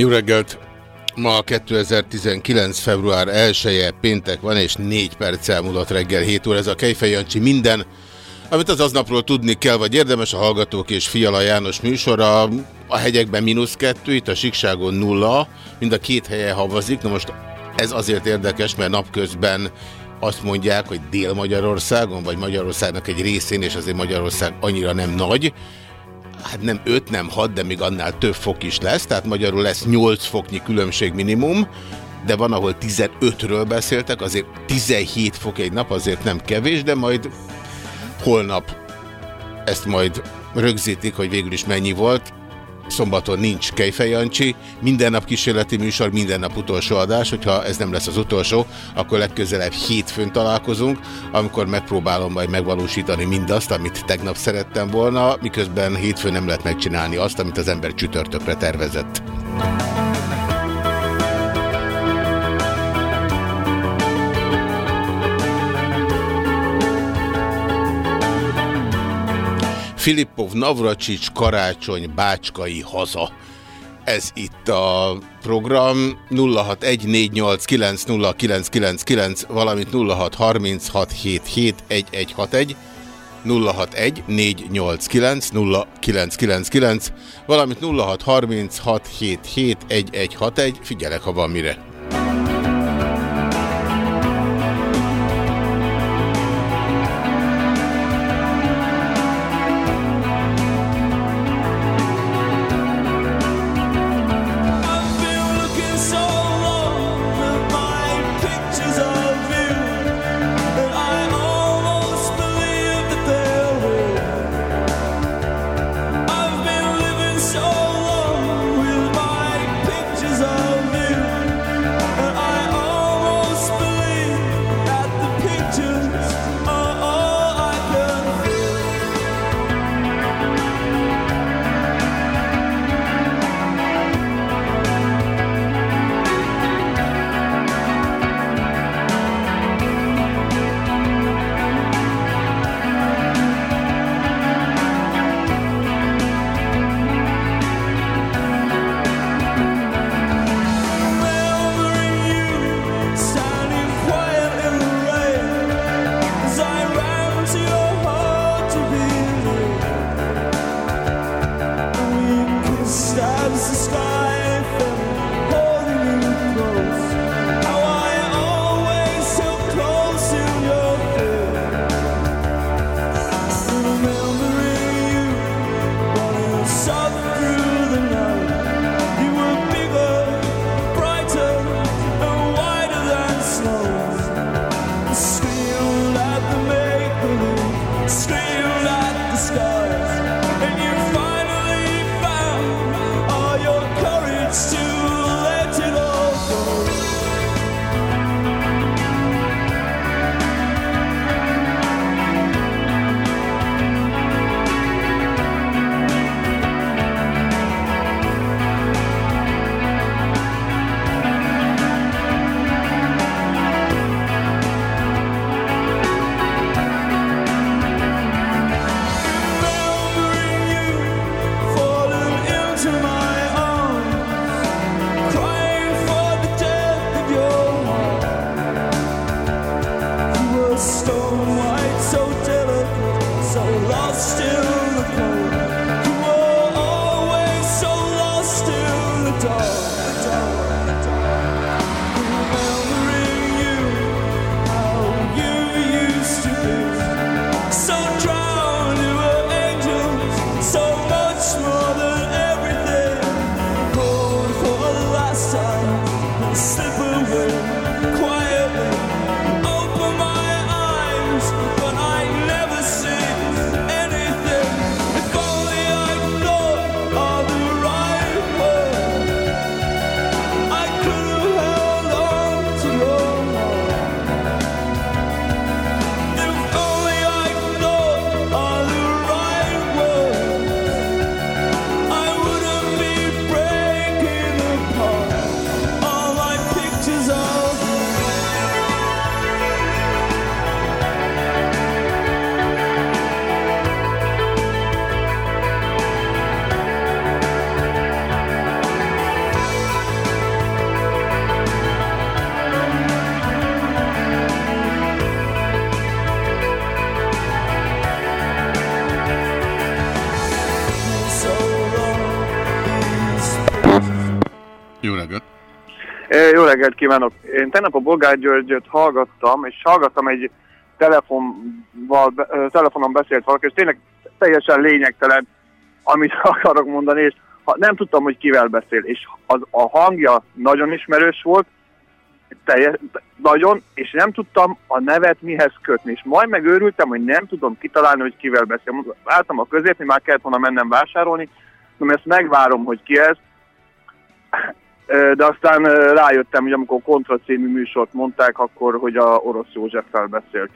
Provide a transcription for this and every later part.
Jó reggelt! Ma 2019. február 1-e péntek van, és 4 perc elmúlott reggel 7 óra. Ez a Kejfej Jancsi minden, amit az aznapról tudni kell, vagy érdemes a Hallgatók és Fiala János műsora. A hegyekben mínusz kettő, itt a Sikságon nulla, mind a két helyen havazik. Na most ez azért érdekes, mert napközben azt mondják, hogy Dél-Magyarországon, vagy Magyarországnak egy részén, és azért Magyarország annyira nem nagy, hát nem 5, nem 6, de még annál több fok is lesz, tehát magyarul lesz 8 foknyi különbség minimum, de van, ahol 15-ről beszéltek, azért 17 fok egy nap, azért nem kevés, de majd holnap ezt majd rögzítik, hogy végül is mennyi volt. Szombaton nincs Kejfej Jancsi, minden nap kísérleti műsor, minden nap utolsó adás, hogyha ez nem lesz az utolsó, akkor legközelebb hétfőn találkozunk, amikor megpróbálom majd megvalósítani mindazt, amit tegnap szerettem volna, miközben hétfőn nem lehet megcsinálni azt, amit az ember csütörtökre tervezett. Filippov, Navracsics, Karácsony, Bácskai haza. Ez itt a program 0614890999, valamint 0636771161, 0614890999, valamint 0636771161. Figyelek, ha van mire. Reggelt kívánok! Én tegnap a Bolgár Györgyöt hallgattam, és hallgattam egy telefonval, telefonon beszélt valaki, és tényleg teljesen lényegtelen, amit akarok mondani, és nem tudtam, hogy kivel beszél, és az, a hangja nagyon ismerős volt, teljes, nagyon, és nem tudtam a nevet mihez kötni, és majd megőrültem, hogy nem tudom kitalálni, hogy kivel beszél. Álltam a középni, már kellett volna mennem vásárolni, mondom, ezt megvárom, hogy ki ez, de aztán rájöttem, hogy amikor Kontra című műsort mondták, akkor, hogy a Orosz Józseffel beszélt.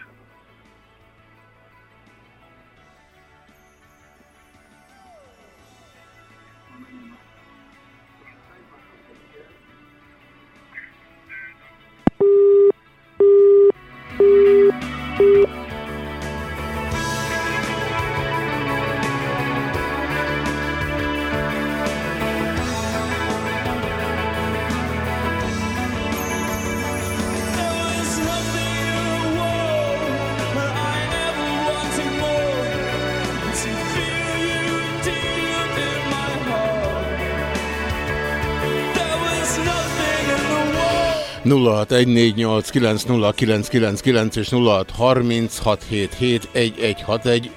0614890999 és 0636771161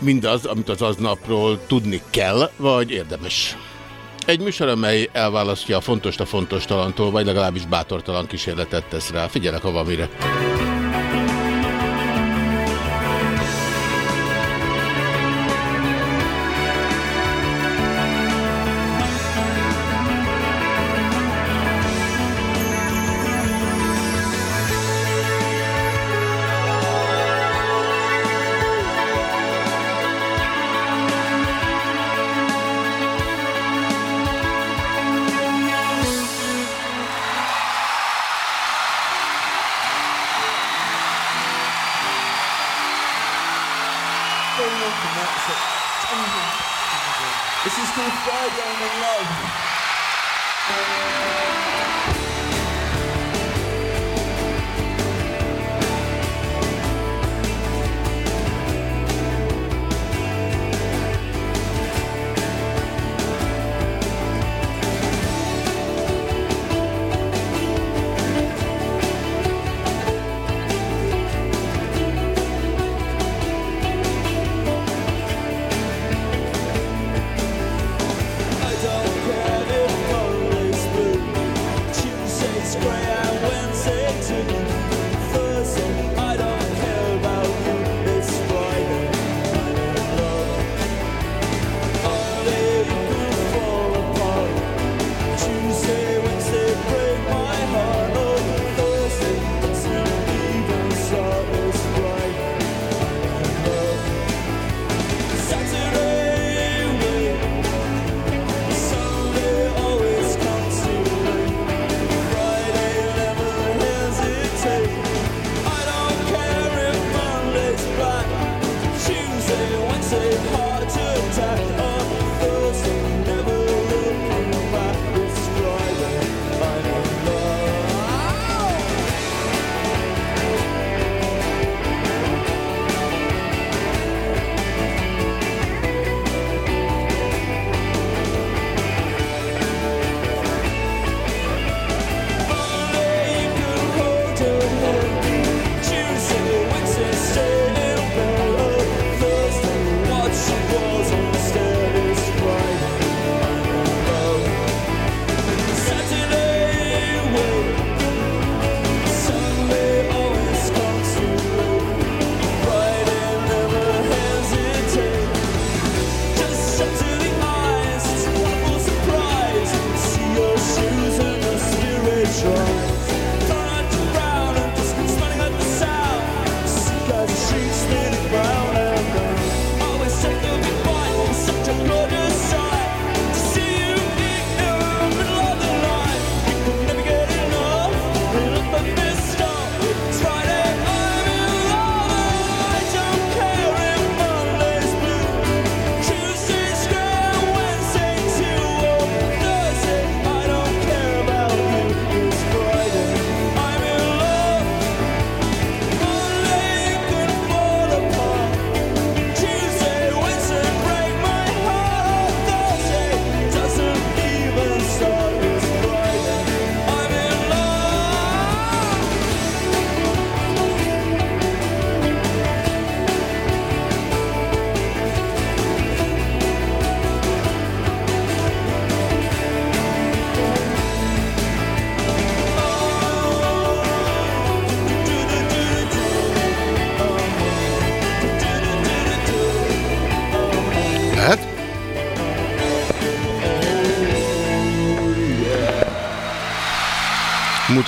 mindaz, amit az aznapról tudni kell, vagy érdemes. Egy műsor, amely elválasztja a fontos a fontos talantól, vagy legalábbis bátortalan kísérletet tesz rá. Figyelek, ha van mire.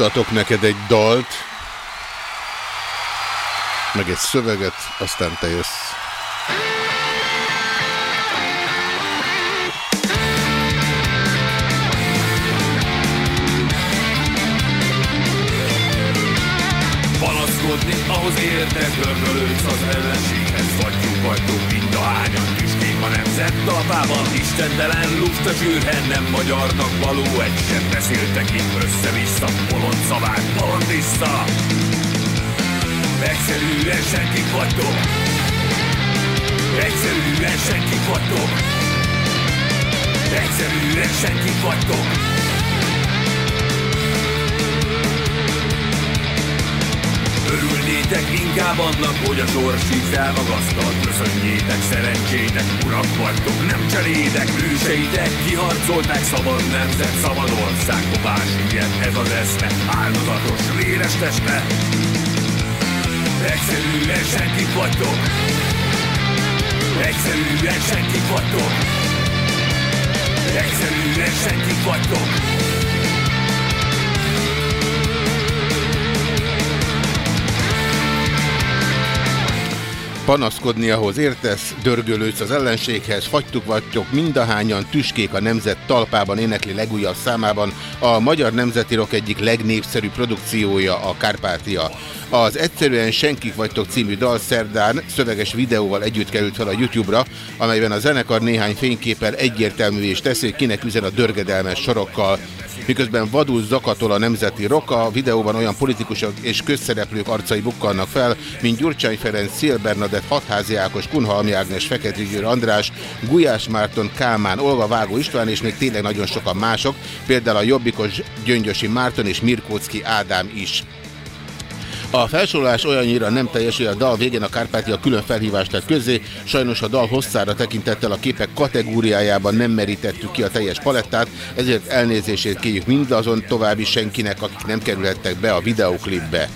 Mutatok neked egy dalt, meg egy szöveget, aztán te jössz. Panaszkodni ahhoz érted, örülődsz az ellenséghez, vagyunk vagytok mind a hányan, a nemzet talpában, istentelen luft a zsűrhen, nem magyarnak való, egy sem beszéltek itt össze-vissza, Egyszerűen senkik vagytok. Egyszerűen senkik vagytok. Egyszerűen senkik vagytok. Örülnétek inkább annak, hogy a sors így felmagasztal Köszönjétek szerencsétek, urak vagytok, nem cselédek Őseitek kiharcolták szabad nemzet, szabad ország. Dobás, ilyen ez az eszme, áldozatos, véres teste Egyszerűen senkik vagytok. Egyszerűen senkik vagytok. Egyszerűen senkik vagytok. Panaszkodni ahhoz értesz, dörgölődsz az ellenséghez, fagytuk vagytok mindahányan, tüskék a nemzet talpában énekli legújabb számában, a Magyar Nemzeti Rock egyik legnépszerű produkciója a Kárpátia. Az Egyszerűen Senkik vagytok című dal szerdán szöveges videóval együtt került fel a YouTube-ra, amelyben a zenekar néhány fényképpel egyértelmű és teszi, kinek üzen a dörgedelmes sorokkal. Miközben vadul zakatol a nemzeti rock, a videóban olyan politikusok és közszereplők arcai bukkannak fel, mint Gyurcsány Ferenc, Szél Bernadett, Hatházi Ákos, Kunhalmi Ágnes, Fekete Győr András, Gulyás Márton, Kálmán, Olga Vágó István, és még tényleg nagyon sokan mások, például a Jobbikos Gyöngyösi Márton és Mirkóczki Ádám is. A felsorolás olyannyira nem teljes, hogy a dal végén a Kárpátia külön felhívást tett közzé, sajnos a dal hosszára tekintettel a képek kategóriájában nem merítettük ki a teljes palettát, ezért elnézését kérjük mindazon további senkinek, akik nem kerülhettek be a videoklipbe.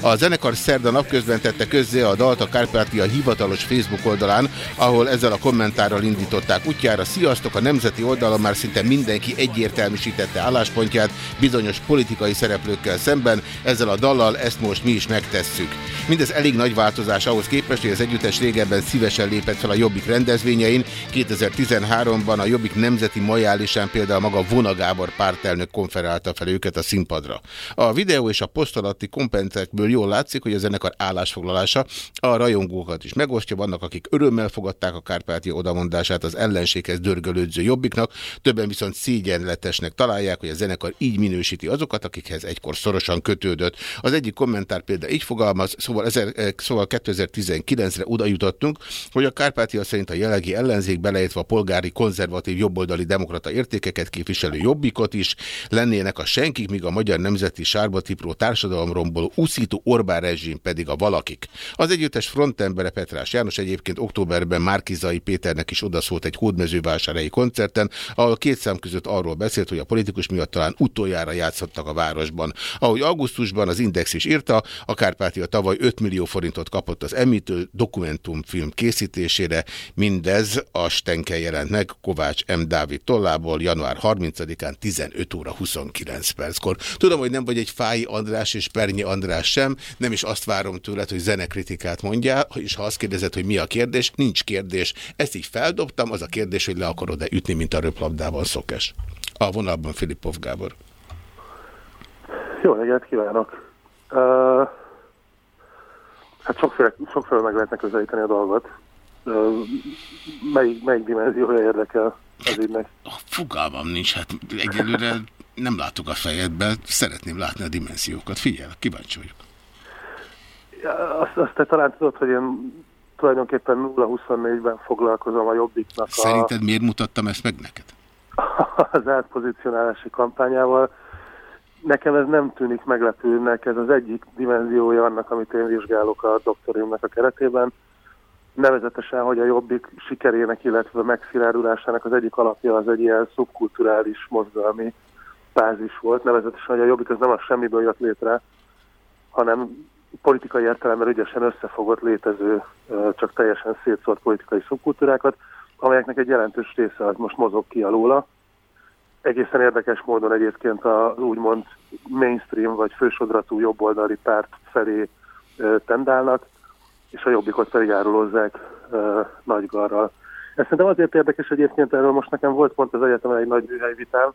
A zenekar szerda napközben tette közzé a dalt a Kárpátia hivatalos Facebook oldalán, ahol ezzel a kommentárral indították útjára. Sziasztok! A nemzeti oldalon már szinte mindenki egyértelműsítette álláspontját bizonyos politikai szereplőkkel szemben. Ezzel a dallal ezt most mi is megtesszük. Mindez elég nagy változás ahhoz képest, hogy az együttes régebben szívesen lépett fel a Jobbik rendezvényein. 2013-ban a Jobbik nemzeti majálisán például maga Vona Gábor pártelnök konferálta fel őket a színpadra. A videó és a poszt alatti kompentekből ebből jól látszik, hogy a zenekar állásfoglalása a rajongókat is megosztja. Vannak, akik örömmel fogadták a Kárpátia odamondását az ellenséghez dörgölődző jobbiknak, többen viszont szégyenletesnek találják, hogy a zenekar így minősíti azokat, akikhez egykor szorosan kötődött. Az egyik kommentár például így fogalmaz, szóval, ezer, eh, szóval 2019-re oda jutottunk, hogy a Kárpátia szerint a jelenlegi ellenzék beleértve a polgári konzervatív jobboldali demokrata értékeket képviselő jobbikot is lennének a senkik, míg a magyar nemzeti sárba tipró társadalomromboló uszító alapító Orbán rezsim pedig a valakik. Az együttes frontembere Petrás János egyébként októberben Márkizai Péternek is odaszólt egy hódmezővásárhelyi koncerten, ahol két szám között arról beszélt, hogy a politikus miatt talán utoljára játszottak a városban. Ahogy augusztusban az Index is írta, a Kárpátia tavaly 5 millió forintot kapott az Emitől dokumentumfilm készítésére, mindez a Stenke jelent meg Kovács M. Dávid tollából január 30-án 15 óra 29 perckor. Tudom, hogy nem vagy egy Fái András és Pernyi András sem, sem, nem is azt várom tőled, hogy zenekritikát mondjál, és ha azt kérdezed, hogy mi a kérdés, nincs kérdés. Ezt így feldobtam, az a kérdés, hogy le akarod-e ütni, mint a röplabdában szokes. A vonalban Filippov Gábor. Jó reggelt kívánok! Uh, hát sokféle, sokféle meg lehetne közelíteni a dolgot. Uh, melyik, melyik dimenziója érdekel az ügynek? Fogalmam nincs, hát egyelőre nem látok a fejedbe, szeretném látni a dimenziókat. Figyelj, kíváncsi vagyok. Azt, azt te talán tudod, hogy én tulajdonképpen 0-24-ben foglalkozom a Jobbiknak. Szerinted a... miért mutattam ezt meg neked? Az átpozícionálási kampányával. Nekem ez nem tűnik meglepőnek, ez az egyik dimenziója annak, amit én vizsgálok a doktorimnak a keretében. Nevezetesen, hogy a Jobbik sikerének, illetve megszilárdulásának az egyik alapja az egy ilyen szubkulturális mozgalmi bázis volt, nevezetesen, hogy a Jobbik az nem a semmiből jött létre, hanem politikai értelemben ügyesen összefogott létező, csak teljesen szétszórt politikai szubkultúrákat, amelyeknek egy jelentős része az most mozog ki alóla. egészen érdekes módon egyébként az úgymond mainstream vagy fősodratú jobboldali párt felé tendálnak, és a jobbikot pedig árulozzák nagy garral. Ez szerintem azért érdekes egyébként, erről most nekem volt pont az egyetemen egy nagy műhelyvitám,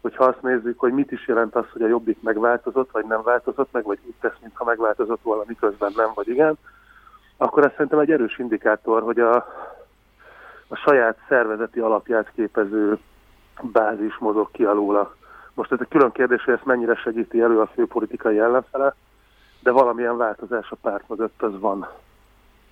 hogyha azt nézzük, hogy mit is jelent az, hogy a jobbik megváltozott, vagy nem változott meg, vagy úgy tesz, mintha megváltozott volna, miközben nem, vagy igen, akkor ez szerintem egy erős indikátor, hogy a, a saját szervezeti alapját képező bázis mozog ki alóla. Most ez egy külön kérdés, hogy ezt mennyire segíti elő a főpolitikai ellenfele, de valamilyen változás a párt mögött az van.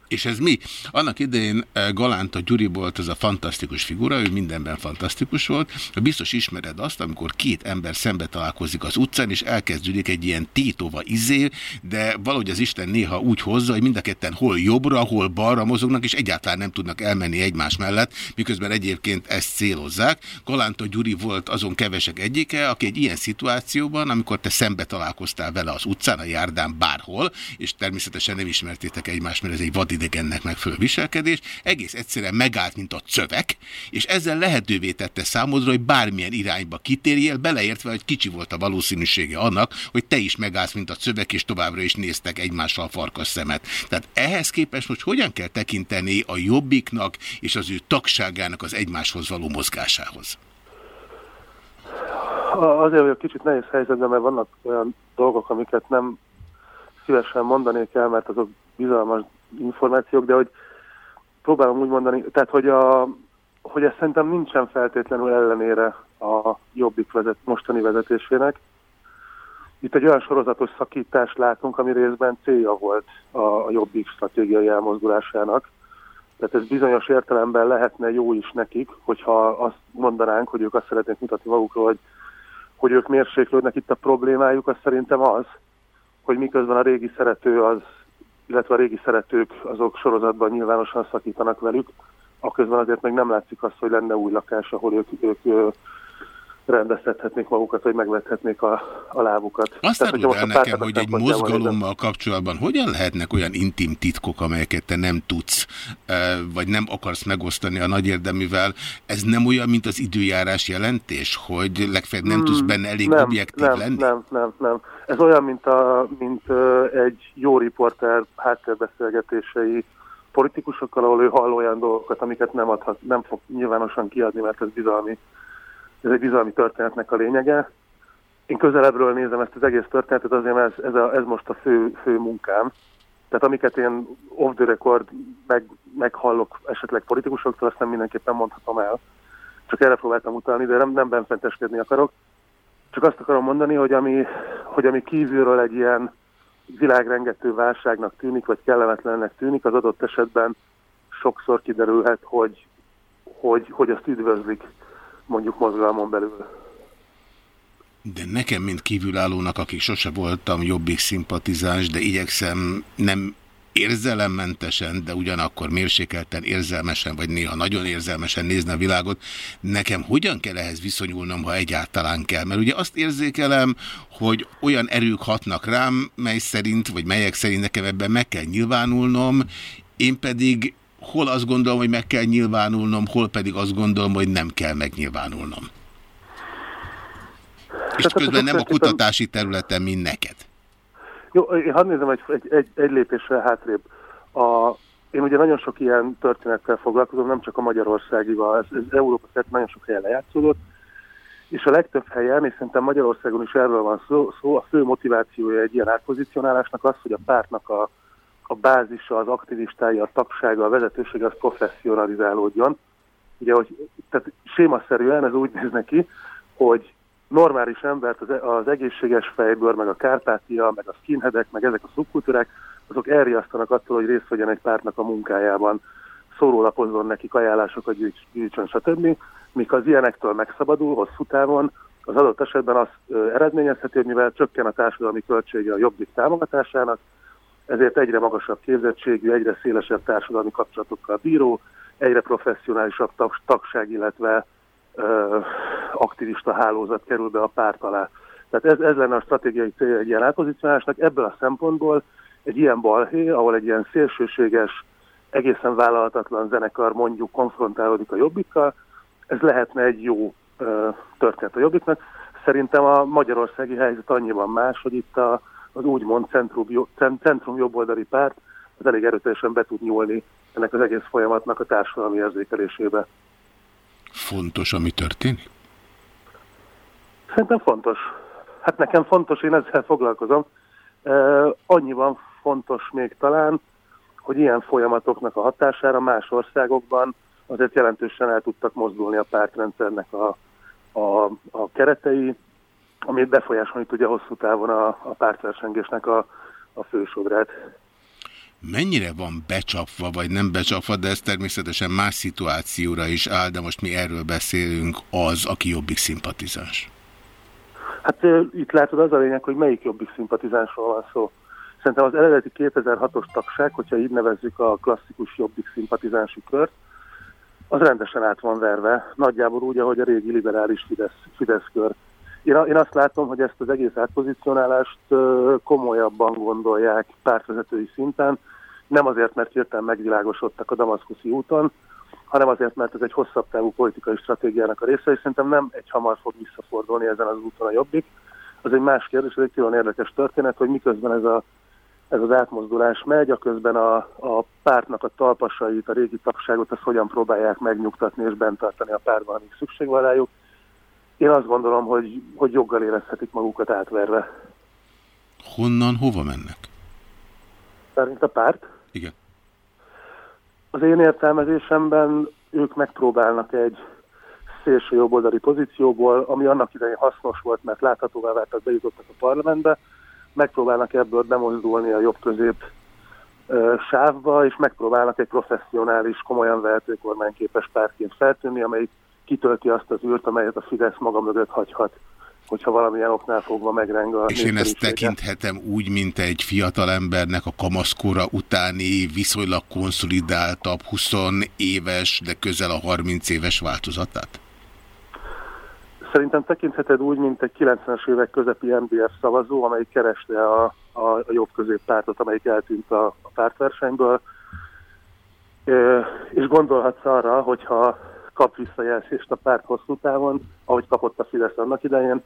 És ez mi? Annak idején eh, Galánta Gyuri volt ez a fantasztikus figura, ő mindenben fantasztikus volt. Biztos ismered azt, amikor két ember szembe találkozik az utcán, és elkezdődik egy ilyen tétova izé, de valahogy az Isten néha úgy hozza, hogy mind a ketten hol jobbra, hol balra mozognak, és egyáltalán nem tudnak elmenni egymás mellett, miközben egyébként ezt célozzák. Galánta Gyuri volt azon kevesek egyike, aki egy ilyen szituációban, amikor te szembe találkoztál vele az utcán, a járdán bárhol, és természetesen nem ismertétek egymást, mert ez egy vadi idegennek megfelelő viselkedés, egész egyszerűen megállt, mint a cövek, és ezzel lehetővé tette számodra, hogy bármilyen irányba kitérjél, beleértve, hogy kicsi volt a valószínűsége annak, hogy te is megállsz, mint a cövek, és továbbra is néztek egymással farkas szemet. Tehát ehhez képest most hogyan kell tekinteni a jobbiknak és az ő tagságának az egymáshoz való mozgásához? Azért vagyok kicsit nehéz helyzetben, mert vannak olyan dolgok, amiket nem szívesen mondanék el, mert azok bizalmas információk, de hogy próbálom úgy mondani, tehát hogy, a, hogy ez szerintem nincsen feltétlenül ellenére a jobbik vezet, mostani vezetésének. Itt egy olyan sorozatos szakítást látunk, ami részben célja volt a, a jobbik stratégiai elmozdulásának. Tehát ez bizonyos értelemben lehetne jó is nekik, hogyha azt mondanánk, hogy ők azt szeretnék mutatni magukról, hogy, hogy ők mérséklődnek itt a problémájuk, az szerintem az, hogy miközben a régi szerető az illetve a régi szeretők azok sorozatban nyilvánosan szakítanak velük, aközben azért meg nem látszik azt, hogy lenne új lakás, ahol ők, ők rendeztethetnék magukat, vagy megvethetnék a, a lábukat. Azt áruld el nekem, hogy egy mozgalommal kapcsolatban hogyan lehetnek olyan intim titkok, amelyeket te nem tudsz, vagy nem akarsz megosztani a nagy érdeművel. Ez nem olyan, mint az időjárás jelentés, hogy legfeljebb nem hmm, tudsz benne elég nem, objektív nem, lenni? Nem, nem, nem. Ez olyan, mint, a, mint egy jó riporter háttérbeszélgetései politikusokkal, ahol ő hall olyan dolgokat, amiket nem, adhat, nem fog nyilvánosan kiadni, mert ez bizalmi ez egy bizalmi történetnek a lényege. Én közelebbről nézem ezt az egész történetet, azért mert ez, ez, a, ez most a fő, fő munkám. Tehát amiket én off the record meg, meghallok esetleg politikusoktól, azt nem mindenképpen mondhatom el. Csak erre próbáltam utalni, de nem, nem benfenteskedni akarok. Csak azt akarom mondani, hogy ami, hogy ami kívülről egy ilyen világrengető válságnak tűnik, vagy kellemetlennek tűnik, az adott esetben sokszor kiderülhet, hogy, hogy, hogy azt üdvözlik mondjuk mozgalmon belül. De nekem, mint kívülállónak, akik sose voltam jobbik szimpatizáns, de igyekszem nem érzelemmentesen, de ugyanakkor mérsékelten, érzelmesen, vagy néha nagyon érzelmesen nézni a világot, nekem hogyan kell ehhez viszonyulnom, ha egyáltalán kell? Mert ugye azt érzékelem, hogy olyan erők hatnak rám, mely szerint, vagy melyek szerint nekem ebben meg kell nyilvánulnom, én pedig hol azt gondolom, hogy meg kell nyilvánulnom, hol pedig azt gondolom, hogy nem kell megnyilvánulnom. És közben nem a kutatási területen, mint neked. Jó, én hadd nézem egy, egy, egy, egy lépésre hátrébb. A, én ugye nagyon sok ilyen történettel foglalkozom, nem csak a Magyarországival, ez, ez Európa szert nagyon sok helyen lejátszódott, és a legtöbb helyen, és szerintem Magyarországon is erről van szó, szó a fő motivációja egy ilyen átpozícionálásnak az, hogy a pártnak a a bázisa, az aktivistája, a tagsága, a vezetőség az professzionalizálódjon. Ugye, hogy tehát sémaszerűen ez úgy néz neki, hogy normális embert az, az egészséges fejbőr, meg a kárpátia, meg a skinheadek, meg ezek a szubkultúrák, azok elriasztanak attól, hogy részt vegyen egy pártnak a munkájában, szórólapozzon nekik ajánlásokat gyűjtsön, stb. Míg az ilyenektől megszabadul hosszú távon, az adott esetben azt eredményezheti, hogy mivel csökken a társadalmi költsége a jobbik támogatásának, ezért egyre magasabb képzettségű, egyre szélesebb társadalmi kapcsolatokkal bíró, egyre professzionálisabb tagság, illetve aktivista hálózat kerül be a párt alá. Tehát ez, ez lenne a stratégiai célja egy ilyen átpozícionálásnak. Ebből a szempontból egy ilyen balhé, ahol egy ilyen szélsőséges, egészen vállalhatatlan zenekar mondjuk konfrontálódik a jobbikkal, ez lehetne egy jó történt a Jobbiknak. Szerintem a magyarországi helyzet annyiban más, hogy itt a, az úgymond centrum, centrum jobboldali párt az elég erőteljesen be tud nyúlni ennek az egész folyamatnak a társadalmi érzékelésébe. Fontos, ami történik? Szerintem fontos. Hát nekem fontos, én ezzel foglalkozom. Uh, annyiban fontos még talán, hogy ilyen folyamatoknak a hatására más országokban azért jelentősen el tudtak mozdulni a pártrendszernek a, a, a keretei, ami befolyásolni tudja hosszú távon a, a pártversengésnek a, a fősodrát. Mennyire van becsapva, vagy nem becsapva, de ez természetesen más szituációra is áll, de most mi erről beszélünk, az, aki jobbik szimpatizáns? Hát itt látod az a lényeg, hogy melyik jobbik szimpatizánsról van szó. Szerintem az eredeti 2006-os tagság, hogyha így nevezzük a klasszikus jobbik szimpatizánsi kört, az rendesen át van verve, nagyjából úgy, ahogy a régi liberális Fidesz, Fidesz kör. Én, én azt látom, hogy ezt az egész átpozicionálást komolyabban gondolják pártvezetői szinten, nem azért, mert hirtelen megvilágosodtak a damaszkuszi úton, hanem azért, mert ez egy hosszabb távú politikai stratégiának a része, és szerintem nem egy hamar fog visszafordulni ezen az úton a jobbik. Az egy más kérdés, ez egy külön érdekes történet, hogy miközben ez, a, ez az átmozdulás megy, a közben a, a pártnak a talpasait, a régi tagságot, azt hogyan próbálják megnyugtatni és bent tartani a pártban, amíg szükség van rájuk. Én azt gondolom, hogy, hogy joggal érezhetik magukat átverve. Honnan, hova mennek? Szerint a párt? Igen. Az én értelmezésemben ők megpróbálnak egy szélső jobboldali pozícióból, ami annak idején hasznos volt, mert láthatóvá váltak, bejutottak a parlamentbe, megpróbálnak ebből bemozdulni a jobb-közép sávba, és megpróbálnak egy professzionális, komolyan vehető kormányképes pártként feltűnni, amelyik kitölti azt az űrt, amelyet a Fidesz maga mögött hagyhat hogyha valamilyen oknál fogva megreng a És én ezt tekinthetem úgy, mint egy fiatal embernek a kamaszkora utáni viszonylag konszolidáltabb 20 éves, de közel a 30 éves változatát? Szerintem tekintheted úgy, mint egy 90-es évek közepi MDF szavazó, amely kereste a, a, a jobb középpártot, amelyik eltűnt a, a pártversenyből, és gondolhatsz arra, hogyha kap visszajelzést a párt hosszú távon, ahogy kapott a Fidesz annak idején,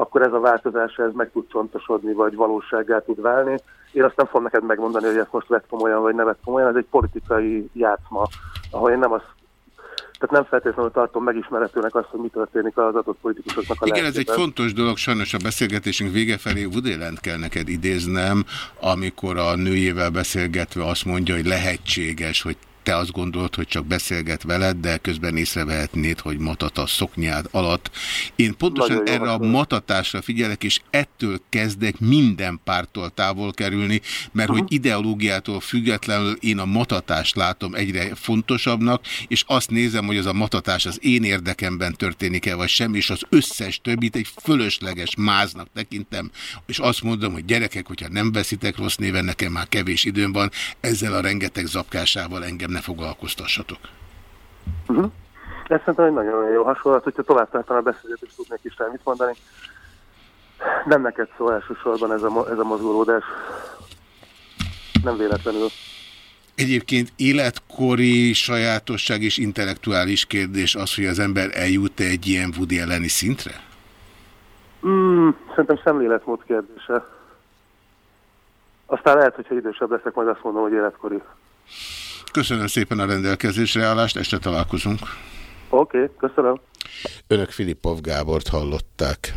akkor ez a változás ez meg tud csontosodni, vagy valósággá tud válni. Én azt nem fogom neked megmondani, hogy ezt most vett komolyan, vagy ne vett komolyan, ez egy politikai játszma, ahol én nem azt tehát nem feltétlenül tartom megismeretőnek azt, hogy mi történik az adott politikusoknak a Igen, ez egy fontos dolog, sajnos a beszélgetésünk vége felé Woody kell neked idéznem, amikor a nőjével beszélgetve azt mondja, hogy lehetséges, hogy te azt gondolod, hogy csak beszélget veled, de közben észrevehetnéd, hogy matat a szoknyád alatt. Én pontosan Nagyon erre a matatásra figyelek, és ettől kezdek minden pártól távol kerülni, mert uh -huh. hogy ideológiától függetlenül én a matatást látom egyre fontosabbnak, és azt nézem, hogy az a matatás az én érdekemben történik-e, vagy sem, és az összes többit egy fölösleges máznak tekintem, és azt mondom, hogy gyerekek, hogyha nem veszitek rossz néven, nekem már kevés időm van, ezzel a rengeteg zapkásával engem ne foglalkoztassatok. Uh -huh. Ez szerintem egy nagyon jó hasonlat, hogyha tovább tartan a beszélgetést tudnék is mit mondani. Nem neked szó elsősorban ez a, ez a mozgolódás. Nem véletlenül. Egyébként életkori sajátosság és intellektuális kérdés az, hogy az ember eljut -e egy ilyen Woody elleni szintre? Mm, szerintem szemléletmód kérdése. Aztán lehet, hogyha idősebb leszek, majd azt mondom, hogy életkori. Köszönöm szépen a rendelkezésre állást, este találkozunk. Oké, okay, köszönöm. Önök Filipov Gábort hallották.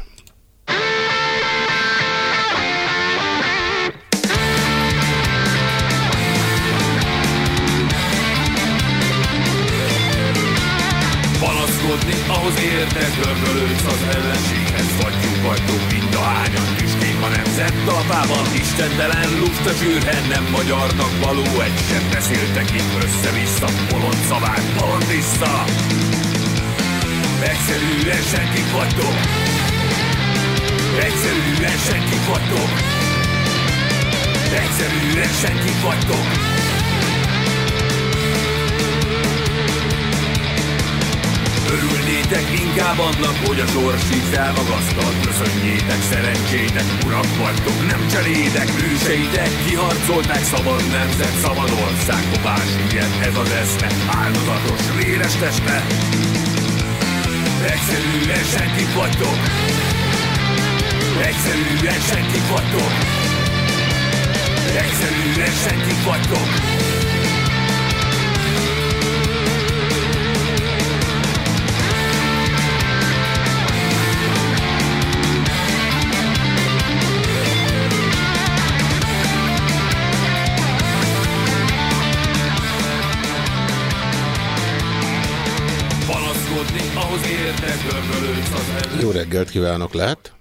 Panaszkodni, ahhoz érted, görbölődsz az ellenséghez, vagyunk vagyunk mind a hányan talpában Istentelen luft a zsűrhen Nem magyarnak való. Egy sem beszéltek itt össze-vissza Bolond szavát, bolond vissza. Egyszerűen senkik vagytok. Egyszerűen senkik vagytok. Egyszerűen senkik vagytok Örülnétek inkább annak, hogy a sors így elmagasztal Köszönjétek szerencsétek, urak vagytok, nem cselédek Őseitek kiharcolták szabad nemzet, szabad ország Kopás ilyen, ez az eszme, áldozatos, véres teste. Egyszerűen senkik vagytok. Egyszerűen senkik vagytok. Egyszerűen senkik vagytok Érted, görbölődsz az. Jó reggelt kívánok, lehet?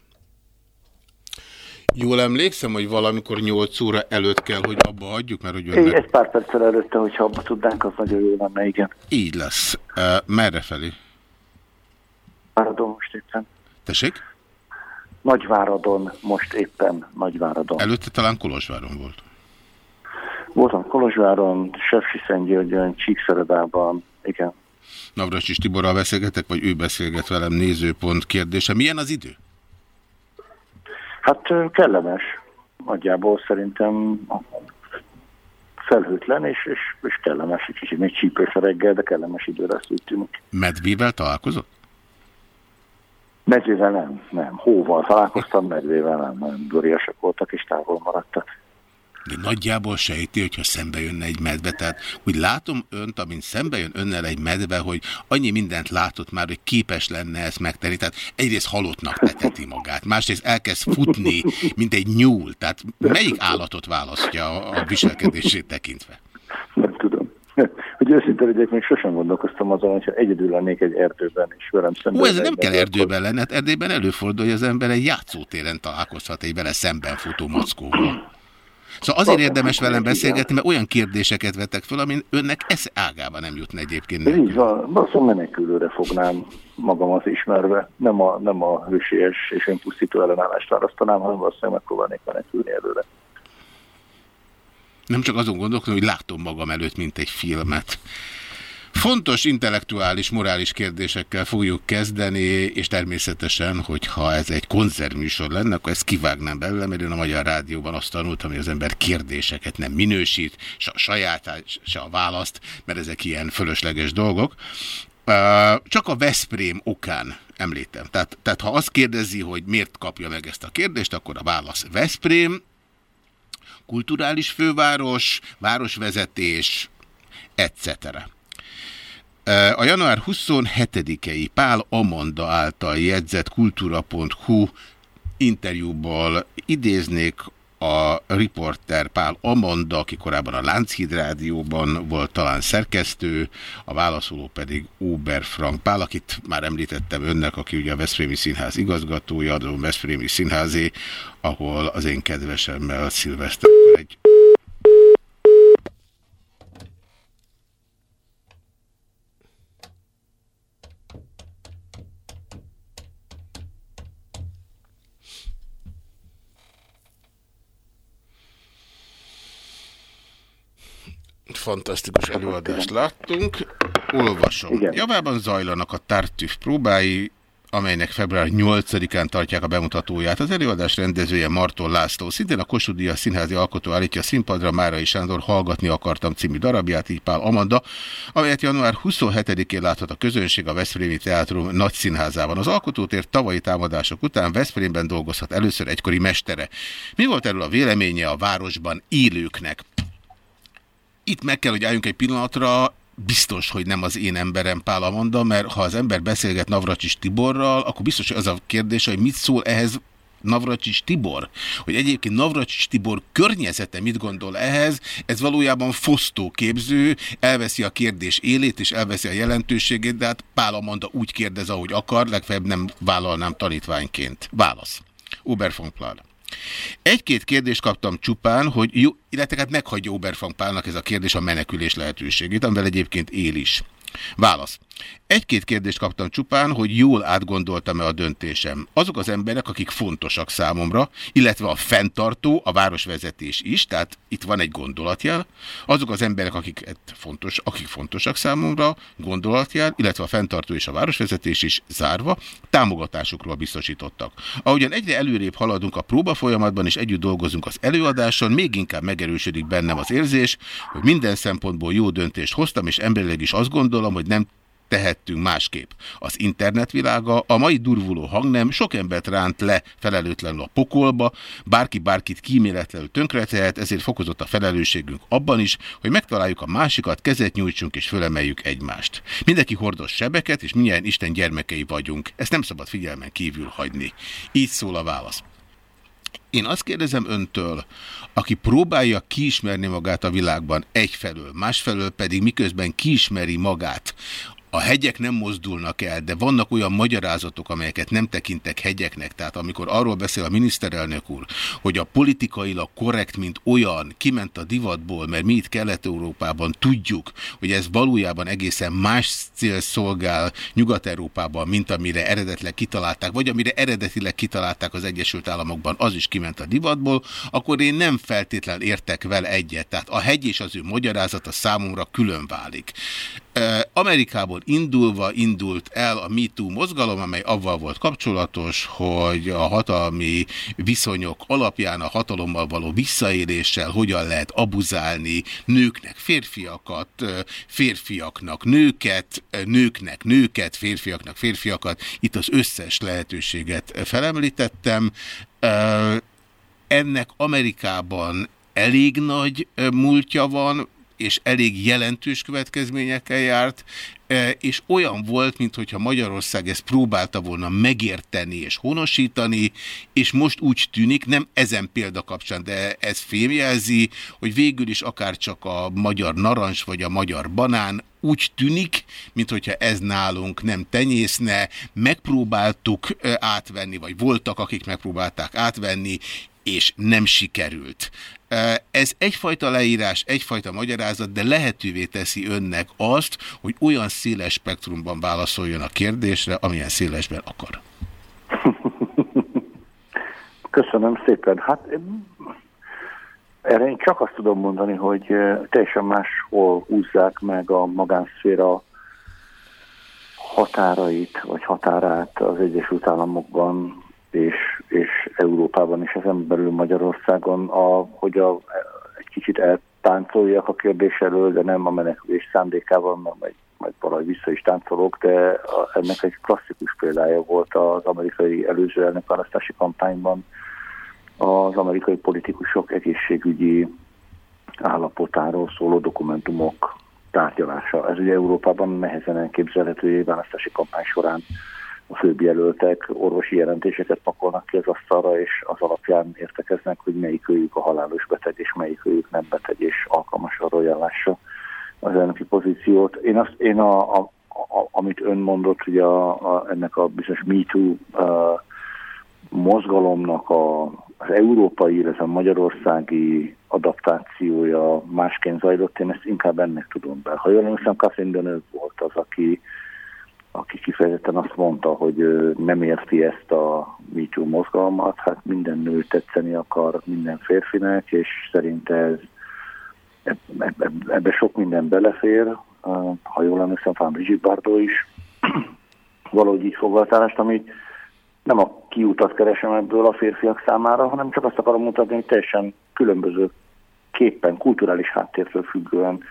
Jól emlékszem, hogy valamikor 8 óra előtt kell, hogy abba hagyjuk, mert hogy Egy, önnek... egy pár perccel előtte, hogyha abba tudnánk, az nagyon jó lenne, igen. Így lesz. Uh, merre felé? Váradon most éppen. Tessék? Nagyváradon, most éppen Nagyváradon. Előtte talán Kolozsváron volt. Voltam Kolozsváron, Sefsi-Szentgyörgyön, Csíkszeredában, igen. Navracsis Tiborral beszélgetek, vagy ő beszélget velem nézőpont kérdése. Milyen az idő? Hát kellemes. Nagyjából szerintem felhőtlen, és, és, és kellemes. Egy kicsit még csípős a reggel, de kellemes idő lesz, úgy tűnik. Medvével találkozott? Medvével nem, nem. Hóval találkoztam, medvével nem. Nagyon duriasak voltak, és távol maradtak. De nagyjából sejti, hogyha szembe jönne egy medve. Tehát úgy látom önt, amint szembe jön önnel egy medve, hogy annyi mindent látott már, hogy képes lenne ezt megtenni. Tehát egyrészt halottnak teteti magát, másrészt elkezd futni, mint egy nyúl. Tehát melyik állatot választja a viselkedését tekintve? Nem tudom. Hogy őszinte legyek, még sosem gondolkoztam azon, hogyha egyedül lennék egy erdőben, és velem szemben... Ó, ez nem kell erdőben lenni, hát erdőben előfordul, hogy az ember egy játszótéren találkozhat egy vele szemben futó mackóval. Szóval azért érdemes velem beszélgetni, mert olyan kérdéseket vettek föl, amin önnek esze ágában nem jutna egyébként. Ez így van, valószínűleg menekülőre fognám magamat ismerve. Nem a, nem a hősies és önpusztító ellenállást választanám, hanem valószínűleg megpróbálnék menekülni előre. Nem csak azon gondolkodom, hogy látom magam előtt, mint egy filmet. Fontos intellektuális, morális kérdésekkel fogjuk kezdeni, és természetesen, hogyha ez egy konzervműsor lenne, akkor ezt kivágnám belőle, mert én a Magyar Rádióban azt tanultam, hogy az ember kérdéseket nem minősít, se a saját, se a választ, mert ezek ilyen fölösleges dolgok. Csak a Veszprém okán említem. Tehát, tehát ha azt kérdezi, hogy miért kapja meg ezt a kérdést, akkor a válasz Veszprém, kulturális főváros, városvezetés, etc. A január 27-i Pál Amanda által jegyzett kultúra.hu interjúból idéznék a riporter Pál Amanda, aki korábban a Lánchíd Rádióban volt talán szerkesztő, a válaszoló pedig Óber Frank Pál, akit már említettem önnek, aki ugye a Veszprémi Színház igazgatója, a Veszprémi Színházé, ahol az én kedvesemmel Szilveszter egy Fantasztikus előadást láttunk. Olvasom. Igen. Javában zajlanak a Tartüff próbái, amelynek február 8-án tartják a bemutatóját. Az előadás rendezője Marton László. Szintén a Kossuth Díjas színházi alkotó állítja a színpadra Márai Sándor Hallgatni akartam című darabját, így Pál Amanda, amelyet január 27-én láthat a közönség a Veszprémi Teátrum nagy színházában. Az alkotótér tavalyi támadások után Veszprémben dolgozhat először egykori mestere. Mi volt erről a véleménye a városban élőknek? Itt meg kell, hogy álljunk egy pillanatra, biztos, hogy nem az én emberem Pál Amanda, mert ha az ember beszélget Navracsis Tiborral, akkor biztos, hogy az a kérdés, hogy mit szól ehhez Navracsis Tibor, hogy egyébként Navracsis Tibor környezete mit gondol ehhez, ez valójában fosztóképző, elveszi a kérdés élét és elveszi a jelentőségét, de hát Pál Amanda úgy kérdez, ahogy akar, legfeljebb nem vállalnám tanítványként. Válasz. Uber von Plál. Egy-két kérdést kaptam csupán, hogy jó, illetve hát meghagyja Oberfang Pálnak ez a kérdés a menekülés lehetőségét, amivel egyébként él is. Válasz. Egy-két kérdést kaptam csupán, hogy jól átgondoltam-e a döntésem. Azok az emberek, akik fontosak számomra, illetve a fenntartó, a városvezetés is, tehát itt van egy gondolatjel, azok az emberek, akik, fontos, akik fontosak számomra, gondolatjel, illetve a fenntartó és a városvezetés is zárva, támogatásukról biztosítottak. Ahogyan egyre előrébb haladunk a próba folyamatban, és együtt dolgozunk az előadáson, még inkább megerősödik bennem az érzés, hogy minden szempontból jó döntést hoztam, és emberileg is azt gondolom, hogy nem tehettünk másképp. Az internetvilága, a mai durvuló hangnem sok embert ránt le felelőtlenül a pokolba, bárki bárkit kíméletlenül tönkretehet, ezért fokozott a felelősségünk abban is, hogy megtaláljuk a másikat, kezet nyújtsunk és fölemeljük egymást. Mindenki hordos sebeket, és milyen Isten gyermekei vagyunk. Ezt nem szabad figyelmen kívül hagyni. Így szól a válasz. Én azt kérdezem öntől, aki próbálja kiismerni magát a világban egyfelől, másfelől pedig miközben kiismeri magát a hegyek nem mozdulnak el, de vannak olyan magyarázatok, amelyeket nem tekintek hegyeknek. Tehát amikor arról beszél a miniszterelnök úr, hogy a politikailag korrekt, mint olyan, kiment a divatból, mert mi itt Kelet-Európában tudjuk, hogy ez valójában egészen más cél szolgál Nyugat-Európában, mint amire eredetileg kitalálták, vagy amire eredetileg kitalálták az Egyesült Államokban, az is kiment a divatból, akkor én nem feltétlenül értek vele egyet. Tehát a hegy és az ő magyarázata számomra külön válik. Amerikából indulva indult el a MeToo mozgalom, amely avval volt kapcsolatos, hogy a hatalmi viszonyok alapján a hatalommal való visszaéléssel hogyan lehet abuzálni nőknek férfiakat, férfiaknak nőket, nőknek nőket, férfiaknak férfiakat. Itt az összes lehetőséget felemlítettem. Ennek Amerikában elég nagy múltja van, és elég jelentős következményekkel járt, e, és olyan volt, mintha Magyarország ezt próbálta volna megérteni és honosítani, és most úgy tűnik, nem ezen példa kapcsán, de ez fémjelzi, hogy végül is akár csak a magyar narancs vagy a magyar banán úgy tűnik, mintha ez nálunk nem tenyészne, megpróbáltuk e, átvenni, vagy voltak, akik megpróbálták átvenni, és nem sikerült. Ez egyfajta leírás, egyfajta magyarázat, de lehetővé teszi önnek azt, hogy olyan széles spektrumban válaszoljon a kérdésre, amilyen szélesben akar. Köszönöm szépen. Hát erre én csak azt tudom mondani, hogy teljesen máshol húzzák meg a magánszféra határait, vagy határát az Egyesült Államokban, és, és Európában és ezen belül Magyarországon, a, hogy a, egy kicsit eltáncoljak a kérdés elől, de nem a menekülés szándékával, mert majd, majd valahogy vissza is táncolok, de a, ennek egy klasszikus példája volt az amerikai előző elnökválasztási kampányban az amerikai politikusok egészségügyi állapotáról szóló dokumentumok tárgyalása. Ez ugye Európában nehezen elképzelhető választási kampány során a főbb jelöltek orvosi jelentéseket pakolnak ki az asztalra, és az alapján értekeznek, hogy melyik őjük a halálos beteg, és melyik őjük nem beteg, és alkalmas arra, hogy ellássa az elnöki pozíciót. Én, azt, én a, a, a, amit ön mondott, hogy a, a, ennek a bizonyos MeToo uh, mozgalomnak a, az európai, illetve magyarországi adaptációja másként zajlott, én ezt inkább ennek tudom be. Ha jól emlékszem, Catherine volt az, aki aki kifejezetten azt mondta, hogy nem érti ezt a MeToo mozgalmat, hát minden nő tetszeni akar minden férfinek, és szerinte ez ebbe, ebbe sok minden belefér, ha jól emlékszem, talán Brigitte Bardot is. Valahogy így foglaltálást, ami nem a kiutat keresem ebből a férfiak számára, hanem csak azt akarom mutatni, hogy teljesen különböző képpen, kulturális háttértől függően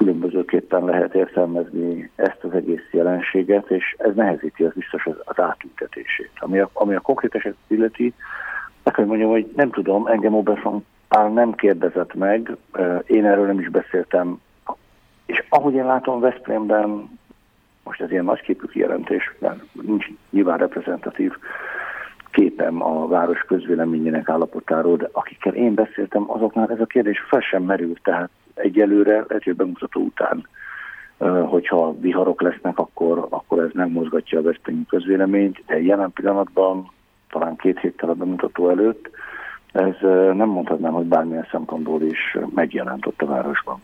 különbözőképpen lehet értelmezni ezt az egész jelenséget, és ez nehezíti az biztos az, az átültetését. Ami a, ami a konkrét eset illeti, kell mondjam, hogy nem tudom, engem Oberson Pál nem kérdezett meg, én erről nem is beszéltem, és ahogy én látom Veszprémben, most ez ilyen nagyképű kijelentés, mert nincs nyilván reprezentatív képem a város közvéleményének állapotáról, de akikkel én beszéltem, azoknál ez a kérdés fel sem merült, tehát egyelőre, lehet, hogy bemutató után, hogyha viharok lesznek, akkor, akkor ez nem mozgatja a veszprémi közvéleményt, de jelen pillanatban, talán két héttel a bemutató előtt, ez nem mondhatnám, hogy bármilyen szempontból is megjelent ott a városban.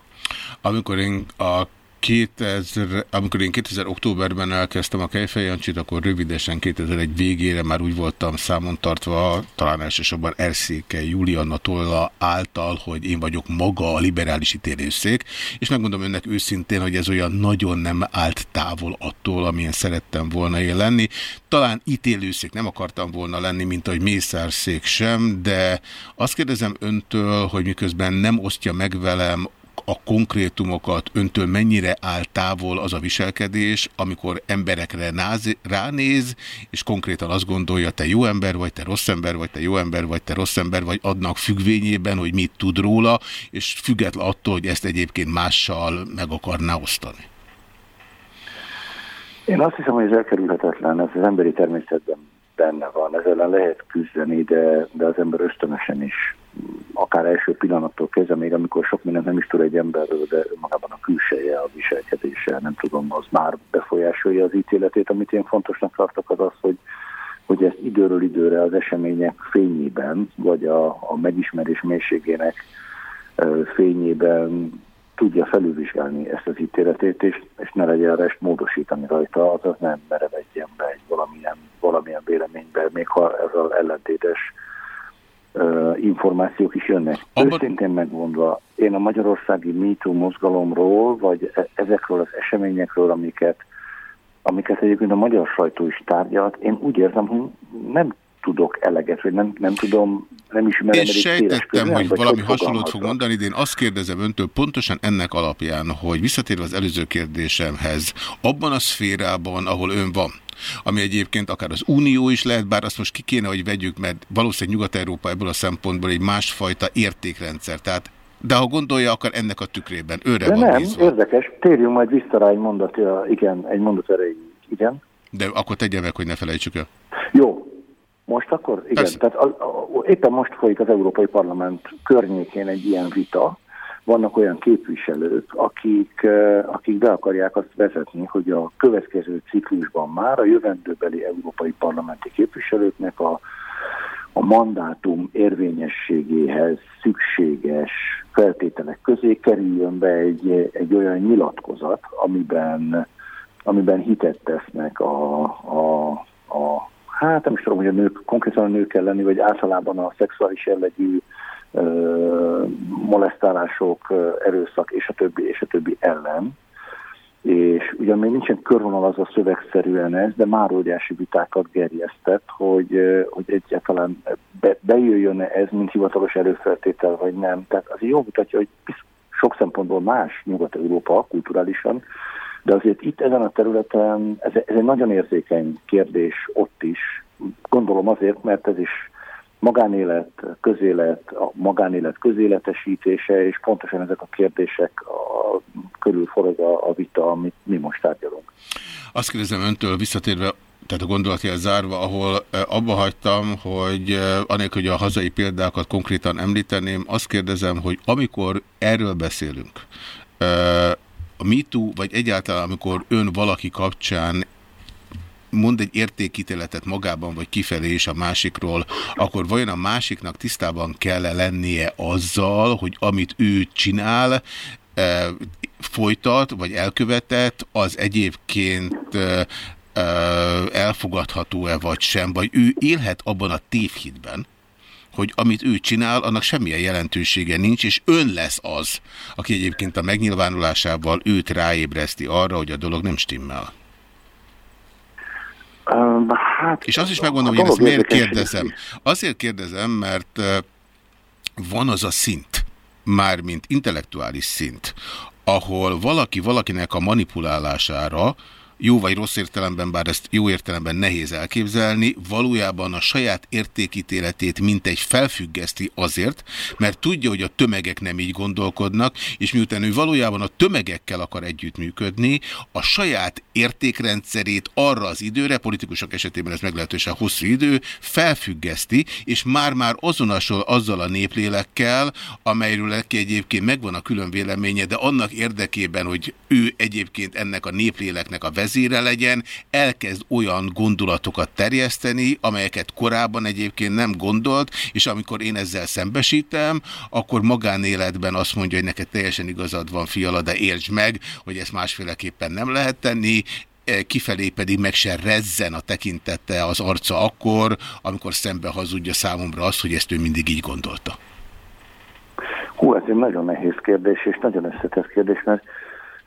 Amikor én a 2000, amikor én 2000 októberben elkezdtem a Kejfejancsit, akkor rövidesen 2001 végére már úgy voltam számon tartva, talán elsősorban Erszéke Julianna Tolla által, hogy én vagyok maga a liberális ítélőszék, és megmondom önnek őszintén, hogy ez olyan nagyon nem állt távol attól, amilyen szerettem volna én lenni. Talán ítélőszék nem akartam volna lenni, mint ahogy mészárszék sem, de azt kérdezem öntől, hogy miközben nem osztja meg velem a konkrétumokat öntől mennyire áll távol az a viselkedés, amikor emberekre náz, ránéz, és konkrétan azt gondolja, te jó ember vagy, te rossz ember vagy, te jó ember vagy, te rossz ember vagy, adnak függvényében, hogy mit tud róla, és független attól, hogy ezt egyébként mással meg akarná osztani. Én azt hiszem, hogy ez elkerülhetetlen, ez az emberi természetben benne van, ezzel lehet küzdeni, de, de az ember ösztönösen is, akár első pillanattól kezdve, még amikor sok mindent nem is tud egy emberről, de magában a külseje, a viselkedése, nem tudom, az már befolyásolja az ítéletét. Amit én fontosnak tartok az az, hogy, hogy ezt időről időre az események fényében, vagy a, a megismerés mélységének fényében tudja felülvizsgálni ezt az ítéletét, és, és ne legyen rest módosítani rajta, azaz nem merevedjen be egy valamilyen, valamilyen véleménybe, még ha ezzel ellentétes uh, információk is jönnek. Abba... Őszintén megmondva, én a magyarországi MeToo mozgalomról, vagy e ezekről az eseményekről, amiket, amiket egyébként a magyar sajtó is tárgyalt, én úgy érzem, hogy nem tudok eleget, vagy nem, nem tudom, nem ismerem. Én sejtettem, hogy valami hasonlót fog mondani, de én azt kérdezem öntől pontosan ennek alapján, hogy visszatérve az előző kérdésemhez, abban a szférában, ahol ön van, ami egyébként akár az Unió is lehet, bár azt most ki kéne, hogy vegyük, mert valószínűleg Nyugat-Európa ebből a szempontból egy másfajta értékrendszer. Tehát de ha gondolja, akkor ennek a tükrében őre de van nem, bízva. érdekes. Térjünk majd vissza rá egy mondat, igen, egy mondat erejéig. Igen. De akkor tegye meg, hogy ne felejtsük el. Jó, most akkor? Igen, Persze. tehát a, a, éppen most folyik az Európai Parlament környékén egy ilyen vita. Vannak olyan képviselők, akik, akik be akarják azt vezetni, hogy a következő ciklusban már a jövendőbeli európai parlamenti képviselőknek a, a mandátum érvényességéhez szükséges feltételek közé kerüljön be egy, egy olyan nyilatkozat, amiben, amiben hitet tesznek a, a, a hát nem is tudom, hogy a nők, konkrétan a nők elleni, vagy általában a szexuális jellegű molesztálások, erőszak és a többi, és a többi ellen. És ugyan még nincsen körvonalazva szövegszerűen ez, de már óriási vitákat gerjesztett, hogy, hogy egyáltalán be, bejöjjön -e ez, mint hivatalos előfeltétel, vagy nem. Tehát az jó mutatja, hogy sok szempontból más Nyugat-Európa kulturálisan, de azért itt ezen a területen ez, ez egy nagyon érzékeny kérdés ott is. Gondolom azért, mert ez is magánélet, közélet, a magánélet közéletesítése, és pontosan ezek a kérdések a, körül forog a, a vita, amit mi most tárgyalunk. Azt kérdezem öntől visszatérve, tehát a gondolatjel zárva, ahol eh, abba hagytam, hogy eh, anélkül, hogy a hazai példákat konkrétan említeném, azt kérdezem, hogy amikor erről beszélünk, eh, a MeToo, vagy egyáltalán amikor ön valaki kapcsán mond egy értékítéletet magában, vagy kifelé is a másikról, akkor vajon a másiknak tisztában kell -e lennie azzal, hogy amit ő csinál, e, folytat, vagy elkövetett, az egyébként e, e elfogadható-e vagy sem, vagy ő élhet abban a tévhitben, hogy amit ő csinál, annak semmilyen jelentősége nincs, és ön lesz az, aki egyébként a megnyilvánulásával őt ráébreszti arra, hogy a dolog nem stimmel. Um, hát, és azt is megmondom, hogy én ezt miért kérdezem. Azért kérdezem, mert van az a szint, mármint intellektuális szint, ahol valaki valakinek a manipulálására jó vagy rossz értelemben, bár ezt jó értelemben nehéz elképzelni, valójában a saját értékítéletét mintegy felfüggeszti azért, mert tudja, hogy a tömegek nem így gondolkodnak, és miután ő valójában a tömegekkel akar együttműködni, a saját értékrendszerét arra az időre, politikusok esetében ez meglehetősen hosszú idő, felfüggeszti, és már-már azonosol azzal a néplélekkel, amelyről neki egyébként megvan a külön véleménye, de annak érdekében, hogy ő egyébként ennek a népléleknek a vezére legyen, elkezd olyan gondolatokat terjeszteni, amelyeket korábban egyébként nem gondolt, és amikor én ezzel szembesítem, akkor magánéletben azt mondja, hogy neked teljesen igazad van, fiala, de értsd meg, hogy ezt másféleképpen nem lehet tenni, e, kifelé pedig meg se rezzen a tekintete az arca akkor, amikor szembe hazudja számomra azt, hogy ezt ő mindig így gondolta. Hú, ez egy nagyon nehéz kérdés, és nagyon összetett kérdés, mert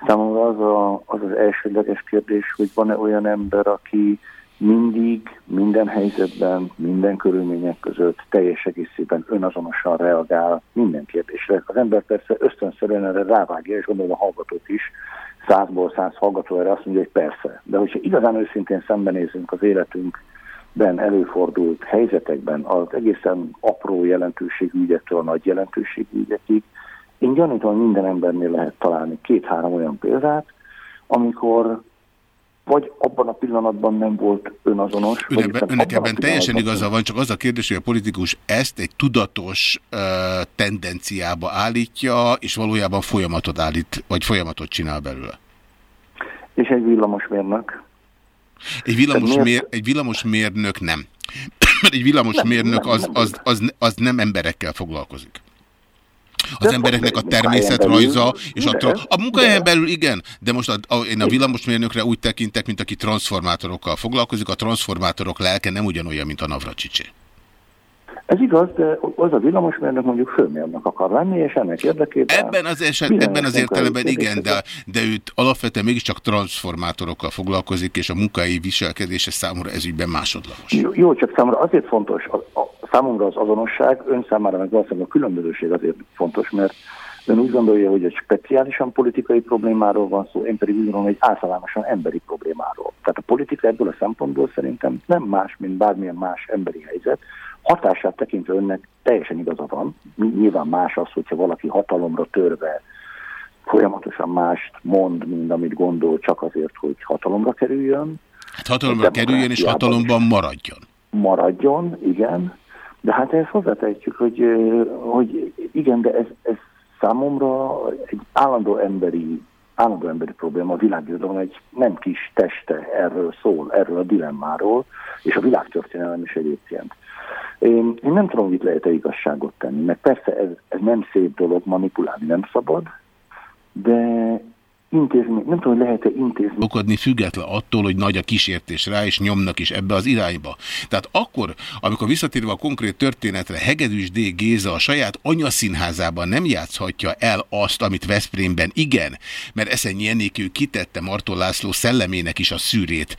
Számomra az, a, az az elsődleges kérdés, hogy van-e olyan ember, aki mindig, minden helyzetben, minden körülmények között teljes egészében önazonosan reagál minden kérdésre. Az ember persze ösztönszerűen erre rávágja, és gondolom a hallgatók is, százból száz hallgató erre azt mondja, hogy persze. De hogyha igazán őszintén szembenézünk az életünkben előfordult helyzetekben, az egészen apró jelentőségű ügyektől a nagy jelentőségű ügyekig, én gyanítom, hogy minden embernél lehet találni két-három olyan példát, amikor vagy abban a pillanatban nem volt önazonos. Ön ebben, önnek ebben teljesen igaza van, csak az a kérdés, hogy a politikus ezt egy tudatos uh, tendenciába állítja, és valójában folyamatot állít, vagy folyamatot csinál belőle. És egy villamosmérnök. Egy villamosmér, egy villamosmérnök nem. Mert egy villamosmérnök az, az, az, az nem emberekkel foglalkozik. Az embereknek a természetrajza, és a, a munkahelyen belül igen, de most a, a, én a villamosmérnökre úgy tekintek, mint aki transformátorokkal foglalkozik, a transformátorok lelke nem ugyanolyan, mint a Navracsicsé. Ez igaz, de az a villamosmérnök mondjuk főmérnök akar lenni, és ennek érdekében... Ebben az, eset, ebben az értelemben igen, de, de őt alapvetően mégiscsak transformátorokkal foglalkozik, és a munkai viselkedése számomra ezügyben másodlagos. Jó, jó, csak számomra azért fontos, a, a, számomra az azonosság, ön számára meg valószínűleg a különbözőség azért fontos, mert ön úgy gondolja, hogy egy speciálisan politikai problémáról van szó, én pedig úgy gondolom, hogy egy általánosan emberi problémáról. Tehát a politika ebből a szempontból szerintem nem más, mint bármilyen más emberi helyzet, hatását tekintve önnek teljesen igaza van. Nyilván más az, hogyha valaki hatalomra törve folyamatosan mást mond, mint amit gondol, csak azért, hogy hatalomra kerüljön. Hát hatalomra kerüljön, és hatalomban maradjon. Maradjon, igen. De hát ezt hozzátehetjük, hogy, hogy igen, de ez, ez számomra egy állandó emberi, állandó emberi probléma. A világirodalom egy nem kis teste erről szól, erről a dilemmáról, és a világtörténelem is egyébként. Én, én nem tudom, itt lehet-e igazságot tenni, mert persze ez, ez nem szép dolog, manipulálni nem szabad, de intézni, nem tudom, hogy lehet-e intézni. Okodni független attól, hogy nagy a kísértés rá, és nyomnak is ebbe az irányba. Tehát akkor, amikor visszatérve a konkrét történetre, Hegedűs D. Géza a saját anyaszínházában nem játszhatja el azt, amit Veszprémben igen, mert Eszenyi Enékő kitette Martó László szellemének is a szűrét,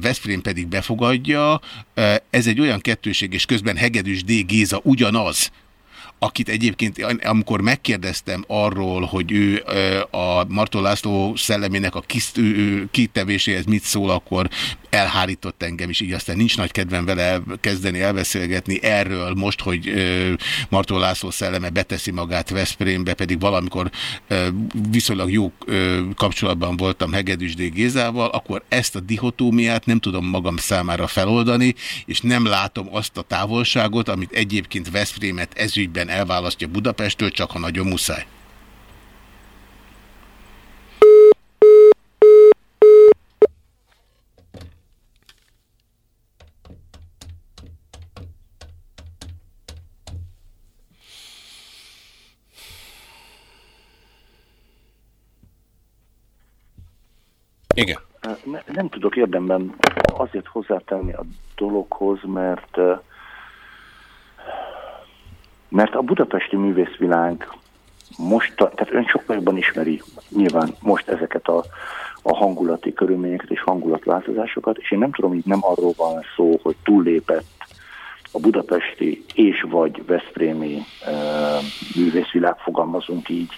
Veszprém pedig befogadja, ez egy olyan kettőség, és közben Hegedűs D. Géza ugyanaz, akit egyébként, amikor megkérdeztem arról, hogy ő a Martó László szellemének a kitevéséhez mit szól, akkor elhárított engem is, így aztán nincs nagy kedvem vele kezdeni elbeszélgetni erről most, hogy Martó László szelleme beteszi magát Veszprémbe, pedig valamikor viszonylag jó kapcsolatban voltam Hegedűs D. Gézával, akkor ezt a dihotómiát nem tudom magam számára feloldani, és nem látom azt a távolságot, amit egyébként Veszprémet ezügyben elválasztja Budapesttől, csak ha nagyon muszáj. Igen. Ne, nem tudok érdemben azért hozzátenni a dologhoz, mert mert a budapesti művészvilág most, tehát ön sokkal jobban ismeri nyilván most ezeket a, a hangulati körülményeket és hangulatváltozásokat, és én nem tudom, hogy nem arról van szó, hogy túllépett a budapesti és vagy veszprémi e, művészvilág, fogalmazunk így,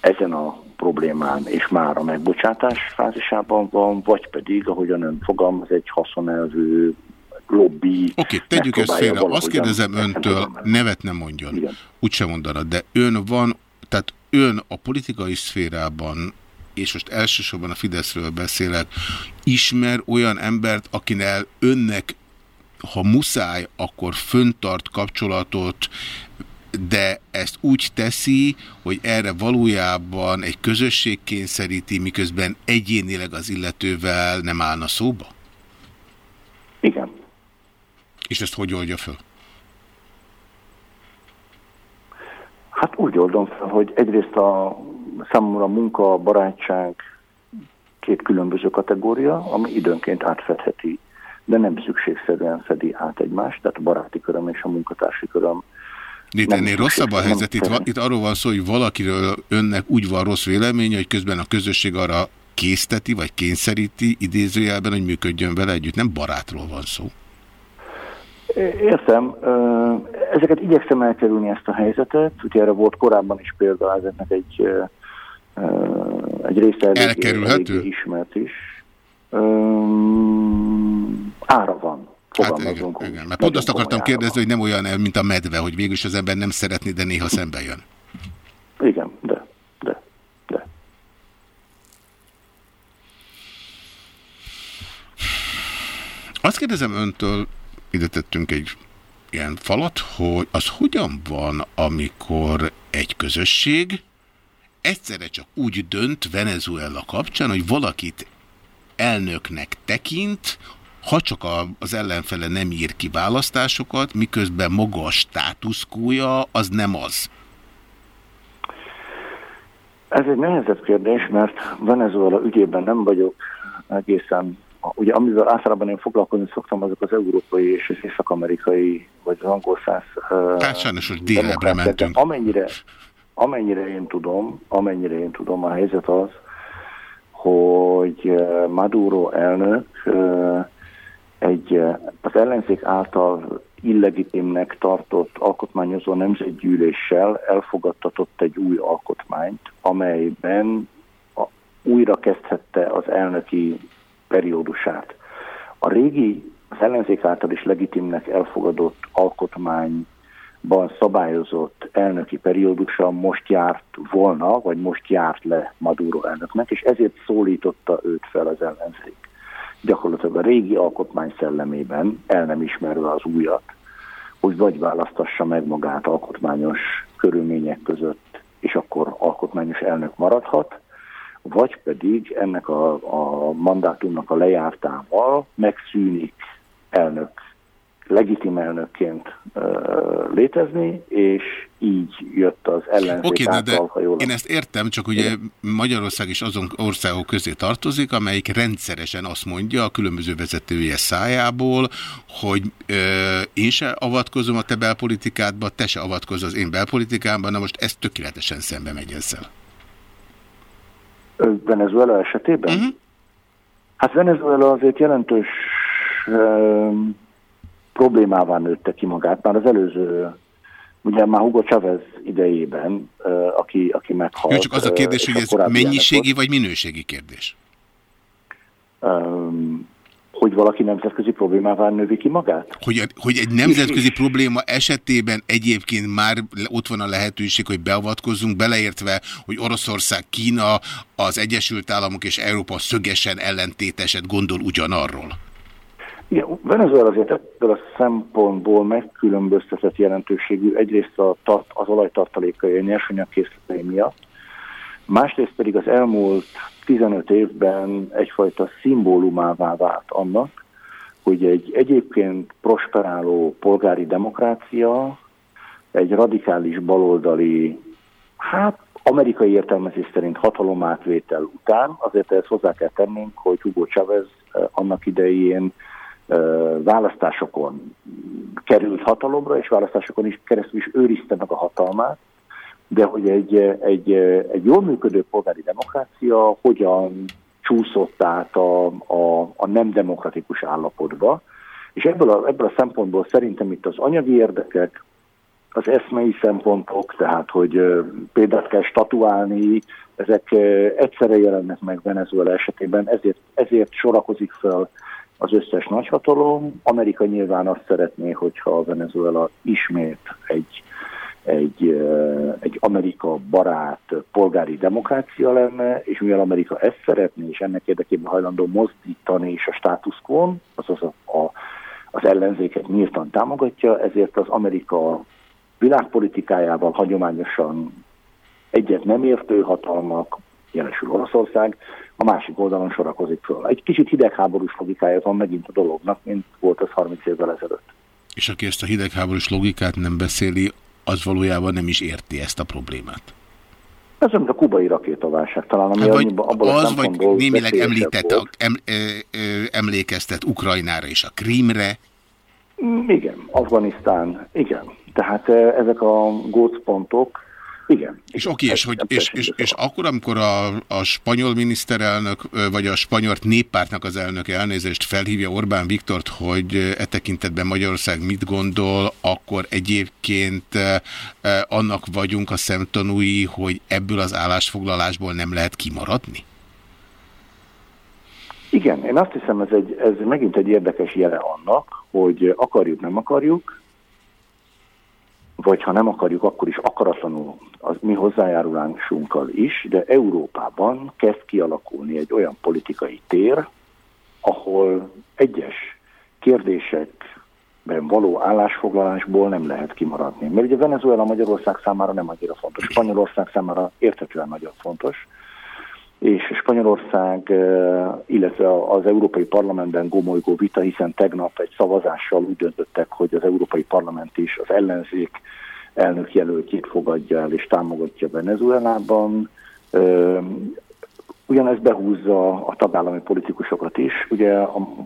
ezen a problémán, és már a megbocsátás fázisában van, vagy pedig, ahogyan ön fogalmaz, egy haszonelvű lobby. Oké, okay, tegyük ezt félre. Azt kérdezem öntől, nevet nem mondjon. Igen. Úgyse mondana, de ön van, tehát ön a politikai szférában és most elsősorban a Fideszről beszélek, ismer olyan embert, akinek önnek, ha muszáj, akkor föntart kapcsolatot, de ezt úgy teszi, hogy erre valójában egy közösség kényszeríti, miközben egyénileg az illetővel nem állna szóba? Igen. És ezt hogy oldja föl? Hát úgy oldom fel, hogy egyrészt a számomra munka, a barátság két különböző kategória, ami időnként átfedheti, de nem szükségszerűen fedi át egymást, tehát a baráti köröm és a munkatársi köröm itt ennél rosszabb a helyzet, itt, itt arról van szó, hogy valakiről önnek úgy van rossz véleménye, hogy közben a közösség arra készteti, vagy kényszeríti idézőjelben, hogy működjön vele együtt. Nem barátról van szó. Értem. Ezeket igyekszem elkerülni ezt a helyzetet. Ugye erre volt korábban is példa, ezeknek egy, egy része elég, Elkerülhető? elég ismert is. Ára van. Hát igen, igen. Mert pont azt akartam kérdezni, hogy nem olyan, mint a medve, hogy végülis az ember nem szeretné, de néha szembe jön. Igen, de, de, de. Azt kérdezem öntől, ide tettünk egy ilyen falat, hogy az hogyan van, amikor egy közösség egyszerre csak úgy dönt Venezuela kapcsán, hogy valakit elnöknek tekint, ha csak az ellenfele nem ír ki választásokat, miközben maga a státuszkója az nem az. Ez egy nehezebb kérdés, mert Venezuela ügyében nem vagyok egészen, ugye amivel általában én foglalkozni szoktam, azok az európai és az észak-amerikai, vagy az angol száz... Hát sajnos, hogy délebbre mentünk. Amennyire, amennyire én tudom, amennyire én tudom, a helyzet az, hogy Maduro elnök egy az ellenzék által illegitimnek tartott alkotmányozó nemzetgyűléssel elfogadtatott egy új alkotmányt, amelyben újra kezdhette az elnöki periódusát. A régi, az ellenzék által is legitimnek elfogadott alkotmányban szabályozott elnöki periódusa most járt volna, vagy most járt le Maduro elnöknek, és ezért szólította őt fel az ellenzék gyakorlatilag a régi alkotmány szellemében, el nem ismerve az újat, hogy vagy választassa meg magát alkotmányos körülmények között, és akkor alkotmányos elnök maradhat, vagy pedig ennek a, a mandátumnak a lejártával megszűnik elnök legitim elnökként uh, létezni, és így jött az ellenzék okay, által, de, de Én ezt értem, csak ugye Igen. Magyarország is azon országok közé tartozik, amelyik rendszeresen azt mondja a különböző vezetője szájából, hogy ö, én se avatkozom a te belpolitikádba, te se avatkozz az én belpolitikámba, na most ez tökéletesen szembe megy ezzel. Venezuela esetében? Uh mhm. -huh. Hát Venezuela azért jelentős problémává nőtte ki magát. Már az előző, ugye már Hugo Chavez idejében, aki, aki meghalt. Jó, csak az a kérdés, hogy ez mennyiségi vagy minőségi kérdés? Um, hogy valaki nemzetközi problémává növi ki magát? Hogy, hogy egy nemzetközi probléma esetében egyébként már ott van a lehetőség, hogy beavatkozzunk, beleértve, hogy Oroszország, Kína, az Egyesült Államok és Európa szögesen ellentéteset gondol ugyanarról. Igen, Venezuela azért ebből a szempontból megkülönböztetett jelentőségű egyrészt a tart, az olajtartalékai, a nyersanyagkészletei miatt, másrészt pedig az elmúlt 15 évben egyfajta szimbólumává vált annak, hogy egy egyébként prosperáló polgári demokrácia, egy radikális baloldali, hát amerikai értelmezés szerint hatalomátvétel után, azért ezt hozzá kell tennünk, hogy Hugo Chavez annak idején választásokon került hatalomra, és választásokon is keresztül is őrizte meg a hatalmát, de hogy egy, egy, egy jól működő polgári demokrácia hogyan csúszott át a, a, a nem demokratikus állapotba. És ebből a, ebből a szempontból szerintem itt az anyagi érdekek, az eszmei szempontok, tehát hogy példát kell statuálni, ezek egyszerre jelennek meg Venezuela esetében, ezért, ezért sorakozik fel az összes nagyhatalom. Amerika nyilván azt szeretné, hogyha Venezuela ismét egy, egy, egy Amerika barát polgári demokrácia lenne, és mivel Amerika ezt szeretné, és ennek érdekében hajlandó mozdítani is a status quo azaz a, a, az ellenzéket nyíltan támogatja, ezért az Amerika világpolitikájával hagyományosan egyet nem értő hatalmak, jelesül Oroszország, a másik oldalon sorakozik föl. Egy kicsit hidegháborús logikája van megint a dolognak, mint volt az 30 évvel ezelőtt. És aki ezt a hidegháborús logikát nem beszéli, az valójában nem is érti ezt a problémát. Ez mint a kubai rakétaválság talán, ami hát, vagy abban az, vagy némileg említett, em, emlékeztet Ukrajnára és a Krímre. Mm, igen, Afganisztán, igen. Tehát ezek a gócpontok, Igen. És oké, és, hogy, és, és, és akkor, amikor a, a spanyol miniszterelnök, vagy a spanyol néppártnak az elnök elnézést felhívja Orbán Viktort, hogy e tekintetben Magyarország mit gondol, akkor egyébként annak vagyunk a szemtanúi, hogy ebből az állásfoglalásból nem lehet kimaradni? Igen, én azt hiszem, ez, egy, ez megint egy érdekes jele annak, hogy akarjuk, nem akarjuk, vagy ha nem akarjuk, akkor is akaratlanul az mi hozzájárulásunkkal is, de Európában kezd kialakulni egy olyan politikai tér, ahol egyes kérdésekben való állásfoglalásból nem lehet kimaradni. Mert ugye Venezuela Magyarország számára nem annyira fontos, Spanyolország számára értetően nagyon fontos, és Spanyolország, illetve az Európai Parlamentben gomolygó vita, hiszen tegnap egy szavazással úgy döntöttek, hogy az Európai Parlament is az ellenzék elnök jelöltjét fogadja el és támogatja Venezuelában. Ugyanez behúzza a tagállami politikusokat is. Ugye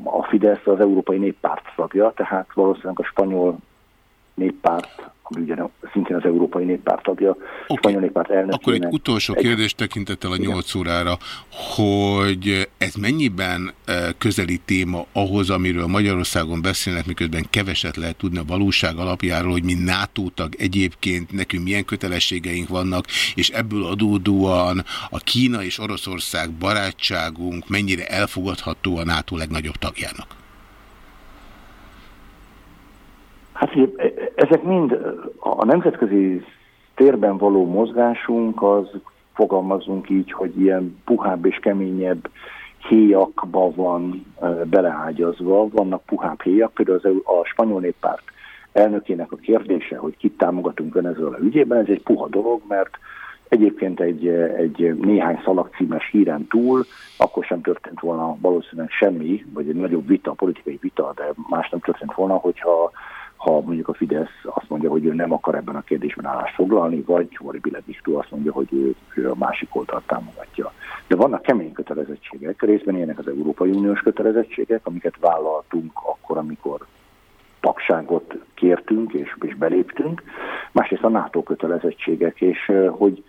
a Fidesz az Európai Néppárt tagja, tehát valószínűleg a spanyol néppárt ami ugye szintén az Európai Néppárt tagja, okay. Spanyol Néppárt elnökének. Akkor egy utolsó egy... kérdés tekintettel a nyolc órára, hogy ez mennyiben e, közeli téma ahhoz, amiről Magyarországon beszélnek, miközben keveset lehet tudni a valóság alapjáról, hogy mi NATO tag egyébként nekünk milyen kötelességeink vannak, és ebből adódóan a Kína és Oroszország barátságunk mennyire elfogadható a NATO legnagyobb tagjának? Hát ezek mind a nemzetközi térben való mozgásunk, az fogalmazunk így, hogy ilyen puhább és keményebb héjakba van beleágyazva, vannak puhább héjak, például az, a spanyol néppárt elnökének a kérdése, hogy kit támogatunk Venezuela ügyében, ez egy puha dolog, mert egyébként egy, egy néhány szalagcímes híren túl, akkor sem történt volna valószínűleg semmi, vagy egy nagyobb vita, politikai vita, de más nem történt volna, hogyha ha mondjuk a Fidesz azt mondja, hogy ő nem akar ebben a kérdésben állást foglalni, vagy Hori Bilediktó azt mondja, hogy ő, ő a másik oldalt támogatja. De vannak kemény kötelezettségek, részben ilyenek az Európai Uniós kötelezettségek, amiket vállaltunk akkor, amikor tagságot kértünk és, és beléptünk, másrészt a NATO kötelezettségek, és hogy,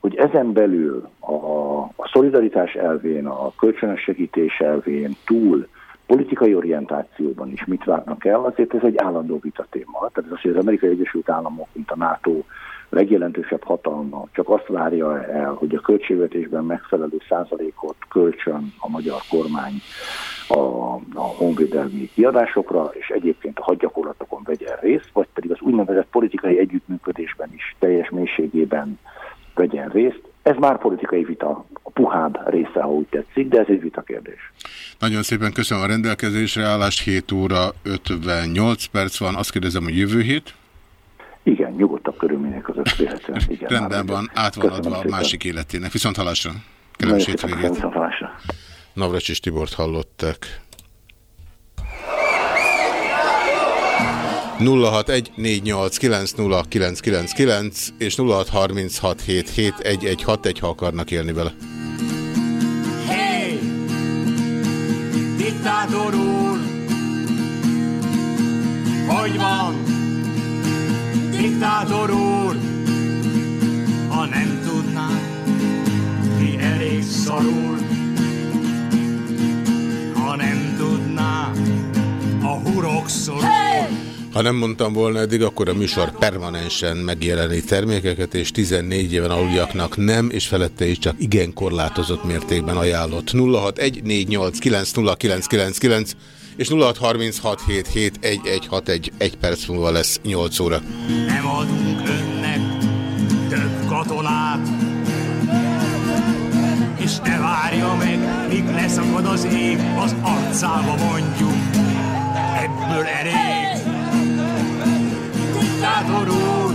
hogy ezen belül a, a szolidaritás elvén, a kölcsönös segítés elvén túl politikai orientációban is mit várnak el, azért ez egy állandó vitatéma. Tehát az, hogy az Amerikai Egyesült Államok, mint a NATO legjelentősebb hatalma csak azt várja el, hogy a költségvetésben megfelelő százalékot kölcsön a magyar kormány a, a honvédelmi kiadásokra, és egyébként a hadgyakorlatokon vegyen részt, vagy pedig az úgynevezett politikai együttműködésben is teljes mélységében vegyen részt. Ez már politikai vita, a puhább része, ha úgy tetszik, de ez egy vita kérdés. Nagyon szépen köszönöm a rendelkezésre állást, 7 óra 58 perc van. Azt kérdezem, hogy jövő hét? Igen, nyugodtabb körülmények között véletlenül. Rendben van, át van adva a másik életének. Viszont halásra. Kellemes hétvégét. Navracsis Tibort hallották. 0614890999 és 0636771161, ha akarnak élni vele. Hey! Diktátor úr! Hogy van? Diktátor úr! Ha nem tudná, ki elég szarul, ha nem tudná, a hurok szorul. Hey! Ha nem mondtam volna eddig, akkor a műsor permanensen megjeleni termékeket, és 14 éven aluljaknak nem, és felette is csak igen korlátozott mértékben ajánlott. 0614890999 és 0636771161 egy perc múlva lesz 8 óra. Nem adunk önnek több katonát, és ne várja meg, míg leszakad az ég, az arcába mondjuk, ebből elég diktátor úr!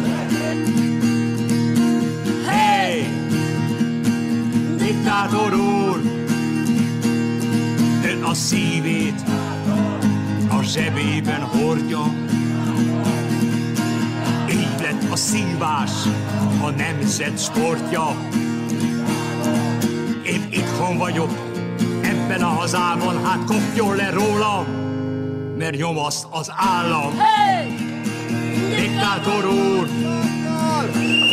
Hey! Diktátor úr! Ön a szívét a zsebében hordja. Így lett a szívás a nemzet sportja. Én itthon vagyok, ebben a hazában, hát kopjon le rólam, mert nyom azt az állam. Hey! Diktátor úr!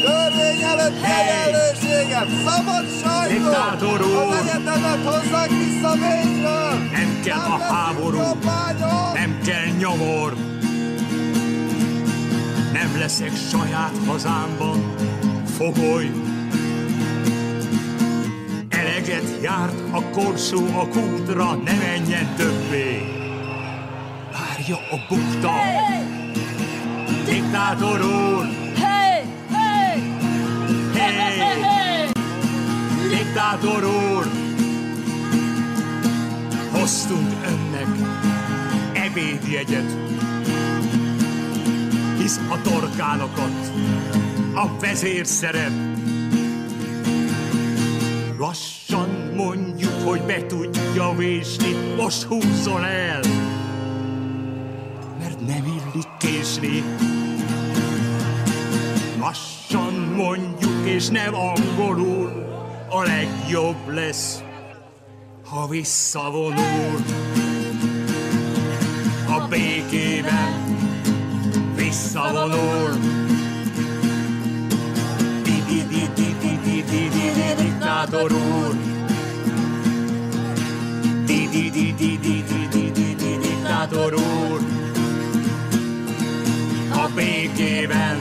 Törvény előtt egyenlőséget, szabad sajtó! Diktátor úr! Az egyetemet hozzák vissza Bécsről! Nem kell a háború! Nem kell nyomor! Nem leszek saját hazámban fogoly! Eleget járt a korsó a kútra, ne menjen többé! Várja a bukta! Hey! Diktátor úr! Hey! Hey! Hey! hey! Diktátor úr! Hoztunk önnek ebédjegyet, hisz a torkánokat a vezér szeret. Lassan mondjuk, hogy be tudja vésni, most húzzon el, mert nem illik késni. Lassan mondjuk, és nem angolul, a legjobb lesz, ha visszavonul. A békében visszavonul. Diktátor úr! Diktátor úr! A békében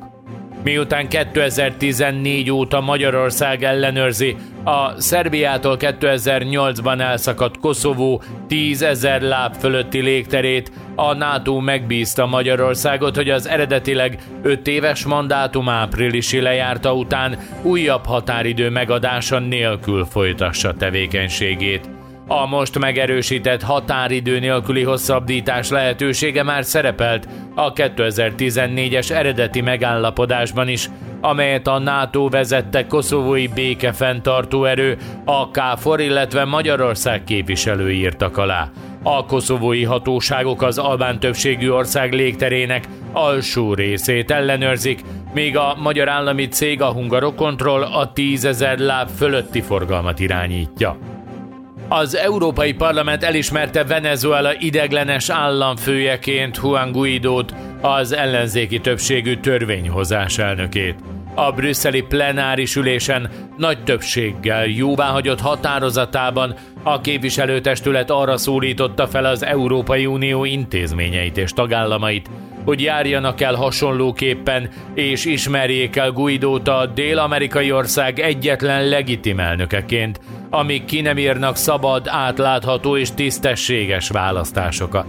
Miután 2014 óta Magyarország ellenőrzi a Szerbiától 2008-ban elszakadt Koszovó 10 ezer láb fölötti légterét, a NATO megbízta Magyarországot, hogy az eredetileg 5 éves mandátum áprilisi lejárta után újabb határidő megadása nélkül folytassa tevékenységét. A most megerősített határidő nélküli hosszabbítás lehetősége már szerepelt a 2014-es eredeti megállapodásban is, amelyet a NATO vezette koszovói békefenntartó erő, a KFOR, illetve Magyarország képviselői írtak alá. A koszovói hatóságok az albán többségű ország légterének alsó részét ellenőrzik, míg a magyar állami cég a Hungarokontroll a 10 ezer láb fölötti forgalmat irányítja. Az Európai Parlament elismerte Venezuela ideglenes államfőjeként Juan Guaidót, az ellenzéki többségű törvényhozás elnökét. A brüsszeli plenáris ülésen nagy többséggel jóváhagyott határozatában a képviselőtestület arra szólította fel az Európai Unió intézményeit és tagállamait, hogy járjanak el hasonlóképpen, és ismerjék el Guidót a dél-amerikai ország egyetlen legitim elnökeként, amíg ki nem írnak szabad, átlátható és tisztességes választásokat.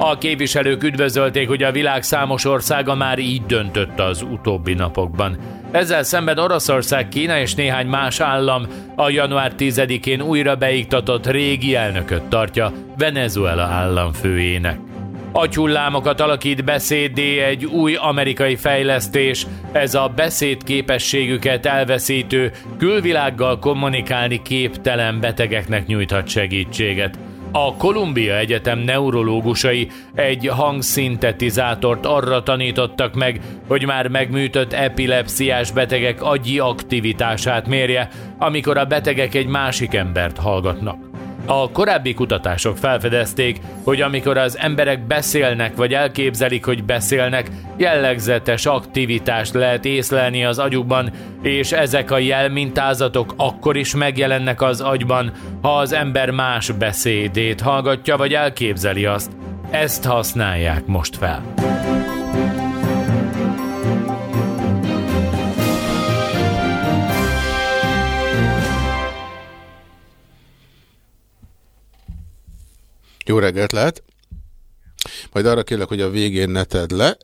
A képviselők üdvözölték, hogy a világ számos országa már így döntött az utóbbi napokban. Ezzel szemben Oroszország, Kína és néhány más állam a január 10-én újra beiktatott régi elnököt tartja Venezuela államfőjének. Agyhullámokat alakít beszédé egy új amerikai fejlesztés, ez a beszéd képességüket elveszítő, külvilággal kommunikálni képtelen betegeknek nyújthat segítséget. A Columbia Egyetem neurológusai egy hangszintetizátort arra tanítottak meg, hogy már megműtött epilepsziás betegek agyi aktivitását mérje, amikor a betegek egy másik embert hallgatnak. A korábbi kutatások felfedezték, hogy amikor az emberek beszélnek vagy elképzelik, hogy beszélnek, jellegzetes aktivitást lehet észlelni az agyukban, és ezek a jelmintázatok akkor is megjelennek az agyban, ha az ember más beszédét hallgatja vagy elképzeli azt. Ezt használják most fel. Jó reggelt lehet. Majd arra kérlek, hogy a végén ne tedd le,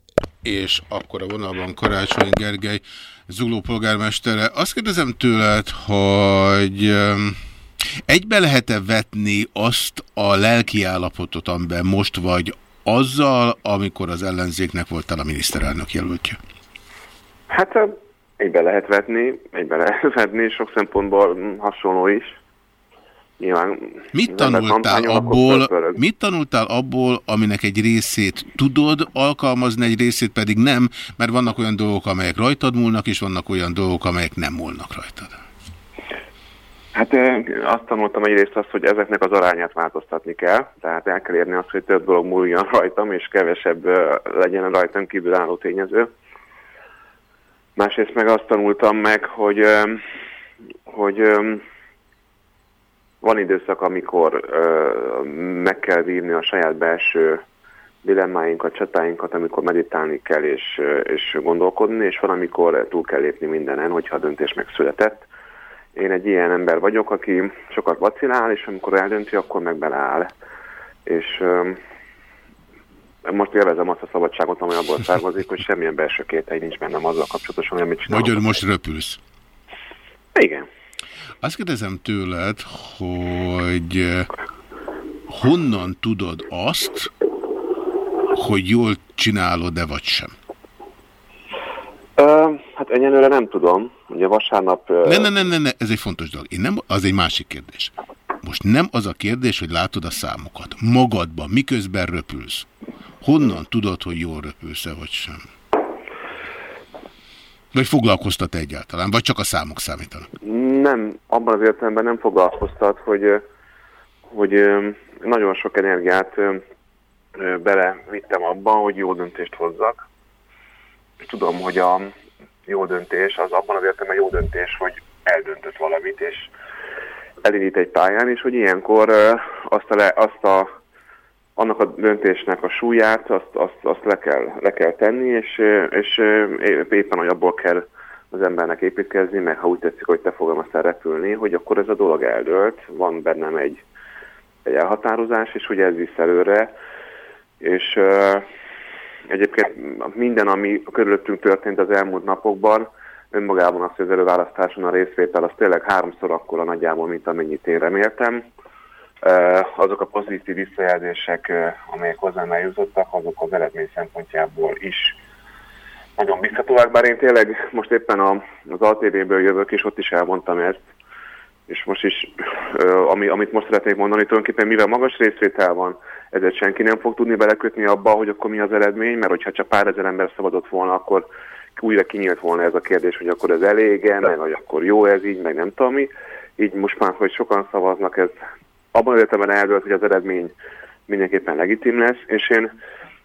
és akkor a vonalban Karácsony Gergely, Zuló polgármestere. Azt kérdezem tőled, hogy egybe lehet-e vetni azt a lelki állapotot, amiben most vagy, azzal, amikor az ellenzéknek voltál a miniszterelnök jelöltje? Hát egybe lehet vetni, egybe lehet vetni, sok szempontból hasonló is. Nyilván, mit tanultál, abból, mit tanultál abból, aminek egy részét tudod alkalmazni, egy részét pedig nem, mert vannak olyan dolgok, amelyek rajtad múlnak, és vannak olyan dolgok, amelyek nem múlnak rajtad? Hát azt tanultam egyrészt azt, hogy ezeknek az arányát változtatni kell, tehát el kell érni azt, hogy több dolog múljon rajtam, és kevesebb legyen rajtam kívülálló tényező. Másrészt meg azt tanultam meg, hogy, hogy van időszak, amikor meg kell vívni a saját belső dilemmáinkat, csatáinkat, amikor meditálni kell és, és gondolkodni, és van, amikor túl kell lépni mindenen, hogyha a döntés megszületett. Én egy ilyen ember vagyok, aki sokat vacilál, és amikor eldönti, akkor meg beleáll. És most élvezem azt a szabadságot, ami abból származik, hogy semmilyen belső kételj nincs bennem azzal kapcsolatosan, amit csinálok. Magyar most röpülsz. Igen. Azt kérdezem tőled, hogy eh, honnan tudod azt, hogy jól csinálod-e vagy sem? Hát egyenlőre nem tudom. Ugye vasárnap... Ne, ne, ne, ne, ne, ez egy fontos dolog. Én nem, az egy másik kérdés. Most nem az a kérdés, hogy látod a számokat. Magadban, miközben röpülsz. Honnan tudod, hogy jól röpülsz-e vagy sem? Vagy foglalkoztat -e egyáltalán? Vagy csak a számok számítanak? Nem, abban az értelemben nem foglalkoztat, hogy, hogy nagyon sok energiát belevittem abban, hogy jó döntést hozzak. És tudom, hogy a jó döntés az abban az értelemben jó döntés, hogy eldöntött valamit, és elindít egy pályán, és hogy ilyenkor azt a, le, azt a annak a döntésnek a súlyát, azt, azt, azt le, kell, le kell tenni, és, és éppen, hogy abból kell az embernek építkezni, meg ha úgy tetszik, hogy te fogom aztán repülni, hogy akkor ez a dolog eldőlt, van bennem egy, egy elhatározás, és hogy ez visz előre, és uh, egyébként minden, ami körülöttünk történt az elmúlt napokban, önmagában az, hogy az előválasztáson a részvétel az tényleg háromszor akkora nagyjából, mint amennyit én reméltem. Azok a pozitív visszajelzések, amelyek hozzám eljutottak, azok az eredmény szempontjából is nagyon biztatóak, bár én tényleg most éppen a, az ATV-ből jövök, és ott is elmondtam ezt, és most is, ami, amit most szeretnék mondani, tulajdonképpen mivel magas részvétel van, ezért senki nem fog tudni belekötni abba, hogy akkor mi az eredmény, mert hogyha csak pár ezer ember szabadott volna, akkor újra kinyílt volna ez a kérdés, hogy akkor ez elége, meg hogy akkor jó ez így, meg nem tudom mi. Így most már, hogy sokan szavaznak, ez abban az értelemben eldőlt, hogy az eredmény mindenképpen legitim lesz, és én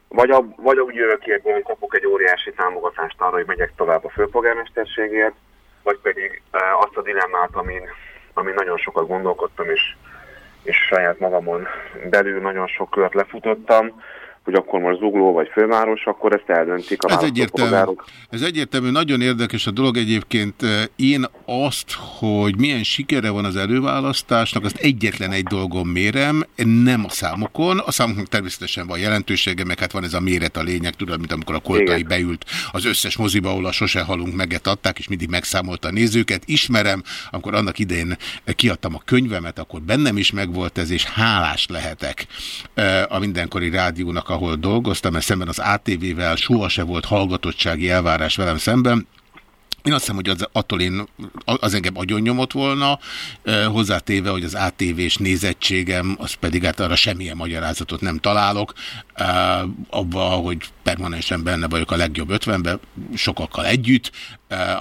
vagy, a, vagy úgy jövök ki hogy kapok egy óriási támogatást arra, hogy megyek tovább a főpolgármesterségért, vagy pedig e, azt a dilemmát, amin, amin nagyon sokat gondolkodtam, és, és saját magamon belül nagyon sok kört lefutottam, hogy akkor most zugló vagy főváros, akkor ezt eldöntik a ez egyértelmű, ez egyértelmű, nagyon érdekes a dolog egyébként. Én azt, hogy milyen sikere van az előválasztásnak, azt egyetlen egy dolgon mérem, nem a számokon. A számoknak természetesen van jelentősége, meg hát van ez a méret a lényeg, tudod, mint amikor a Koltai Igen. beült az összes moziba, ahol a Sose halunk meget adták, és mindig megszámolta a nézőket. Ismerem, amikor annak idején kiadtam a könyvemet, akkor bennem is megvolt ez, és hálás lehetek a mindenkori rádiónak, ahol dolgoztam, mert szemben az ATV-vel soha se volt hallgatottsági elvárás velem szemben, én azt hiszem, hogy az, attól én, az engem agyon nyomott volna, hozzátéve, hogy az ATV-s nézettségem, az pedig hát arra semmilyen magyarázatot nem találok, abba, hogy permanensen benne vagyok a legjobb ötvenben, sokakkal együtt,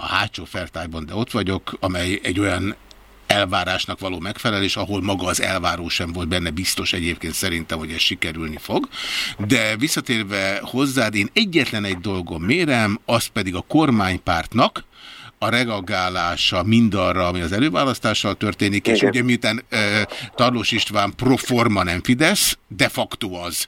a hátsó fertályban, de ott vagyok, amely egy olyan elvárásnak való megfelelés, ahol maga az elváró sem volt benne biztos egyébként szerintem, hogy ez sikerülni fog. De visszatérve hozzád, én egyetlen egy dolgon mérem, az pedig a kormánypártnak, a reagálása mindarra, ami az előválasztással történik, Igen. és ugye miután e, Tarlós István proforma nem Fidesz, de facto az,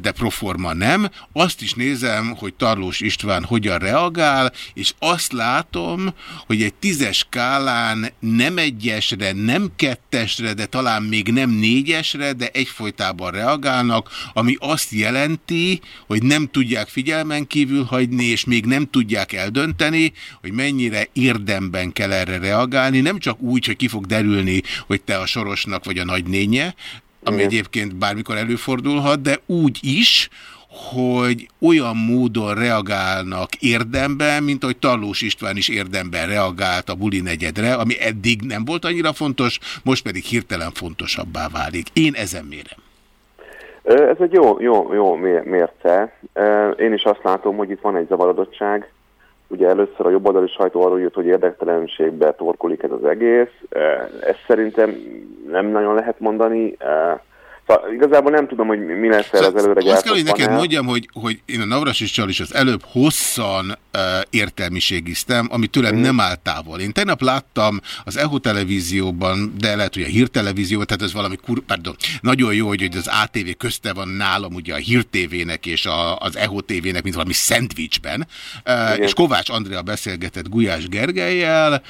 de proforma nem, azt is nézem, hogy Tarlós István hogyan reagál, és azt látom, hogy egy tízes skálán nem egyesre, nem kettesre, de talán még nem négyesre, de egyfolytában reagálnak, ami azt jelenti, hogy nem tudják figyelmen kívül hagyni, és még nem tudják eldönteni, hogy mennyire érdemben kell erre reagálni, nem csak úgy, hogy ki fog derülni, hogy te a sorosnak vagy a nagynénye, ami Igen. egyébként bármikor előfordulhat, de úgy is, hogy olyan módon reagálnak érdemben, mint ahogy Tarlós István is érdemben reagált a buli negyedre, ami eddig nem volt annyira fontos, most pedig hirtelen fontosabbá válik. Én ezen mérem. Ez egy jó, jó, jó mérce. Én is azt látom, hogy itt van egy zavarodottság. Ugye először a jobboldali sajtó arról jött, hogy érdektelenségbe torkolik ez az egész. Ezt szerintem nem nagyon lehet mondani. Szóval igazából nem tudom, hogy mi lesz el az előre Azt kell, hogy neked mondjam, hogy, hogy én a Navrasicsal is az előbb hosszan uh, értelmiségiztem, ami tőlem mm. nem áll távol. Én tegnap láttam az EHO televízióban, de lehet, hogy a hírtelevízió, tehát ez valami kur, pardon, nagyon jó, hogy az ATV közte van nálam ugye a hírtévének és a, az EHO tévének, mint valami szendvicsben, uh, és Kovács Andrea beszélgetett Gulyás Gergelyel,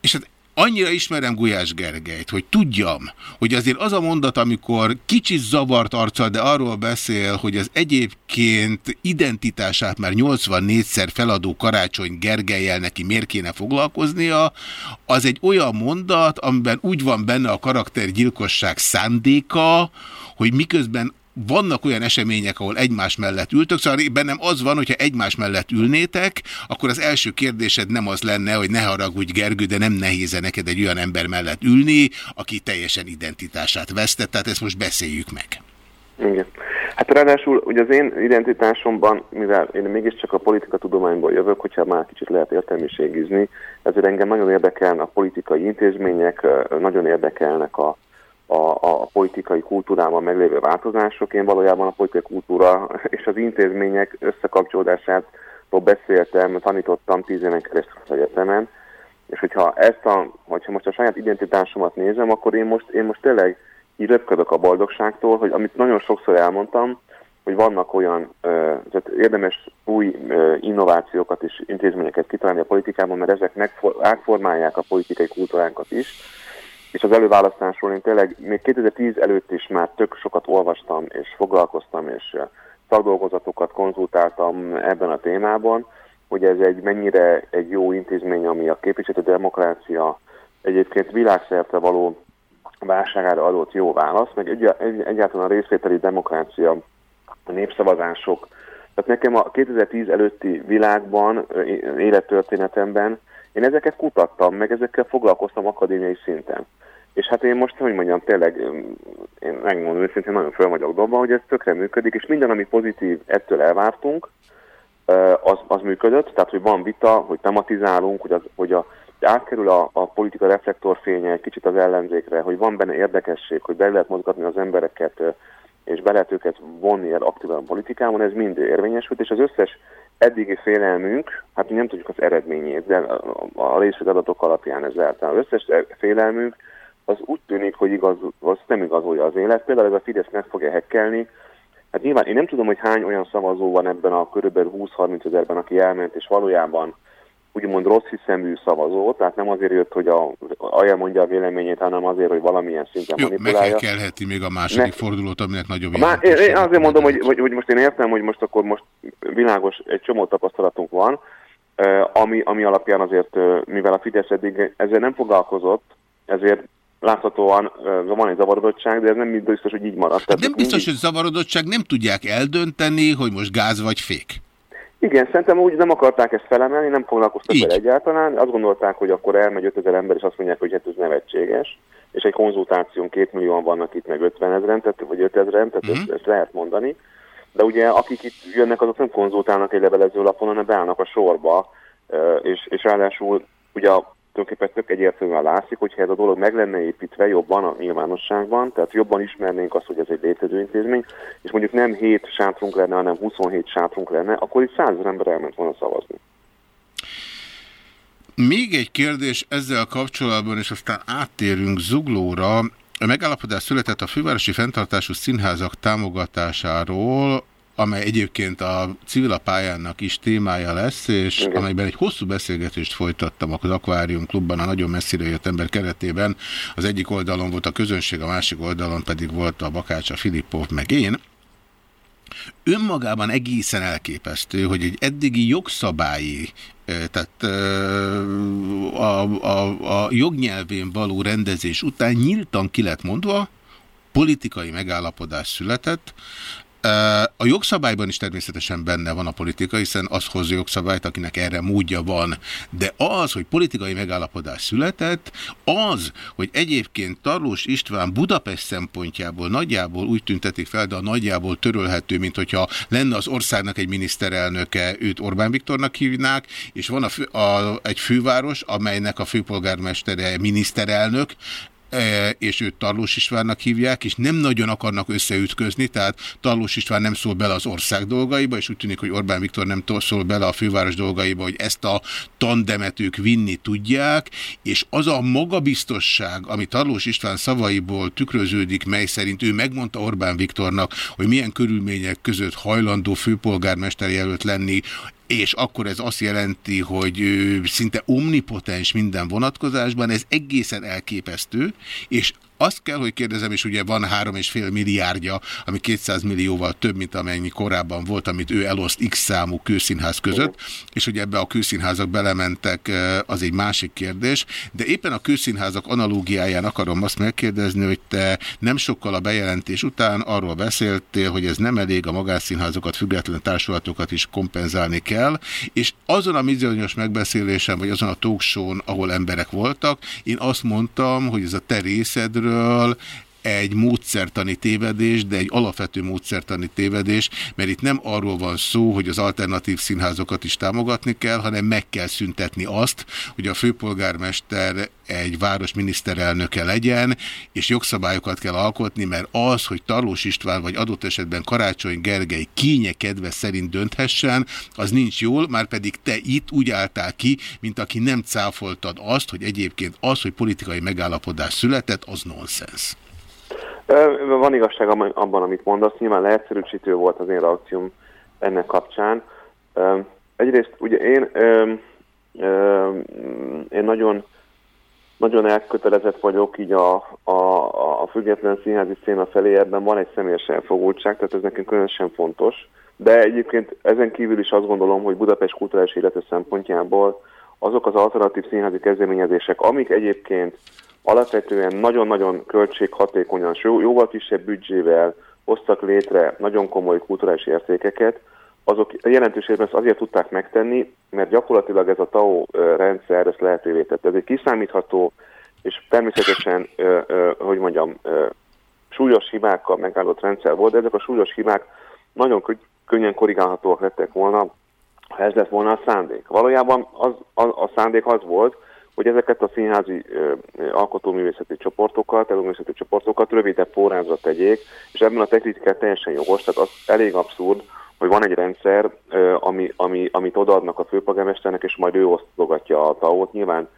és hát annyira ismerem Gulyás Gergelyt, hogy tudjam, hogy azért az a mondat, amikor kicsit zavart arccal, de arról beszél, hogy az egyébként identitását már 84-szer feladó Karácsony Gergelyel neki miért kéne foglalkoznia, az egy olyan mondat, amiben úgy van benne a karaktergyilkosság szándéka, hogy miközben vannak olyan események, ahol egymás mellett ültök, szóval bennem az van, hogyha egymás mellett ülnétek, akkor az első kérdésed nem az lenne, hogy ne haragudj Gergő, de nem nehéz -e neked egy olyan ember mellett ülni, aki teljesen identitását vesztett, tehát ezt most beszéljük meg. Igen. Hát ráadásul ugye az én identitásomban, mivel én mégiscsak a politika tudományból jövök, hogyha már kicsit lehet értelmiségizni, ezért engem nagyon érdekelnek a politikai intézmények, nagyon érdekelnek a a, a politikai kultúrában meglévő változások. Én valójában a politikai kultúra és az intézmények összekapcsolódásáról beszéltem, tanítottam tíz éven keresztül az egyetemen, és hogyha ezt a, hogyha most a saját identitásomat nézem, akkor én most, én most tényleg így röpködök a boldogságtól, hogy amit nagyon sokszor elmondtam, hogy vannak olyan, tehát érdemes új innovációkat és intézményeket kitalálni a politikában, mert ezek átformálják a politikai kultúránkat is, és az előválasztásról én tényleg még 2010 előtt is már tök sokat olvastam, és foglalkoztam, és szakdolgozatokat konzultáltam ebben a témában, hogy ez egy mennyire egy jó intézmény, ami a képviselő demokrácia egyébként világszerte való válságára adott jó válasz, meg egy, egy, egyáltalán a részvételi demokrácia, a népszavazások. Tehát nekem a 2010 előtti világban, élettörténetemben én ezeket kutattam, meg ezekkel foglalkoztam akadémiai szinten. És hát én most, hogy mondjam, tényleg, én megmondom őszintén, nagyon föl vagyok dobva, hogy ez tökre működik, és minden, ami pozitív, ettől elvártunk, az, az működött, tehát hogy van vita, hogy tematizálunk, hogy, az, hogy, a, átkerül a, a politika reflektorfénye egy kicsit az ellenzékre, hogy van benne érdekesség, hogy be lehet mozgatni az embereket, és be lehet őket vonni el aktívan politikában, ez mind érvényesült, és az összes eddigi félelmünk, hát mi nem tudjuk az eredményét, de a, a részletadatok alapján ez eltán. Az összes félelmünk az úgy tűnik, hogy igaz, az nem igazolja az élet. Például ez a Fidesz meg fogja hekkelni. Hát nyilván én nem tudom, hogy hány olyan szavazó van ebben a körülbelül 20-30 ezerben, aki elment, és valójában úgymond rossz hiszemű szavazó, tehát nem azért jött, hogy a, Aja mondja a véleményét, hanem azért, hogy valamilyen szinten Jó, manipulálja. Meghekkelheti még a második meg... fordulót, aminek nagyobb Má, én, én azért mondom, hogy, hogy, hogy most én értem, hogy most akkor most világos, egy csomó tapasztalatunk van, ami, ami alapján azért, mivel a Fidesz eddig ezzel nem foglalkozott, ezért láthatóan van egy zavarodottság, de ez nem biztos, hogy így maradt. Hát nem biztos, mindig... hogy zavarodottság, nem tudják eldönteni, hogy most gáz vagy fék. Igen, szerintem úgy nem akarták ezt felemelni, nem foglalkoztak vele egyáltalán. Azt gondolták, hogy akkor elmegy 5000 ember, és azt mondják, hogy hát ez nevetséges. És egy konzultáción két millióan vannak itt, meg 50 ezeren, tehát, vagy 5000-en, tehát mm -hmm. ezt, ezt lehet mondani. De ugye akik itt jönnek, azok nem konzultálnak egy levelező lapon, hanem beállnak a sorba, és, és ráadásul ugye a tulajdonképpen tök egyértelműen látszik, hogyha ez a dolog meg lenne építve jobban a nyilvánosságban, tehát jobban ismernénk azt, hogy ez egy létező intézmény, és mondjuk nem 7 sátrunk lenne, hanem 27 sátrunk lenne, akkor itt 100 ember elment volna szavazni. Még egy kérdés ezzel kapcsolatban, és aztán áttérünk Zuglóra. A megállapodás született a fővárosi fenntartású színházak támogatásáról, amely egyébként a civil pályának is témája lesz, és Igen. amelyben egy hosszú beszélgetést folytattam az Aquarium Klubban a nagyon messzire jött ember keretében. Az egyik oldalon volt a közönség, a másik oldalon pedig volt a Bakácsa Filippov meg én. Önmagában egészen elképesztő, hogy egy eddigi jogszabályi, tehát a, a, a jognyelvén való rendezés után nyíltan ki lett mondva, politikai megállapodás született, A jogszabályban is természetesen benne van a politika, hiszen az hoz jogszabályt, akinek erre módja van. De az, hogy politikai megállapodás született, az, hogy egyébként Tarlós István Budapest szempontjából nagyjából úgy tüntetik fel, de a nagyjából törölhető, mint hogyha lenne az országnak egy miniszterelnöke, őt Orbán Viktornak hívnák, és van a fő, a, egy főváros, amelynek a főpolgármestere miniszterelnök, és őt Tarlós Istvánnak hívják, és nem nagyon akarnak összeütközni, tehát Tarlós István nem szól bele az ország dolgaiba, és úgy tűnik, hogy Orbán Viktor nem szól bele a főváros dolgaiba, hogy ezt a tandemet ők vinni tudják, és az a magabiztosság, ami Tarlós István szavaiból tükröződik, mely szerint ő megmondta Orbán Viktornak, hogy milyen körülmények között hajlandó főpolgármester jelölt lenni, és akkor ez azt jelenti, hogy szinte omnipotens minden vonatkozásban, ez egészen elképesztő, és azt kell, hogy kérdezem, és ugye van három és fél milliárdja, ami 200 millióval több, mint amennyi korábban volt, amit ő eloszt X számú kőszínház között, és hogy ebbe a kőszínházak belementek, az egy másik kérdés, de éppen a kőszínházak analógiáján akarom azt megkérdezni, hogy te nem sokkal a bejelentés után arról beszéltél, hogy ez nem elég, a magánszínházokat, független társulatokat is kompenzálni kell, és azon a bizonyos megbeszélésen, vagy azon a talkshow ahol emberek voltak, én azt mondtam, hogy ez a te részedről részéről egy módszertani tévedés, de egy alapvető módszertani tévedés, mert itt nem arról van szó, hogy az alternatív színházokat is támogatni kell, hanem meg kell szüntetni azt, hogy a főpolgármester egy város miniszterelnöke legyen, és jogszabályokat kell alkotni, mert az, hogy Tarlós István vagy adott esetben Karácsony Gergely kénye kedve szerint dönthessen, az nincs jól, már pedig te itt úgy álltál ki, mint aki nem cáfoltad azt, hogy egyébként az, hogy politikai megállapodás született, az nonsens. Van igazság abban, amit mondasz. Nyilván leegyszerűsítő volt az én reakcióm ennek kapcsán. Egyrészt ugye én, én nagyon, nagyon elkötelezett vagyok így a, a, a független színházi széna felé, ebben van egy személyes elfogultság, tehát ez nekünk különösen fontos. De egyébként ezen kívül is azt gondolom, hogy Budapest kulturális élete szempontjából azok az alternatív színházi kezdeményezések, amik egyébként alapvetően nagyon-nagyon költséghatékonyan, jóval kisebb büdzsével hoztak létre nagyon komoly kulturális értékeket, azok jelentőségben ezt azért tudták megtenni, mert gyakorlatilag ez a TAO rendszer ezt lehetővé tette. Ez egy kiszámítható, és természetesen, hogy mondjam, súlyos hibákkal megállott rendszer volt, de ezek a súlyos hibák nagyon könnyen korrigálhatóak lettek volna, ha ez lett volna a szándék. Valójában az, a, a szándék az volt, hogy ezeket a színházi alkotóművészeti csoportokat, előművészeti csoportokat rövidebb forrázra tegyék, és ebben a technikát teljesen jogos, tehát az elég abszurd, hogy van egy rendszer, ami, ami, amit odaadnak a főpolgármesternek, és majd ő osztogatja a tao Nyilván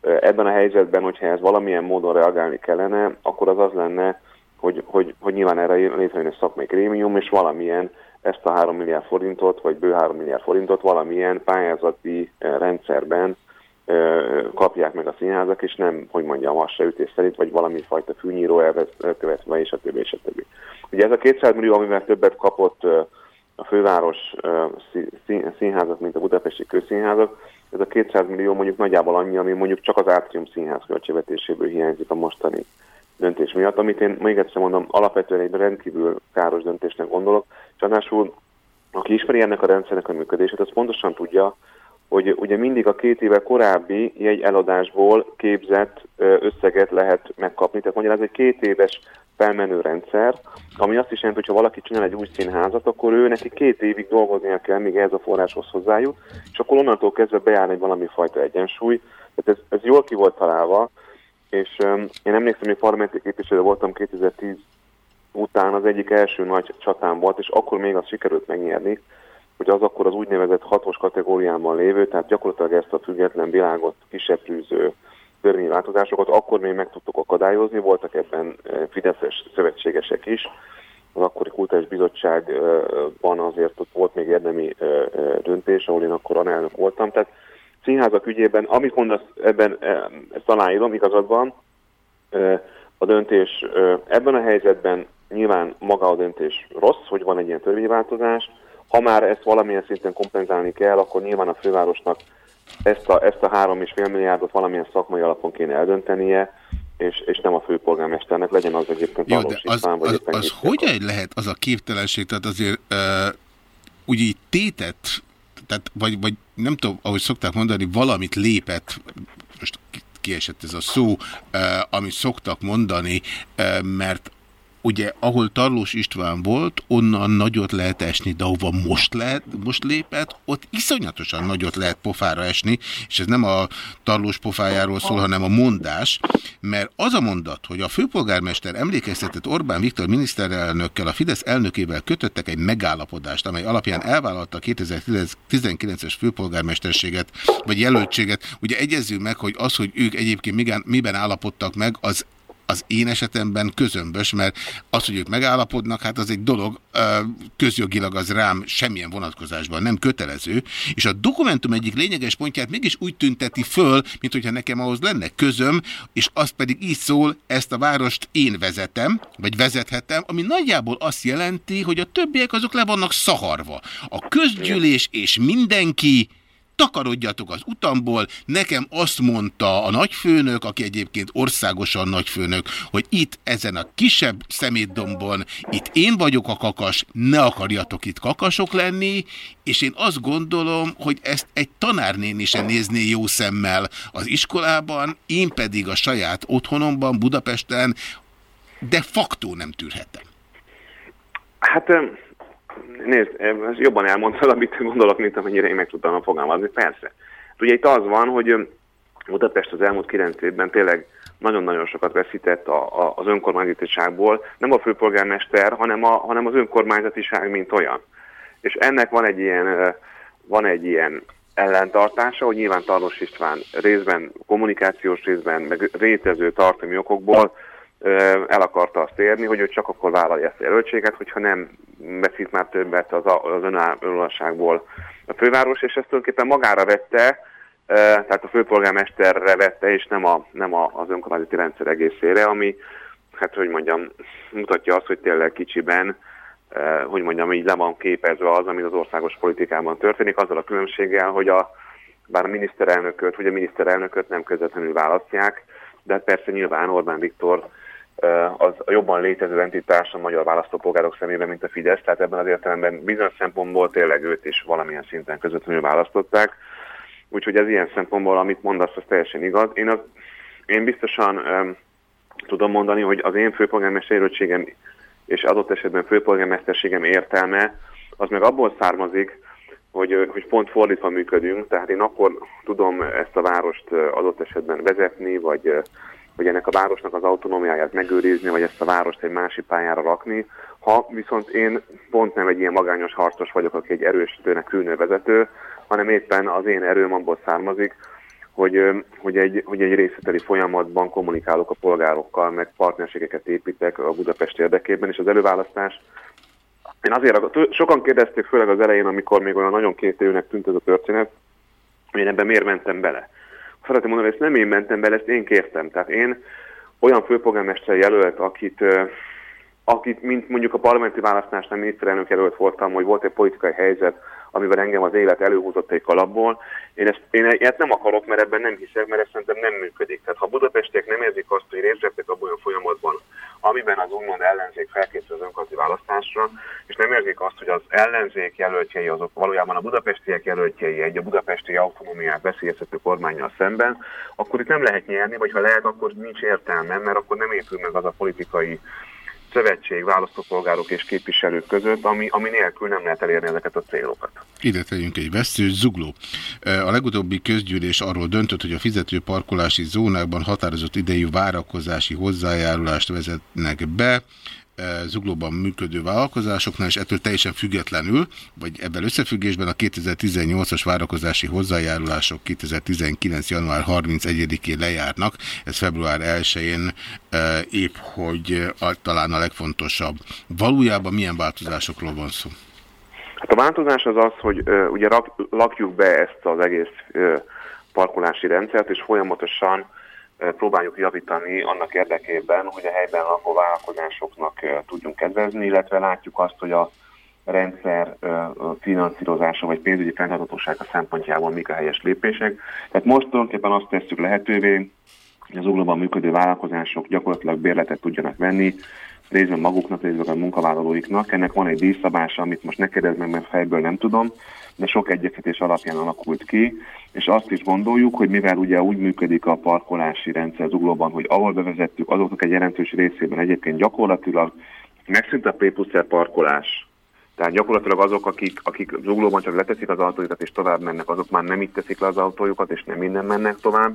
ebben a helyzetben, hogyha ez valamilyen módon reagálni kellene, akkor az az lenne, hogy, hogy, hogy nyilván erre létrejön egy szakmai krémium, és valamilyen ezt a 3 milliárd forintot, vagy bő 3 milliárd forintot valamilyen pályázati rendszerben kapják meg a színházak, és nem, hogy mondjam, ütés szerint, vagy valami fajta fűnyíró elkövetve, és a többi, és a többi. Ugye ez a 200 millió, amivel többet kapott a főváros színházak, mint a budapesti közszínházak, ez a 200 millió mondjuk nagyjából annyi, ami mondjuk csak az Átrium színház költségvetéséből hiányzik a mostani döntés miatt, amit én még egyszer mondom, alapvetően egy rendkívül káros döntésnek gondolok, és aki ismeri ennek a rendszernek a működését, az pontosan tudja, hogy ugye mindig a két éve korábbi jegy eladásból képzett összeget lehet megkapni. Tehát mondja, ez egy két éves felmenő rendszer, ami azt is jelenti, hogy ha valaki csinál egy új színházat, akkor ő neki két évig dolgoznia kell, míg ez a forráshoz hozzájut, és akkor onnantól kezdve beáll egy valami fajta egyensúly. Tehát ez, ez jól ki volt találva, és um, én emlékszem, hogy parlamenti képviselő voltam 2010 után, az egyik első nagy csatám volt, és akkor még azt sikerült megnyerni, hogy az akkor az úgynevezett hatos kategóriában lévő, tehát gyakorlatilag ezt a független világot kisebb törvényi változásokat akkor még meg tudtuk akadályozni, voltak ebben eh, fideszes szövetségesek is, az akkori kultúrás bizottságban azért ott volt még érdemi eh, eh, döntés, ahol én akkor anelnök voltam. Tehát színházak ügyében, amit mondasz, ebben ezt aláírom, igazad van, a döntés ebben a helyzetben nyilván maga a döntés rossz, hogy van egy ilyen törvényváltozás, ha már ezt valamilyen szinten kompenzálni kell, akkor nyilván a fővárosnak ezt a, ezt a 3,5 milliárdot valamilyen szakmai alapon kéne eldöntenie, és, és nem a főpolgármesternek, legyen az egyébként Jó, de az, vagy az, az hogyan lehet az a képtelenség, tehát azért uh, úgy így tétet, tehát, vagy, vagy nem tudom, ahogy szokták mondani, valamit lépett, most kiesett ez a szó, uh, amit szoktak mondani, uh, mert ugye ahol Tarlós István volt, onnan nagyot lehet esni, de ahova most, lehet, most lépett, ott iszonyatosan nagyot lehet pofára esni, és ez nem a Tarlós pofájáról szól, hanem a mondás, mert az a mondat, hogy a főpolgármester emlékeztetett Orbán Viktor miniszterelnökkel, a Fidesz elnökével kötöttek egy megállapodást, amely alapján elvállalta a 2019-es főpolgármesterséget, vagy jelöltséget. Ugye egyezzünk meg, hogy az, hogy ők egyébként miben állapodtak meg, az az én esetemben közömbös, mert az, hogy ők megállapodnak, hát az egy dolog, közjogilag az rám semmilyen vonatkozásban nem kötelező, és a dokumentum egyik lényeges pontját mégis úgy tünteti föl, mint hogyha nekem ahhoz lenne közöm, és az pedig így szól, ezt a várost én vezetem, vagy vezethetem, ami nagyjából azt jelenti, hogy a többiek azok le vannak szaharva. A közgyűlés és mindenki takarodjatok az utamból, nekem azt mondta a nagyfőnök, aki egyébként országosan nagyfőnök, hogy itt ezen a kisebb szemétdombon, itt én vagyok a kakas, ne akarjatok itt kakasok lenni, és én azt gondolom, hogy ezt egy tanárnéni sem nézné jó szemmel az iskolában, én pedig a saját otthonomban, Budapesten de facto nem tűrhetem. Hát Nézd, jobban elmondtad, amit gondolok, mint amennyire én meg tudtam fogalmazni. Persze. Ugye itt az van, hogy Budapest az elmúlt kilenc évben tényleg nagyon-nagyon sokat veszített a, a, az önkormányzatiságból, nem a főpolgármester, hanem, a, hanem az önkormányzatiság, mint olyan. És ennek van egy ilyen, van egy ilyen ellentartása, hogy nyilván Tarlos István részben kommunikációs részben, meg rétező tartalmi okokból el akarta azt érni, hogy ő csak akkor vállalja ezt a jelöltséget, hogyha nem veszít már többet az, az önállóságból a főváros, és ezt tulajdonképpen magára vette, tehát a főpolgármesterre vette, és nem, a, nem a, az önkormányzati rendszer egészére, ami, hát hogy mondjam, mutatja azt, hogy tényleg kicsiben, hogy mondjam, így le van képezve az, ami az országos politikában történik, azzal a különbséggel, hogy a, bár a miniszterelnököt, hogy a miniszterelnököt nem közvetlenül választják, de hát persze nyilván Orbán Viktor az a jobban létező entitás a magyar választópolgárok szemében, mint a Fidesz, tehát ebben az értelemben bizonyos szempontból tényleg őt is valamilyen szinten közvetlenül választották. Úgyhogy ez ilyen szempontból, amit mondasz, az teljesen igaz. Én, az, én biztosan um, tudom mondani, hogy az én főpolgármesterjelöltségem és adott esetben főpolgármesterségem értelme, az meg abból származik, hogy, hogy pont fordítva működünk, tehát én akkor tudom ezt a várost adott esetben vezetni, vagy hogy ennek a városnak az autonómiáját megőrizni, vagy ezt a várost egy másik pályára rakni. Ha viszont én pont nem egy ilyen magányos harcos vagyok, aki egy erős tőnek külnő vezető, hanem éppen az én erőm abból származik, hogy, hogy, egy, hogy egy részleteli folyamatban kommunikálok a polgárokkal, meg partnerségeket építek a Budapest érdekében, és az előválasztás én azért, sokan kérdezték, főleg az elején, amikor még olyan nagyon kétélőnek tűnt ez a történet, hogy én ebben miért mentem bele szeretném mondani, ezt nem én mentem bele, ezt én kértem. Tehát én olyan főpolgármester jelölt, akit, akit, mint mondjuk a parlamenti választásnál miniszterelnök jelölt voltam, hogy volt egy politikai helyzet, amivel engem az élet előhúzott egy kalapból. Én ezt, én ezt nem akarok, mert ebben nem hiszek, mert ez szerintem nem működik. Tehát ha budapestiek nem érzik azt, hogy részt vettek abban olyan folyamatban, amiben az úgymond ellenzék felkészül az önkormányzati választásra, és nem érzik azt, hogy az ellenzék jelöltjei azok valójában a budapestiek jelöltjei egy a budapesti autonómiát veszélyeztető kormányjal szemben, akkor itt nem lehet nyerni, vagy ha lehet, akkor nincs értelme, mert akkor nem épül meg az a politikai szövetség, választópolgárok és képviselők között, ami, ami nélkül nem lehet elérni ezeket a célokat. Ide tegyünk egy veszős zugló. A legutóbbi közgyűlés arról döntött, hogy a fizető parkolási zónákban határozott idejű várakozási hozzájárulást vezetnek be. E, zuglóban működő vállalkozásoknál, és ettől teljesen függetlenül, vagy ebben összefüggésben a 2018-as várakozási hozzájárulások 2019. január 31-én lejárnak, ez február 1-én e, épp, hogy a, talán a legfontosabb. Valójában milyen változásokról van szó? Hát a változás az az, hogy uh, ugye rak, lakjuk be ezt az egész parkolási rendszert, és folyamatosan próbáljuk javítani annak érdekében, hogy a helyben lakó vállalkozásoknak tudjunk kedvezni, illetve látjuk azt, hogy a rendszer finanszírozása vagy pénzügyi fenntarthatósága szempontjából mik a helyes lépések. Tehát most tulajdonképpen azt tesszük lehetővé, hogy az uglóban működő vállalkozások gyakorlatilag bérletet tudjanak venni, részben maguknak, részben a munkavállalóiknak. Ennek van egy díjszabása, amit most ne kérdezz meg, mert fejből nem tudom, de sok egyeztetés alapján alakult ki, és azt is gondoljuk, hogy mivel ugye úgy működik a parkolási rendszer zuglóban, hogy ahol bevezettük, azoknak egy jelentős részében egyébként gyakorlatilag megszűnt a P parkolás, tehát gyakorlatilag azok, akik, akik zuglóban csak leteszik az autójukat és tovább mennek, azok már nem itt teszik le az autójukat, és nem innen mennek tovább.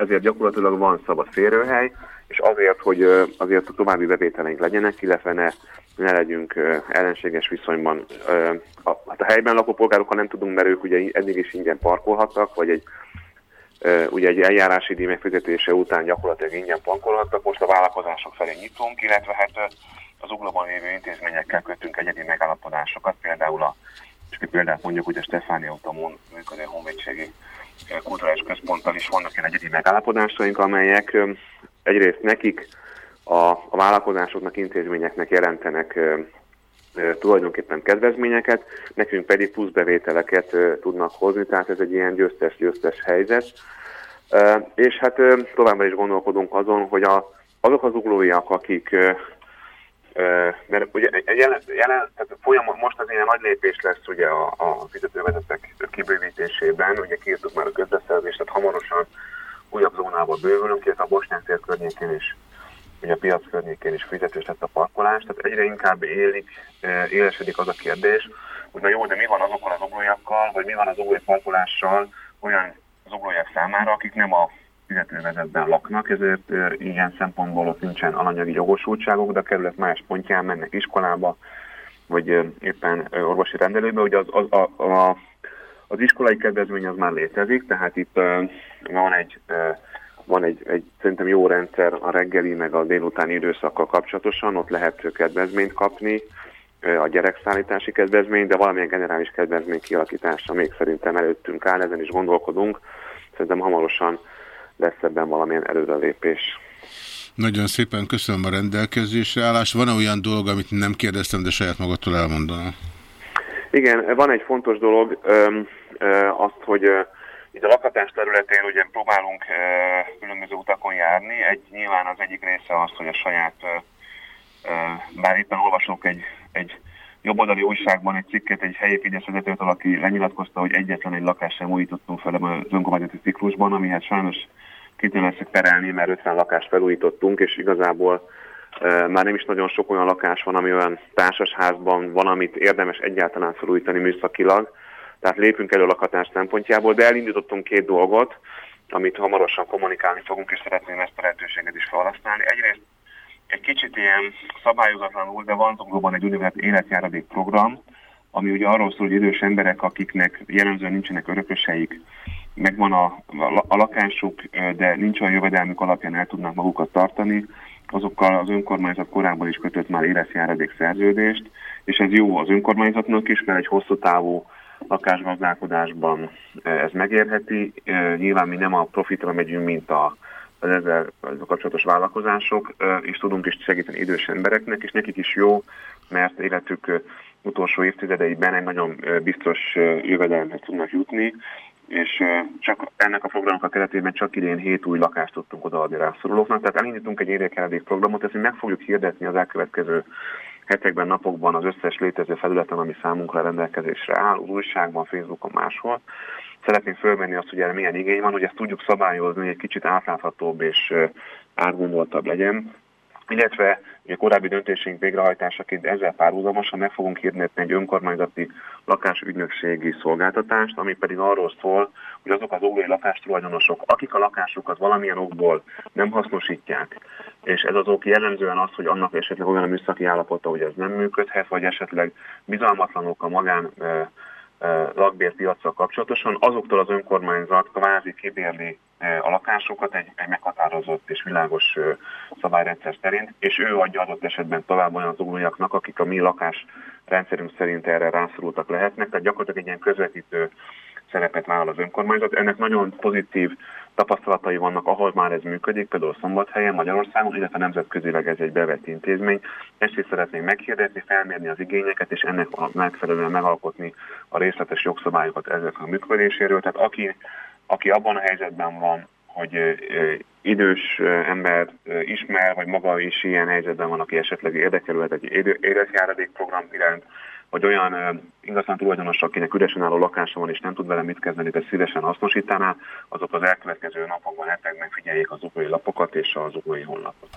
Ezért gyakorlatilag van szabad férőhely, és azért, hogy azért a további bevételeink legyenek, illetve ne, ne legyünk ellenséges viszonyban. A, hát a helyben lakó polgárokkal nem tudunk, mert ők ugye eddig is ingyen parkolhattak, vagy egy ugye egy eljárási díj megfizetése után gyakorlatilag ingyen parkolhattak, most a vállalkozások felé nyitunk, illetve hát az uglóban lévő intézményekkel kötünk egyedi megállapodásokat, például a, csak példát mondjuk, hogy a Stefánia Utamon működő honvédségi kulturális központtal is vannak ilyen egyedi megállapodásaink, amelyek egyrészt nekik, a, a vállalkozásoknak, intézményeknek jelentenek tulajdonképpen kedvezményeket, nekünk pedig pluszbevételeket tudnak hozni, tehát ez egy ilyen győztes-győztes helyzet. És hát továbbra is gondolkodunk azon, hogy a, azok az uglóiak, akik mert ugye jelen, jelen, tehát folyamon, most az ilyen nagy lépés lesz ugye a, a fizetővezetek kibővítésében, ugye kiírtuk már a közbeszerzést, tehát hamarosan újabb zónába bővülünk, illetve a Bosnyák tér környékén is, ugye a piac környékén is fizetős lett a parkolás, tehát egyre inkább élik, élesedik az a kérdés, hogy na jó, de mi van azokkal az uglójakkal, vagy mi van az új parkolással olyan az számára, akik nem a fizetővezetben laknak, ezért ilyen szempontból ott nincsen alanyagi jogosultságok, de a kerület más pontján mennek iskolába, vagy éppen orvosi rendelőbe, hogy az, az, a, a, az iskolai kedvezmény az már létezik, tehát itt van egy van egy, egy szerintem jó rendszer a reggeli meg a délutáni időszakkal kapcsolatosan, ott lehet kedvezményt kapni, a gyerekszállítási kedvezmény, de valamilyen generális kedvezmény kialakítása még szerintem előttünk áll, ezen is gondolkodunk. Szerintem hamarosan lesz ebben valamilyen előrelépés. Nagyon szépen köszönöm a rendelkezésre állást. Van -e olyan dolog, amit nem kérdeztem, de saját magadtól elmondanám? Igen, van egy fontos dolog, ö, ö, azt, hogy ö, itt a lakatás területén ugye próbálunk ö, különböző utakon járni. Egy, nyilván az egyik része az, hogy a saját, ö, ö, bár éppen olvasok egy, egy jobboldali újságban egy cikket egy helyi Fidesz vezetőtől, aki lenyilatkozta, hogy egyetlen egy lakást sem újítottunk fel az önkormányzati ciklusban, ami hát sajnos kénytelenek perelni, mert 50 lakást felújítottunk, és igazából e, már nem is nagyon sok olyan lakás van, ami olyan társasházban van, amit érdemes egyáltalán felújítani műszakilag. Tehát lépünk elő lakatás szempontjából, de elindítottunk két dolgot, amit hamarosan kommunikálni fogunk, és szeretném ezt a lehetőséget is felhasználni. Egyrészt egy kicsit ilyen szabályozatlanul, de van Zuglóban egy úgynevezett életjáradék program, ami ugye arról szól, hogy idős emberek, akiknek jellemzően nincsenek örököseik, megvan a, a, a lakásuk, de nincs olyan jövedelmük alapján el tudnak magukat tartani, azokkal az önkormányzat korábban is kötött már életjáradék szerződést, és ez jó az önkormányzatnak is, mert egy hosszú távú lakásgazdálkodásban ez megérheti. Nyilván mi nem a profitra megyünk, mint a az ezzel kapcsolatos vállalkozások, és tudunk is segíteni idős embereknek, és nekik is jó, mert életük utolsó évtizedeiben egy nagyon biztos jövedelmet tudnak jutni, és csak ennek a programnak a keretében csak idén hét új lakást tudtunk odaadni rászorulóknak, tehát elindítunk egy érdekeledés programot, ezt meg fogjuk hirdetni az elkövetkező hetekben, napokban az összes létező felületen, ami számunkra rendelkezésre áll, újságban, Facebookon, máshol. Szeretnénk fölmenni azt, hogy erre milyen igény van, hogy ezt tudjuk szabályozni, hogy egy kicsit átláthatóbb és átgondoltabb legyen. Illetve ugye korábbi döntéseink végrehajtásaként ezzel párhuzamosan meg fogunk hirdetni egy önkormányzati lakásügynökségi szolgáltatást, ami pedig arról szól, hogy azok az óvói lakástulajdonosok, akik a lakásukat valamilyen okból nem hasznosítják, és ez az ok jellemzően az, hogy annak esetleg olyan a műszaki állapota, hogy ez nem működhet, vagy esetleg bizalmatlanok a magán lakbérpiacsal kapcsolatosan, azoktól az önkormányzat kvázi kibérli a lakásokat egy, egy meghatározott és világos szabályrendszer szerint, és ő adja adott esetben tovább olyan zuglójaknak, akik a mi lakás rendszerünk szerint erre rászorultak lehetnek, tehát gyakorlatilag egy ilyen közvetítő szerepet vállal az önkormányzat. Ennek nagyon pozitív tapasztalatai vannak, ahol már ez működik, például Szombathelyen, Magyarországon, illetve nemzetközileg ez egy bevett intézmény. Ezt is szeretnénk meghirdetni, felmérni az igényeket, és ennek megfelelően megalkotni a részletes jogszabályokat ezek a működéséről. Tehát aki, aki abban a helyzetben van, hogy idős ember ismer, vagy maga is ilyen helyzetben van, aki esetleg érdekelőhet egy életjáradékprogram iránt, vagy olyan ingatlan tulajdonos, akinek üresen álló lakása van, és nem tud vele mit kezdeni, de szívesen hasznosítaná, azok az elkövetkező napokban, hetekben figyeljék az uglói lapokat és az uglói honlapot.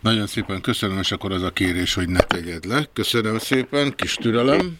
Nagyon szépen köszönöm, és akkor az a kérés, hogy ne tegyed le. Köszönöm szépen, kis türelem.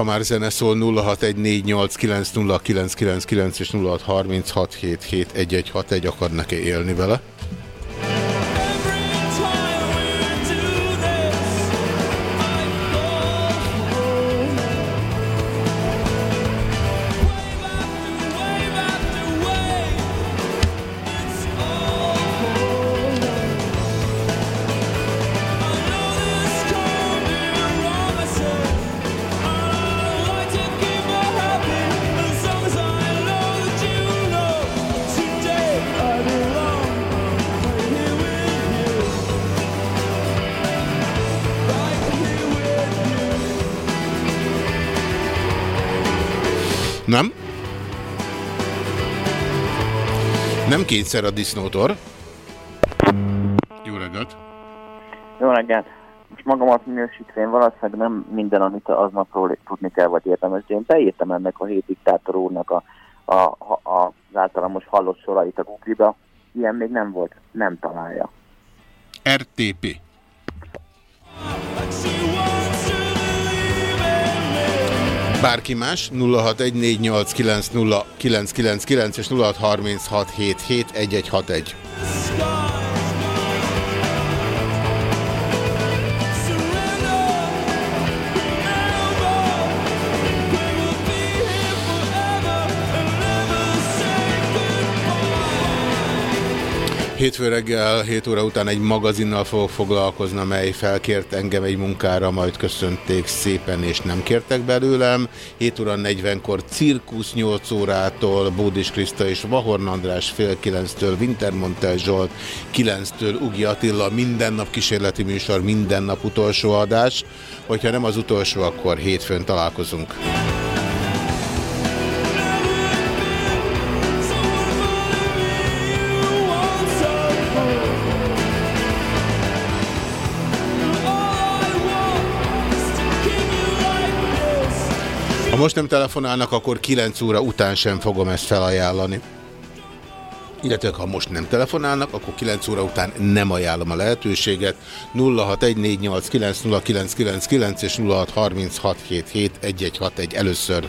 Ha már zene szól 0614890999 és 0636771161 akarnak-e élni vele? Nem? Nem kétszer a disznótor. Jó reggelt! Jó reggelt! Most magamat minősítvén valószínűleg nem minden, amit aznapról tudni kell, vagy érdemes. Én beírtam ennek a hét diktátor úrnak a, a, a, a, az általam most hallott sorait a Google-ba. Ilyen még nem volt, nem találja. RTP. Bárki más 0614890999 és 0636771161. Hétfő reggel, 7 óra után egy magazinnal fogok foglalkozni, mely felkért engem egy munkára, majd köszönték szépen, és nem kértek belőlem. 7 óra 40-kor Cirkusz 8 órától, Bódis Kriszta és Vahorn András fél 9-től, Wintermontel Zsolt 9-től, Ugi Attila, minden nap kísérleti műsor, minden nap utolsó adás. Hogyha nem az utolsó, akkor hétfőn találkozunk. Most nem telefonálnak, akkor 9 óra után sem fogom ezt felajánlani. Illetve ha most nem telefonálnak, akkor 9 óra után nem ajánlom a lehetőséget. 0614890999 és 0636771161 először.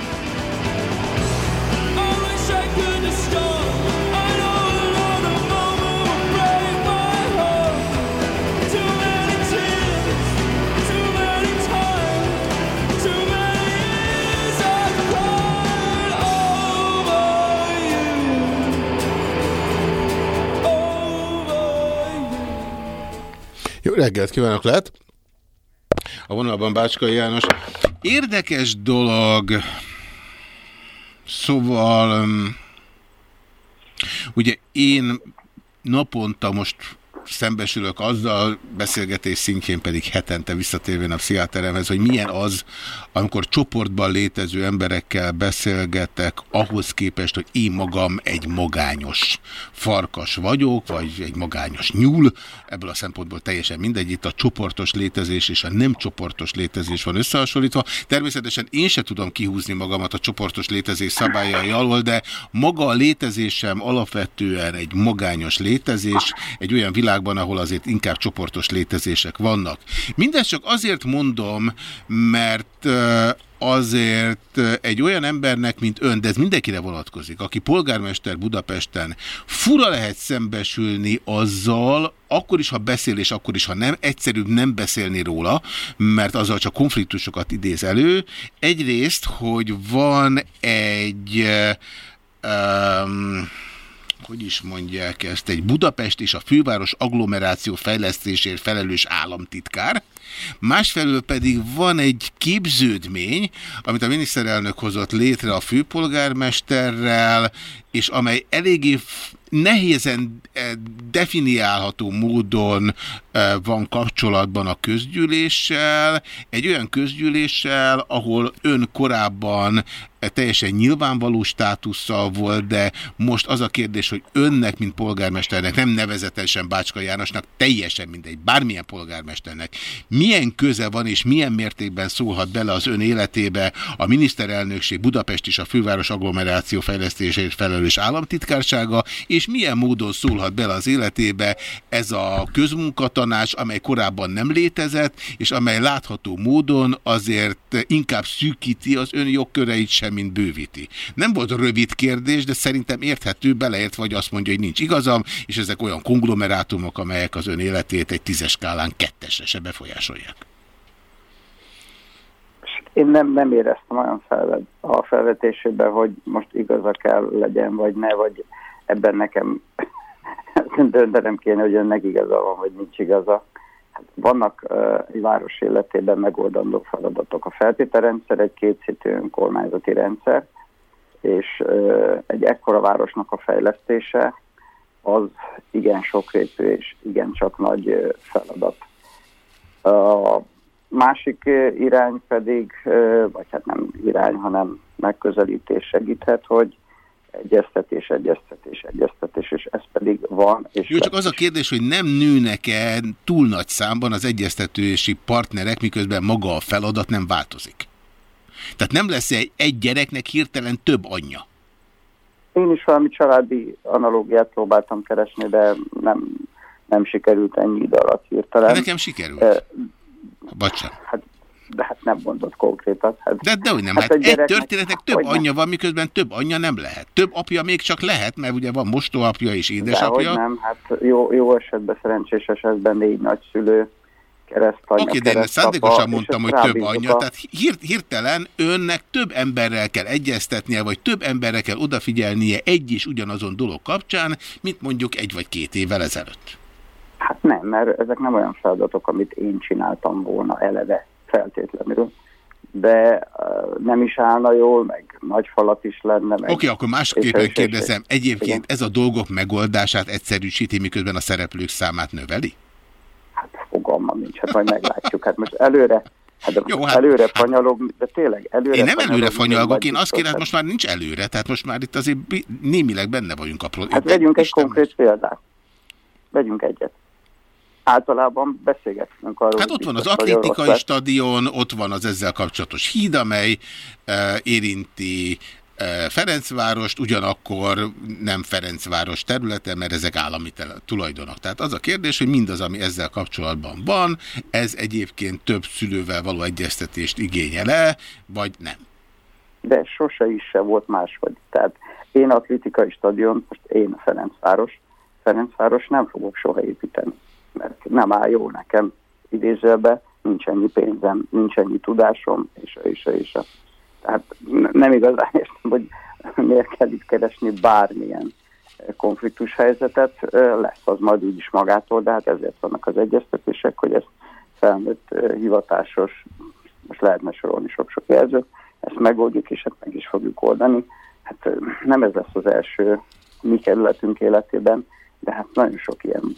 reggelt kívánok, lehet? A vonalban Bácskai János. Érdekes dolog, szóval, um, ugye én naponta most szembesülök azzal, beszélgetés szintjén pedig hetente visszatérvén a pszichiáteremhez, hogy milyen az, amikor csoportban létező emberekkel beszélgetek, ahhoz képest, hogy én magam egy magányos farkas vagyok, vagy egy magányos nyúl, ebből a szempontból teljesen mindegy, itt a csoportos létezés és a nem csoportos létezés van összehasonlítva. Természetesen én se tudom kihúzni magamat a csoportos létezés szabályai alól, de maga a létezésem alapvetően egy magányos létezés, egy olyan világban, ahol azért inkább csoportos létezések vannak. Mindezt csak azért mondom, mert azért egy olyan embernek, mint ön, de ez mindenkire vonatkozik, aki polgármester Budapesten, fura lehet szembesülni azzal, akkor is, ha beszél, és akkor is, ha nem, egyszerűbb nem beszélni róla, mert azzal csak konfliktusokat idéz elő. Egyrészt, hogy van egy... Um, hogy is mondják ezt, egy Budapest és a főváros agglomeráció fejlesztésért felelős államtitkár, másfelől pedig van egy képződmény, amit a miniszterelnök hozott létre a főpolgármesterrel, és amely eléggé nehézen eh, definiálható módon eh, van kapcsolatban a közgyűléssel, egy olyan közgyűléssel, ahol ön korábban teljesen nyilvánvaló státusszal volt, de most az a kérdés, hogy önnek, mint polgármesternek, nem nevezetesen Bácska Jánosnak, teljesen mindegy, bármilyen polgármesternek, milyen köze van és milyen mértékben szólhat bele az ön életébe a miniszterelnökség Budapest és a főváros agglomeráció fejlesztésért felelős államtitkársága, és milyen módon szólhat bele az életébe ez a közmunkatanács, amely korábban nem létezett, és amely látható módon azért inkább szűkíti az ön jogköreit sem, mint bővíti. Nem volt rövid kérdés, de szerintem érthető, beleért vagy azt mondja, hogy nincs igazam, és ezek olyan konglomerátumok, amelyek az ön életét egy tízes skálán kettesre se befolyásolják. Én nem, nem éreztem olyan felvet, a felvetésében, hogy most igaza kell legyen, vagy ne, vagy ebben nekem döntenem kéne, hogy önnek igaza van, vagy nincs igaza. Vannak egy város életében megoldandó feladatok. A feltételrendszer egy kétszítő önkormányzati rendszer, és egy ekkora városnak a fejlesztése az igen sokrétű és igen csak nagy feladat. A másik irány pedig, vagy hát nem irány, hanem megközelítés segíthet, hogy egyeztetés, egyeztetés, egyeztetés, és ez pedig van. És Jó, csak az a kérdés, hogy nem nőnek-e túl nagy számban az egyeztetési partnerek, miközben maga a feladat nem változik? Tehát nem lesz -e egy gyereknek hirtelen több anyja? Én is valami családi analógiát próbáltam keresni, de nem, nem sikerült ennyi idő alatt hirtelen. De nekem sikerült. Vagy sem. Hát de hát nem mondott konkrétat. Hát, de, de hogy nem, hát, hát egy, egy történetnek több anyja van, miközben több anyja nem lehet. Több apja még csak lehet, mert ugye van mostóapja és édesapja. De nem, hát jó, jó esetben, szerencsés esetben négy nagyszülő, keresztanyja, Oké, de én szándékosan mondtam, hogy több anyja, tehát hír, hirtelen önnek több emberrel kell egyeztetnie, vagy több emberre kell odafigyelnie egy is ugyanazon dolog kapcsán, mint mondjuk egy vagy két évvel ezelőtt. Hát nem, mert ezek nem olyan feladatok, amit én csináltam volna eleve feltétlenül, de nem is állna jól, meg nagy falat is lenne. Oké, okay, akkor másképpen kérdezem, egyébként igen. ez a dolgok megoldását egyszerűsíti, miközben a szereplők számát növeli? Hát fogalmam nincs, hát majd meglátjuk. Hát most előre Hát, Jó, hát, előre hát, fanyalog, de tényleg előre Én nem előre fanyalgok, én azt kérem, hát most már nincs előre, tehát most már itt azért némileg benne vagyunk a problémát. Hát vegyünk egy konkrét példát. Vegyünk egyet általában beszélgetünk arról. Hát ott van az atlétikai stadion, ott van az ezzel kapcsolatos híd, amely e, érinti e, Ferencvárost, ugyanakkor nem Ferencváros területe, mert ezek állami tulajdonok. Tehát az a kérdés, hogy mindaz, ami ezzel kapcsolatban van, ez egyébként több szülővel való egyeztetést igényel-e, vagy nem? de sose is se volt máshogy. Tehát én a kritikai stadion, most én Ferencváros, Ferencváros nem fogok soha építeni, mert nem áll jó nekem idézőbe, nincs ennyi pénzem, nincs ennyi tudásom, és a, és a, és a. Tehát nem igazán értem, hogy miért kell itt keresni bármilyen konfliktus helyzetet, lesz az majd úgyis magától, de hát ezért vannak az egyeztetések, hogy ez felnőtt hivatásos, most lehetne sorolni sok-sok jelzőt, ezt megoldjuk, és hát meg is fogjuk oldani. Hát nem ez lesz az első mi kerületünk életében, de hát nagyon sok ilyen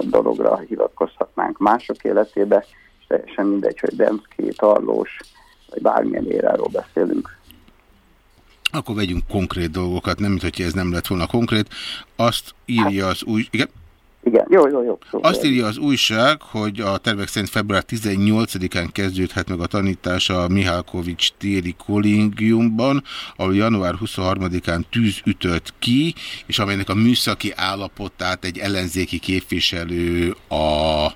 dologra hivatkozhatnánk mások életébe, és teljesen mindegy, hogy Demszki, Tarlós, vagy bármilyen éráról beszélünk. Akkor vegyünk konkrét dolgokat, nem mint hogy ez nem lett volna konkrét. Azt írja az új... Igen? Igen, jó, jó, jó. Szóval Azt írja az újság, hogy a tervek szerint február 18-án kezdődhet meg a tanítás a Mihálkovics téri kollégiumban, ahol január 23-án tűz ütött ki, és amelynek a műszaki állapotát egy ellenzéki képviselő a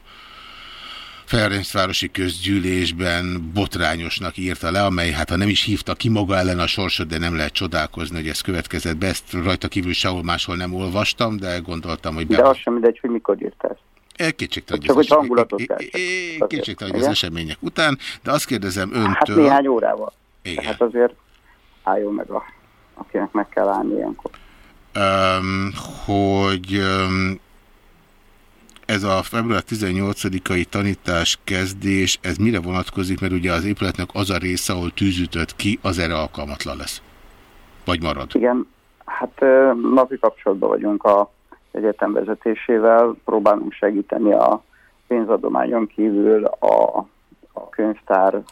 Ferencvárosi közgyűlésben botrányosnak írta le, amely hát ha nem is hívta ki maga ellen a sorsot, de nem lehet csodálkozni, hogy ez következett be. Ezt rajta kívül sehol máshol nem olvastam, de gondoltam, hogy... Be... De az sem mindegy, hogy mikor írta ezt. Kétségtelen, hogy, az, hangulatot. Kétségtelen, hogy az események után, de azt kérdezem öntől... Hát néhány órával. Igen. Hát azért álljon meg, a, akinek meg kell állni ilyenkor. Um, hogy um, ez a február 18-ai tanítás kezdés, ez mire vonatkozik, mert ugye az épületnek az a része, ahol tűzütött ki, az erre alkalmatlan lesz? Vagy marad? Igen, hát napi kapcsolatban vagyunk a egyetem vezetésével, próbálunk segíteni a pénzadományon kívül a, a könyvtár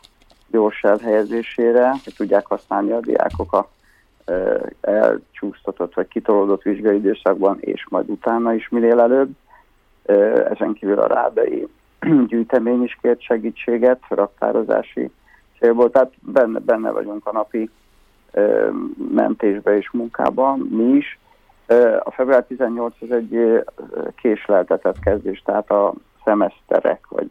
gyors elhelyezésére, hogy tudják használni a diákok a elcsúsztatott vagy kitolódott vizsgai időszakban, és majd utána is minél előbb ezen kívül a rádai gyűjtemény is kért segítséget, raktározási célból, tehát benne, benne vagyunk a napi mentésbe és munkában, mi is. A február 18 az egy késleltetett kezdés, tehát a szemeszterek, vagy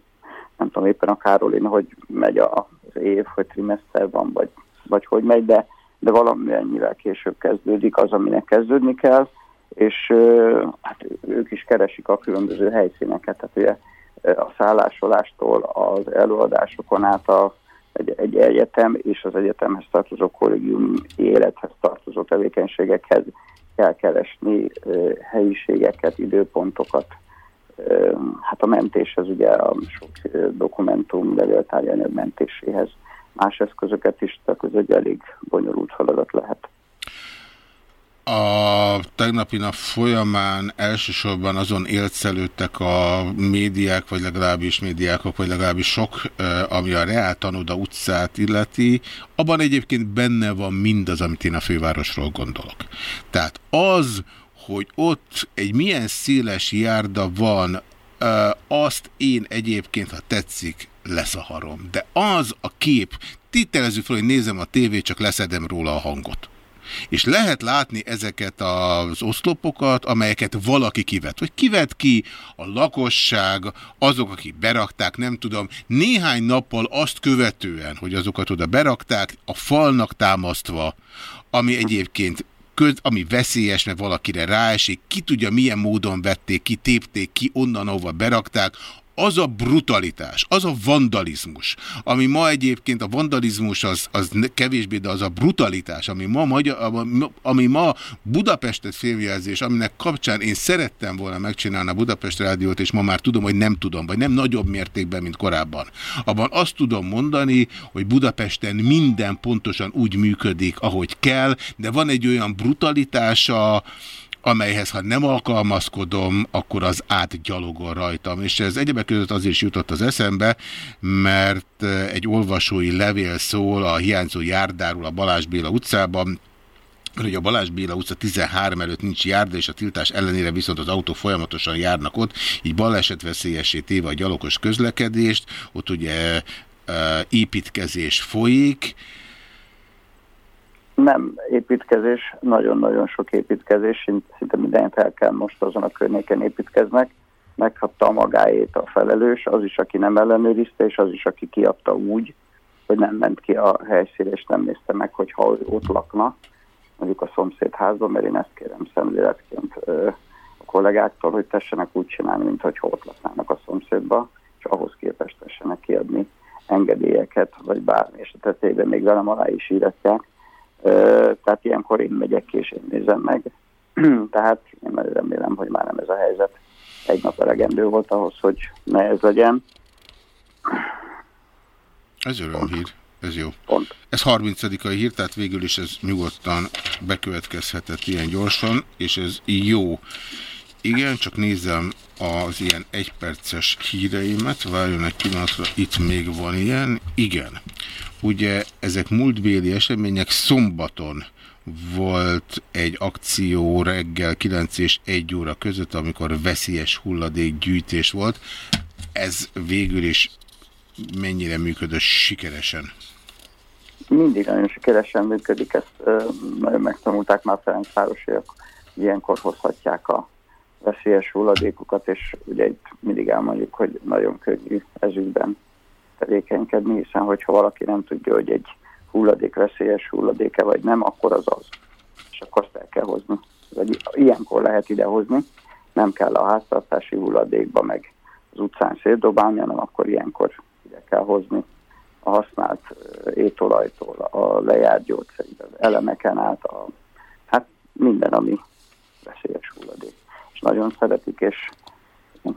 nem tudom éppen a Károlin, hogy megy az év, hogy trimester van, vagy, vagy hogy megy, de, de valamennyivel később kezdődik az, aminek kezdődni kell és hát ők is keresik a különböző helyszíneket, tehát ugye a szállásolástól az előadásokon át a, egy, egy egyetem és az egyetemhez tartozó kollégium élethez tartozó tevékenységekhez kell keresni helyiségeket, időpontokat. Hát a mentéshez ugye a sok dokumentum levéltárgyanyag mentéséhez más eszközöket is, tehát ez egy elég bonyolult feladat lehet. A tegnapi nap folyamán elsősorban azon éltszelődtek a médiák, vagy legalábbis médiákok, vagy legalábbis sok, ami a Reál Tanoda utcát illeti, abban egyébként benne van mindaz, amit én a fővárosról gondolok. Tehát az, hogy ott egy milyen széles járda van, azt én egyébként, ha tetszik, leszaharom. De az a kép, tételezzük fel, hogy nézem a tévét, csak leszedem róla a hangot. És lehet látni ezeket az oszlopokat, amelyeket valaki kivet. Hogy kivet ki a lakosság, azok, akik berakták, nem tudom, néhány nappal azt követően, hogy azokat oda berakták, a falnak támasztva, ami egyébként köz, ami veszélyes, mert valakire ráesik, ki tudja milyen módon vették ki, tépték ki, onnan, ahova berakták, az a brutalitás, az a vandalizmus, ami ma egyébként a vandalizmus az, az kevésbé, de az a brutalitás, ami ma, magyar, ami ma Budapestet féljelzés, aminek kapcsán én szerettem volna megcsinálni a Budapest Rádiót, és ma már tudom, hogy nem tudom, vagy nem nagyobb mértékben, mint korábban. Abban azt tudom mondani, hogy Budapesten minden pontosan úgy működik, ahogy kell, de van egy olyan brutalitása, amelyhez ha nem alkalmazkodom, akkor az átgyalogol rajtam. És ez egyebek között azért is jutott az eszembe, mert egy olvasói levél szól a hiányzó járdáról a Balázs Béla utcában, hogy a Balázs Béla utca 13 előtt nincs járda, és a tiltás ellenére viszont az autó folyamatosan járnak ott, így baleset veszélyesé téve a gyalogos közlekedést, ott ugye építkezés folyik, nem építkezés, nagyon-nagyon sok építkezés, szinte mindent el kell most azon a környéken építkeznek. Megkapta a magáét a felelős, az is, aki nem ellenőrizte, és az is, aki kiadta úgy, hogy nem ment ki a helyszín, és nem nézte meg, hogy ha ott lakna, mondjuk a szomszédházban, mert én ezt kérem szemléletként a kollégáktól, hogy tessenek úgy csinálni, mint hogy ott laknának a szomszédba, és ahhoz képest tessenek kiadni engedélyeket, vagy bármi, és a tetejében még velem alá is íratják. Tehát ilyenkor én megyek ki, és én nézem meg. Tehát én remélem, hogy már nem ez a helyzet. Egy nap elegendő volt ahhoz, hogy ne ez legyen. Ez örömhír. Ez jó. Pont. Ez 30 a hír, tehát végül is ez nyugodtan bekövetkezhetett ilyen gyorsan, és ez jó. Igen, csak nézem az ilyen egyperces híreimet, várjon egy pillanatra, itt még van ilyen. Igen, ugye ezek múltbéli események szombaton volt egy akció reggel 9 és 1 óra között, amikor veszélyes hulladékgyűjtés volt. Ez végül is mennyire működött sikeresen? Mindig nagyon sikeresen működik, ezt ö, megtanulták már Ferencvárosiak, ilyenkor hozhatják a veszélyes hulladékokat, és ugye itt mindig elmondjuk, hogy nagyon könnyű ezügyben tevékenykedni, hiszen hogyha valaki nem tudja, hogy egy hulladék veszélyes hulladéke vagy nem, akkor az az. És akkor azt el kell hozni. Vagy ilyenkor lehet idehozni, nem kell a háztartási hulladékba meg az utcán szétdobálni, hanem akkor ilyenkor ide kell hozni a használt étolajtól, a lejárt gyógyszerig, az elemeken át, a, hát minden, ami veszélyes hulladék. Nagyon szeretik, és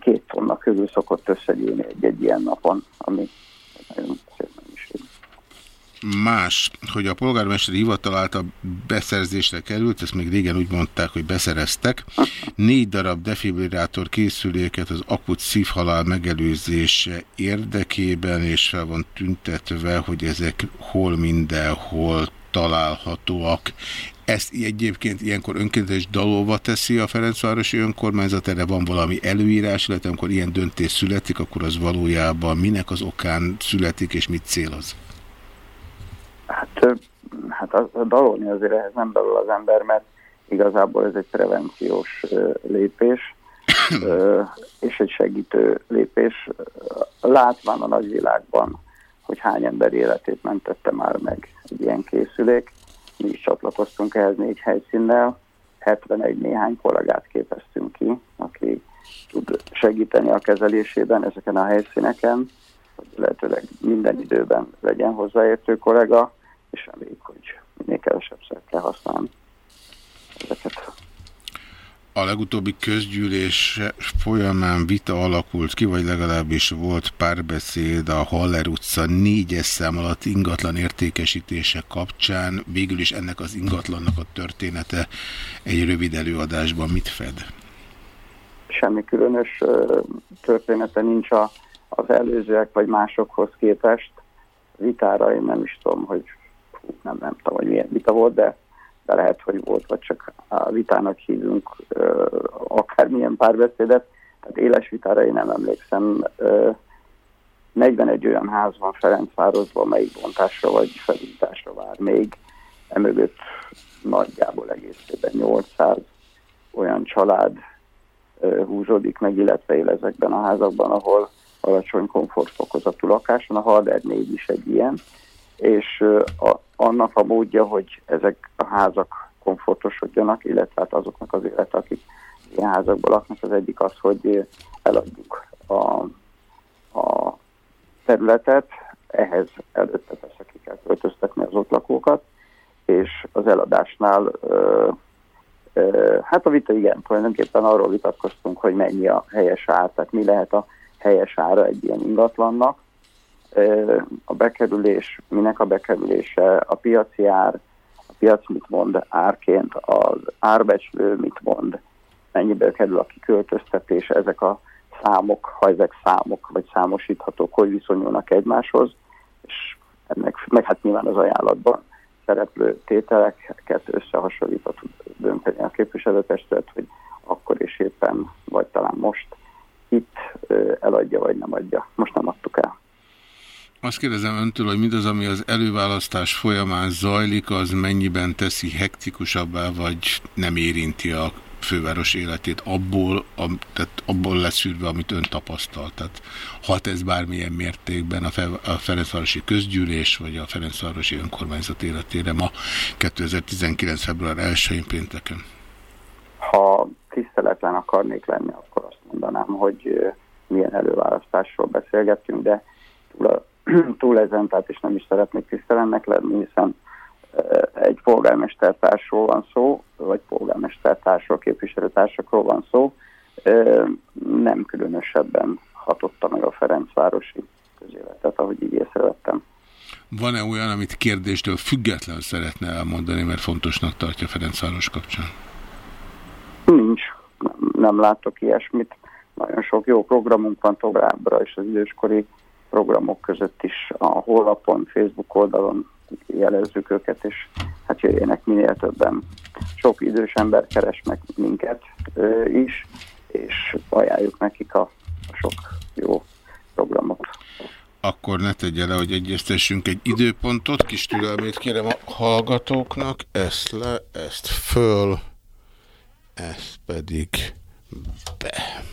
két tonna közül szokott összegyűlni egy-egy ilyen napon, ami nagyon szép mennyiség. Más, hogy a polgármesteri hivatal által beszerzésre került, ezt még régen úgy mondták, hogy beszereztek, négy darab defibrillátor készüléket az akut szívhalál megelőzése érdekében, és fel van tüntetve, hogy ezek hol mindenhol találhatóak. Ezt egyébként ilyenkor önkéntes dalolva teszi a Ferencvárosi önkormányzat, erre van valami előírás, illetve amikor ilyen döntés születik, akkor az valójában minek az okán születik, és mit céloz? Hát, hát a, dalolni azért ehhez nem dalol az ember, mert igazából ez egy prevenciós lépés, és egy segítő lépés. Látván a nagyvilágban, hogy hány ember életét mentette már meg egy ilyen készülék, mi is csatlakoztunk ehhez négy helyszínnel, 71 néhány kollégát képeztünk ki, aki tud segíteni a kezelésében ezeken a helyszíneken, hogy lehetőleg minden időben legyen hozzáértő kollega, és reméljük, hogy minél kevesebb kell használni ezeket. A legutóbbi közgyűlés folyamán vita alakult ki, vagy legalábbis volt párbeszéd a Haller utca négyes szám alatt ingatlan értékesítése kapcsán. Végül is ennek az ingatlannak a története egy rövid előadásban mit fed? Semmi különös története nincs a, az előzőek vagy másokhoz képest. Vitára én nem is tudom, hogy nem, nem tudom, hogy milyen vita volt, de de lehet, hogy volt, vagy csak a vitának hívunk akármilyen párbeszédet. Tehát éles vitára én nem emlékszem. 41 olyan ház van Ferencvárosban, melyik bontásra vagy felújításra vár még. Emögött nagyjából egészében 800 olyan család húzódik meg, illetve él ezekben a házakban, ahol alacsony komfortfokozatú lakás van. A Harder 4 is egy ilyen, és a, annak a módja, hogy ezek a házak komfortosodjanak, illetve hát azoknak az élet, akik ilyen házakban laknak, az egyik az, hogy eladjuk a, a területet, ehhez előtte persze ki kell költöztetni az ott lakókat, és az eladásnál ö, ö, hát a vita igen, tulajdonképpen arról vitatkoztunk, hogy mennyi a helyes ár, tehát mi lehet a helyes ára egy ilyen ingatlannak, a bekerülés, minek a bekerülése, a piaci ár, a piac mit mond árként, az árbecslő mit mond, mennyibe kerül a kiköltöztetés, ezek a számok, ha ezek számok vagy számosíthatók, hogy viszonyulnak egymáshoz, és ennek, meg hát nyilván az ajánlatban szereplő tételeket összehasonlítva tud dönteni a képviselőtestület, hogy akkor és éppen, vagy talán most itt eladja, vagy nem adja. Most nem adtuk el. Azt kérdezem öntől, hogy mindaz, ami az előválasztás folyamán zajlik, az mennyiben teszi hektikusabbá, vagy nem érinti a főváros életét abból, a, tehát abból leszűrve, amit ön tapasztalt. Tehát hat ez bármilyen mértékben a, Fe, a Ferencvárosi közgyűlés, vagy a Ferencvárosi önkormányzat életére ma 2019. február 1-én pénteken? Ha tiszteletlen akarnék lenni, akkor azt mondanám, hogy milyen előválasztásról beszélgetünk, de túl, túl ezen, tehát is nem is szeretnék tisztelennek lenni, hiszen egy polgármestertársról van szó, vagy polgármestertársról, képviselőtársakról van szó, nem különösebben hatotta meg a Ferencvárosi közéletet, ahogy így észrevettem. Van-e olyan, amit kérdéstől független szeretne elmondani, mert fontosnak tartja Ferencváros kapcsán? Nincs. Nem, nem látok ilyesmit. Nagyon sok jó programunk van továbbra, és az időskori programok között is a honlapon, Facebook oldalon jelezzük őket, és hát jöjjenek minél többen. Sok idős ember keres meg minket ö, is, és ajánljuk nekik a, a sok jó programot. Akkor ne tegye le, hogy egyeztessünk egy időpontot, kis türelmét kérem a hallgatóknak, ezt le, ezt föl, ezt pedig be.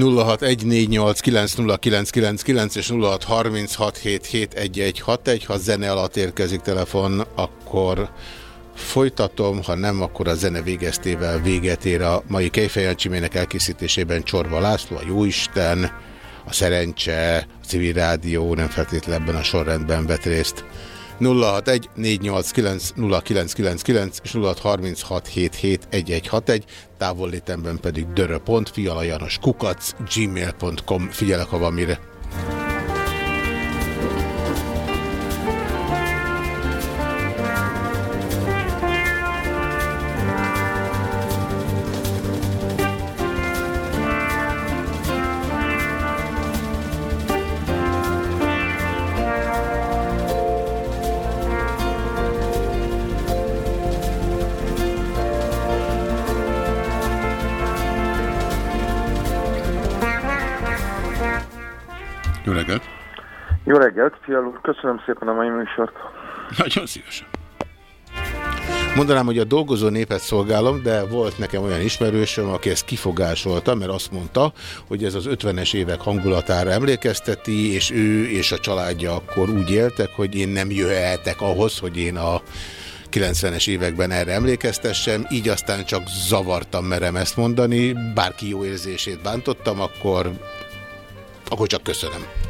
0614890999 és 0636771161. Ha zene alatt érkezik telefon, akkor folytatom, ha nem, akkor a zene végeztével véget ér a mai Kejfejancsimének elkészítésében Csorba László, a Jóisten, a Szerencse, a Civil Rádió nem feltétlenül ebben a sorrendben vett részt. 061 489 0999 és 0636771161, távollétemben pedig dörö.fialajanos kukac gmail.com. Figyelek, ha van mire. Jó reggelt, Fial úr, köszönöm szépen a mai műsort. Nagyon szívesen. Mondanám, hogy a dolgozó népet szolgálom, de volt nekem olyan ismerősöm, aki ezt kifogásolta, mert azt mondta, hogy ez az 50-es évek hangulatára emlékezteti, és ő és a családja akkor úgy éltek, hogy én nem jöhetek ahhoz, hogy én a 90-es években erre emlékeztessem, így aztán csak zavartam merem ezt mondani, bárki jó érzését bántottam, akkor, akkor csak köszönöm.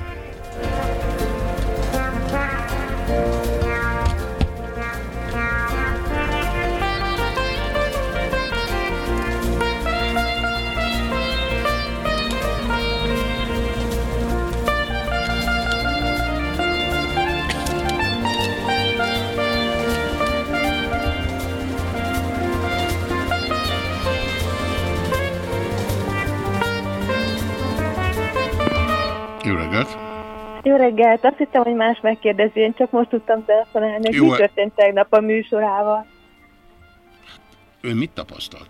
Jó reggelt! Azt hittem, hogy más megkérdezi, én csak most tudtam telefonálni, hogy Jó, mi történt tegnap a műsorával. Ön mit tapasztalt?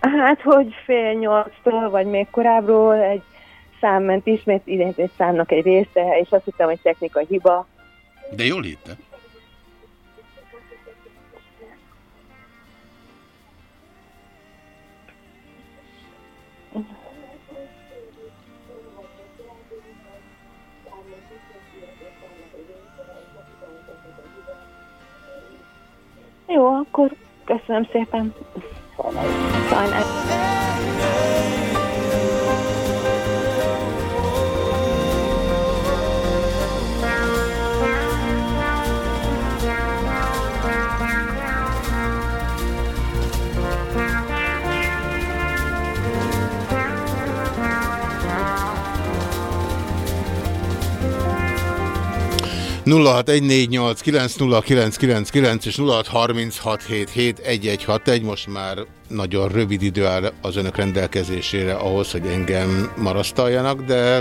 Hát, hogy fél nyolctól, vagy még korábbról egy szám ment ismét, idén egy számnak egy része, és azt hittem, hogy technika hiba. De jól hitte? Jó, akkor köszönöm szépen. Sajnálom. 0614890999 és 0636771161 most már nagyon rövid idő áll az önök rendelkezésére ahhoz, hogy engem marasztaljanak, de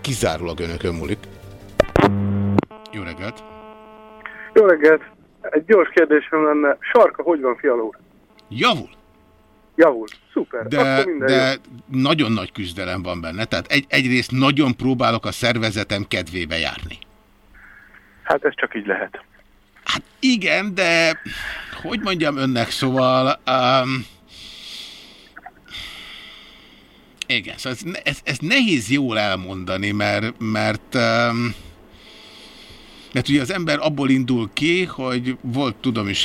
kizárólag önökön múlik. Jó reggelt! Jó reggelt! Egy gyors kérdésem lenne. Sarka, hogy van fialó? Javul? Javul. Szuper. De, de nagyon nagy küzdelem van benne. Tehát egy, egyrészt nagyon próbálok a szervezetem kedvébe járni. Hát ez csak így lehet. Hát igen, de hogy mondjam önnek, szóval... Um, igen, szóval ez, ez, ez nehéz jól elmondani, mert, mert um, mert ugye az ember abból indul ki, hogy volt, tudom is,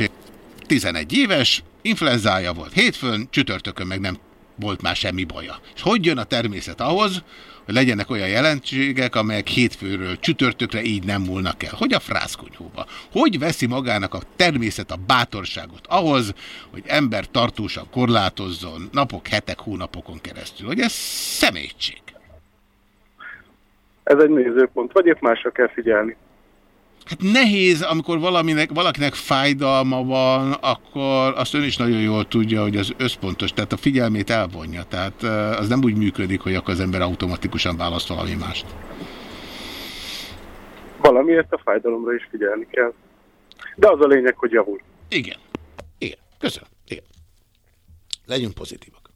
11 éves, influenzája volt hétfőn, csütörtökön meg nem volt már semmi baja. És hogy jön a természet ahhoz, hogy legyenek olyan jelentségek, amelyek hétfőről csütörtökre így nem múlnak el. Hogy a frászkonyhóba? Hogy veszi magának a természet a bátorságot ahhoz, hogy ember tartósan korlátozzon napok, hetek, hónapokon keresztül? Hogy ez szemétség. Ez egy nézőpont, vagy épp másra kell figyelni. Hát nehéz, amikor valaminek, valakinek fájdalma van, akkor azt ön is nagyon jól tudja, hogy az összpontos, tehát a figyelmét elvonja. Tehát az nem úgy működik, hogy akkor az ember automatikusan választ valami mást. Valamiért a fájdalomra is figyelni kell. De az a lényeg, hogy javul. Igen. Igen. Köszönöm. Igen. Legyünk pozitívak.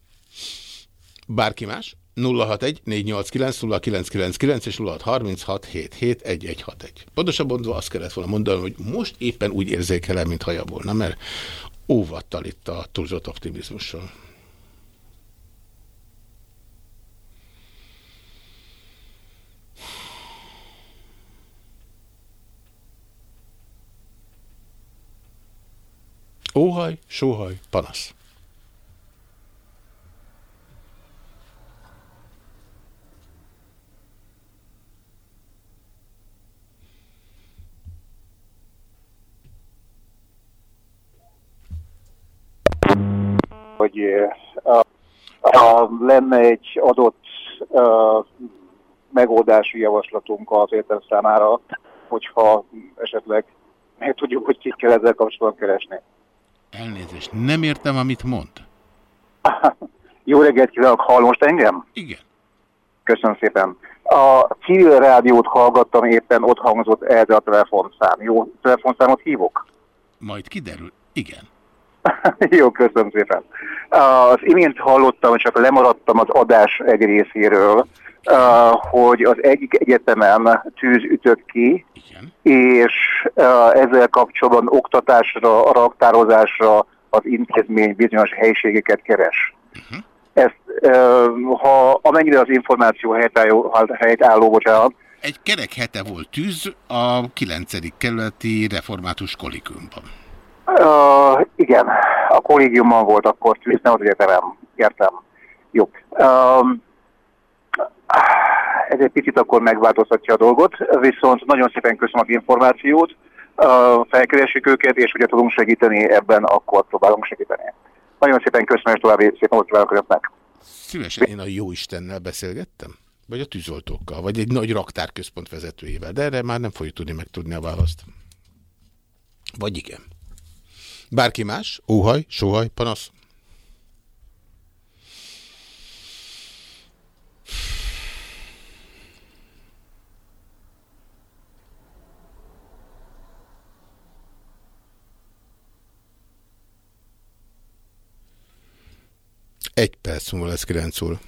Bárki más? 061 489 és 0636771161. Pontosabban mondva azt kellett volna mondani, hogy most éppen úgy érzékelem, mint haja volna, mert óvattal itt a túlzott optimizmussal. Óhaj, sóhaj, panasz. Hogy a, a, lenne egy adott a, megoldási javaslatunk az értem számára, hogyha esetleg meg tudjuk, hogy kit kell ezzel kapcsolatban keresni. Elnézést, nem értem, amit mond. Jó reggelt kívánok, hall most engem? Igen. Köszönöm szépen. A civil rádiót hallgattam, éppen ott hangzott ez a telefonszám. Jó telefonszámot hívok? Majd kiderül. Igen. Jó, köszönöm szépen. Az imént hallottam, csak lemaradtam az adás egy részéről, hogy az egyik egyetemen tűz ütött ki, Igen. és ezzel kapcsolatban oktatásra, raktározásra az intézmény bizonyos helyiségeket keres. Uh -huh. Ezt, ha amennyire az információ helytálló, helytálló bocsánat, egy kerek hete volt tűz a 9. kerületi református kolikumban. Igen, a kollégiumban volt akkor tűz, nem az egyetemem, értem. Jó. Um, ez egy picit akkor megváltoztatja a dolgot, viszont nagyon szépen köszönöm az információt, uh, felkeresjük őket, és hogyha tudunk segíteni ebben, akkor próbálunk segíteni. Nagyon szépen köszönöm, és további szép napot kívánok önöknek. Szívesen én a jó Istennel beszélgettem? Vagy a tűzoltókkal? Vagy egy nagy raktárközpont vezetőjével? De erre már nem fogjuk tudni megtudni a választ. Vagy igen. Bárki más? Óhaj, sóhaj, panasz? Egy perc múlva lesz 9 óra.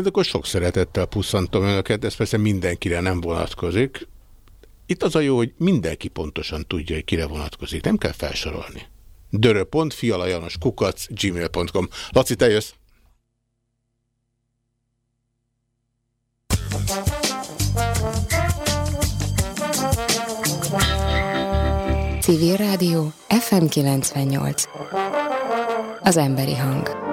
Hát akkor sok szeretettel pusszantom önöket, ez persze mindenkire nem vonatkozik. Itt az a jó, hogy mindenki pontosan tudja, hogy kire vonatkozik. Nem kell felsorolni. Kukac gmail.com Laci, te jössz? Civil Rádió FM 98 Az emberi hang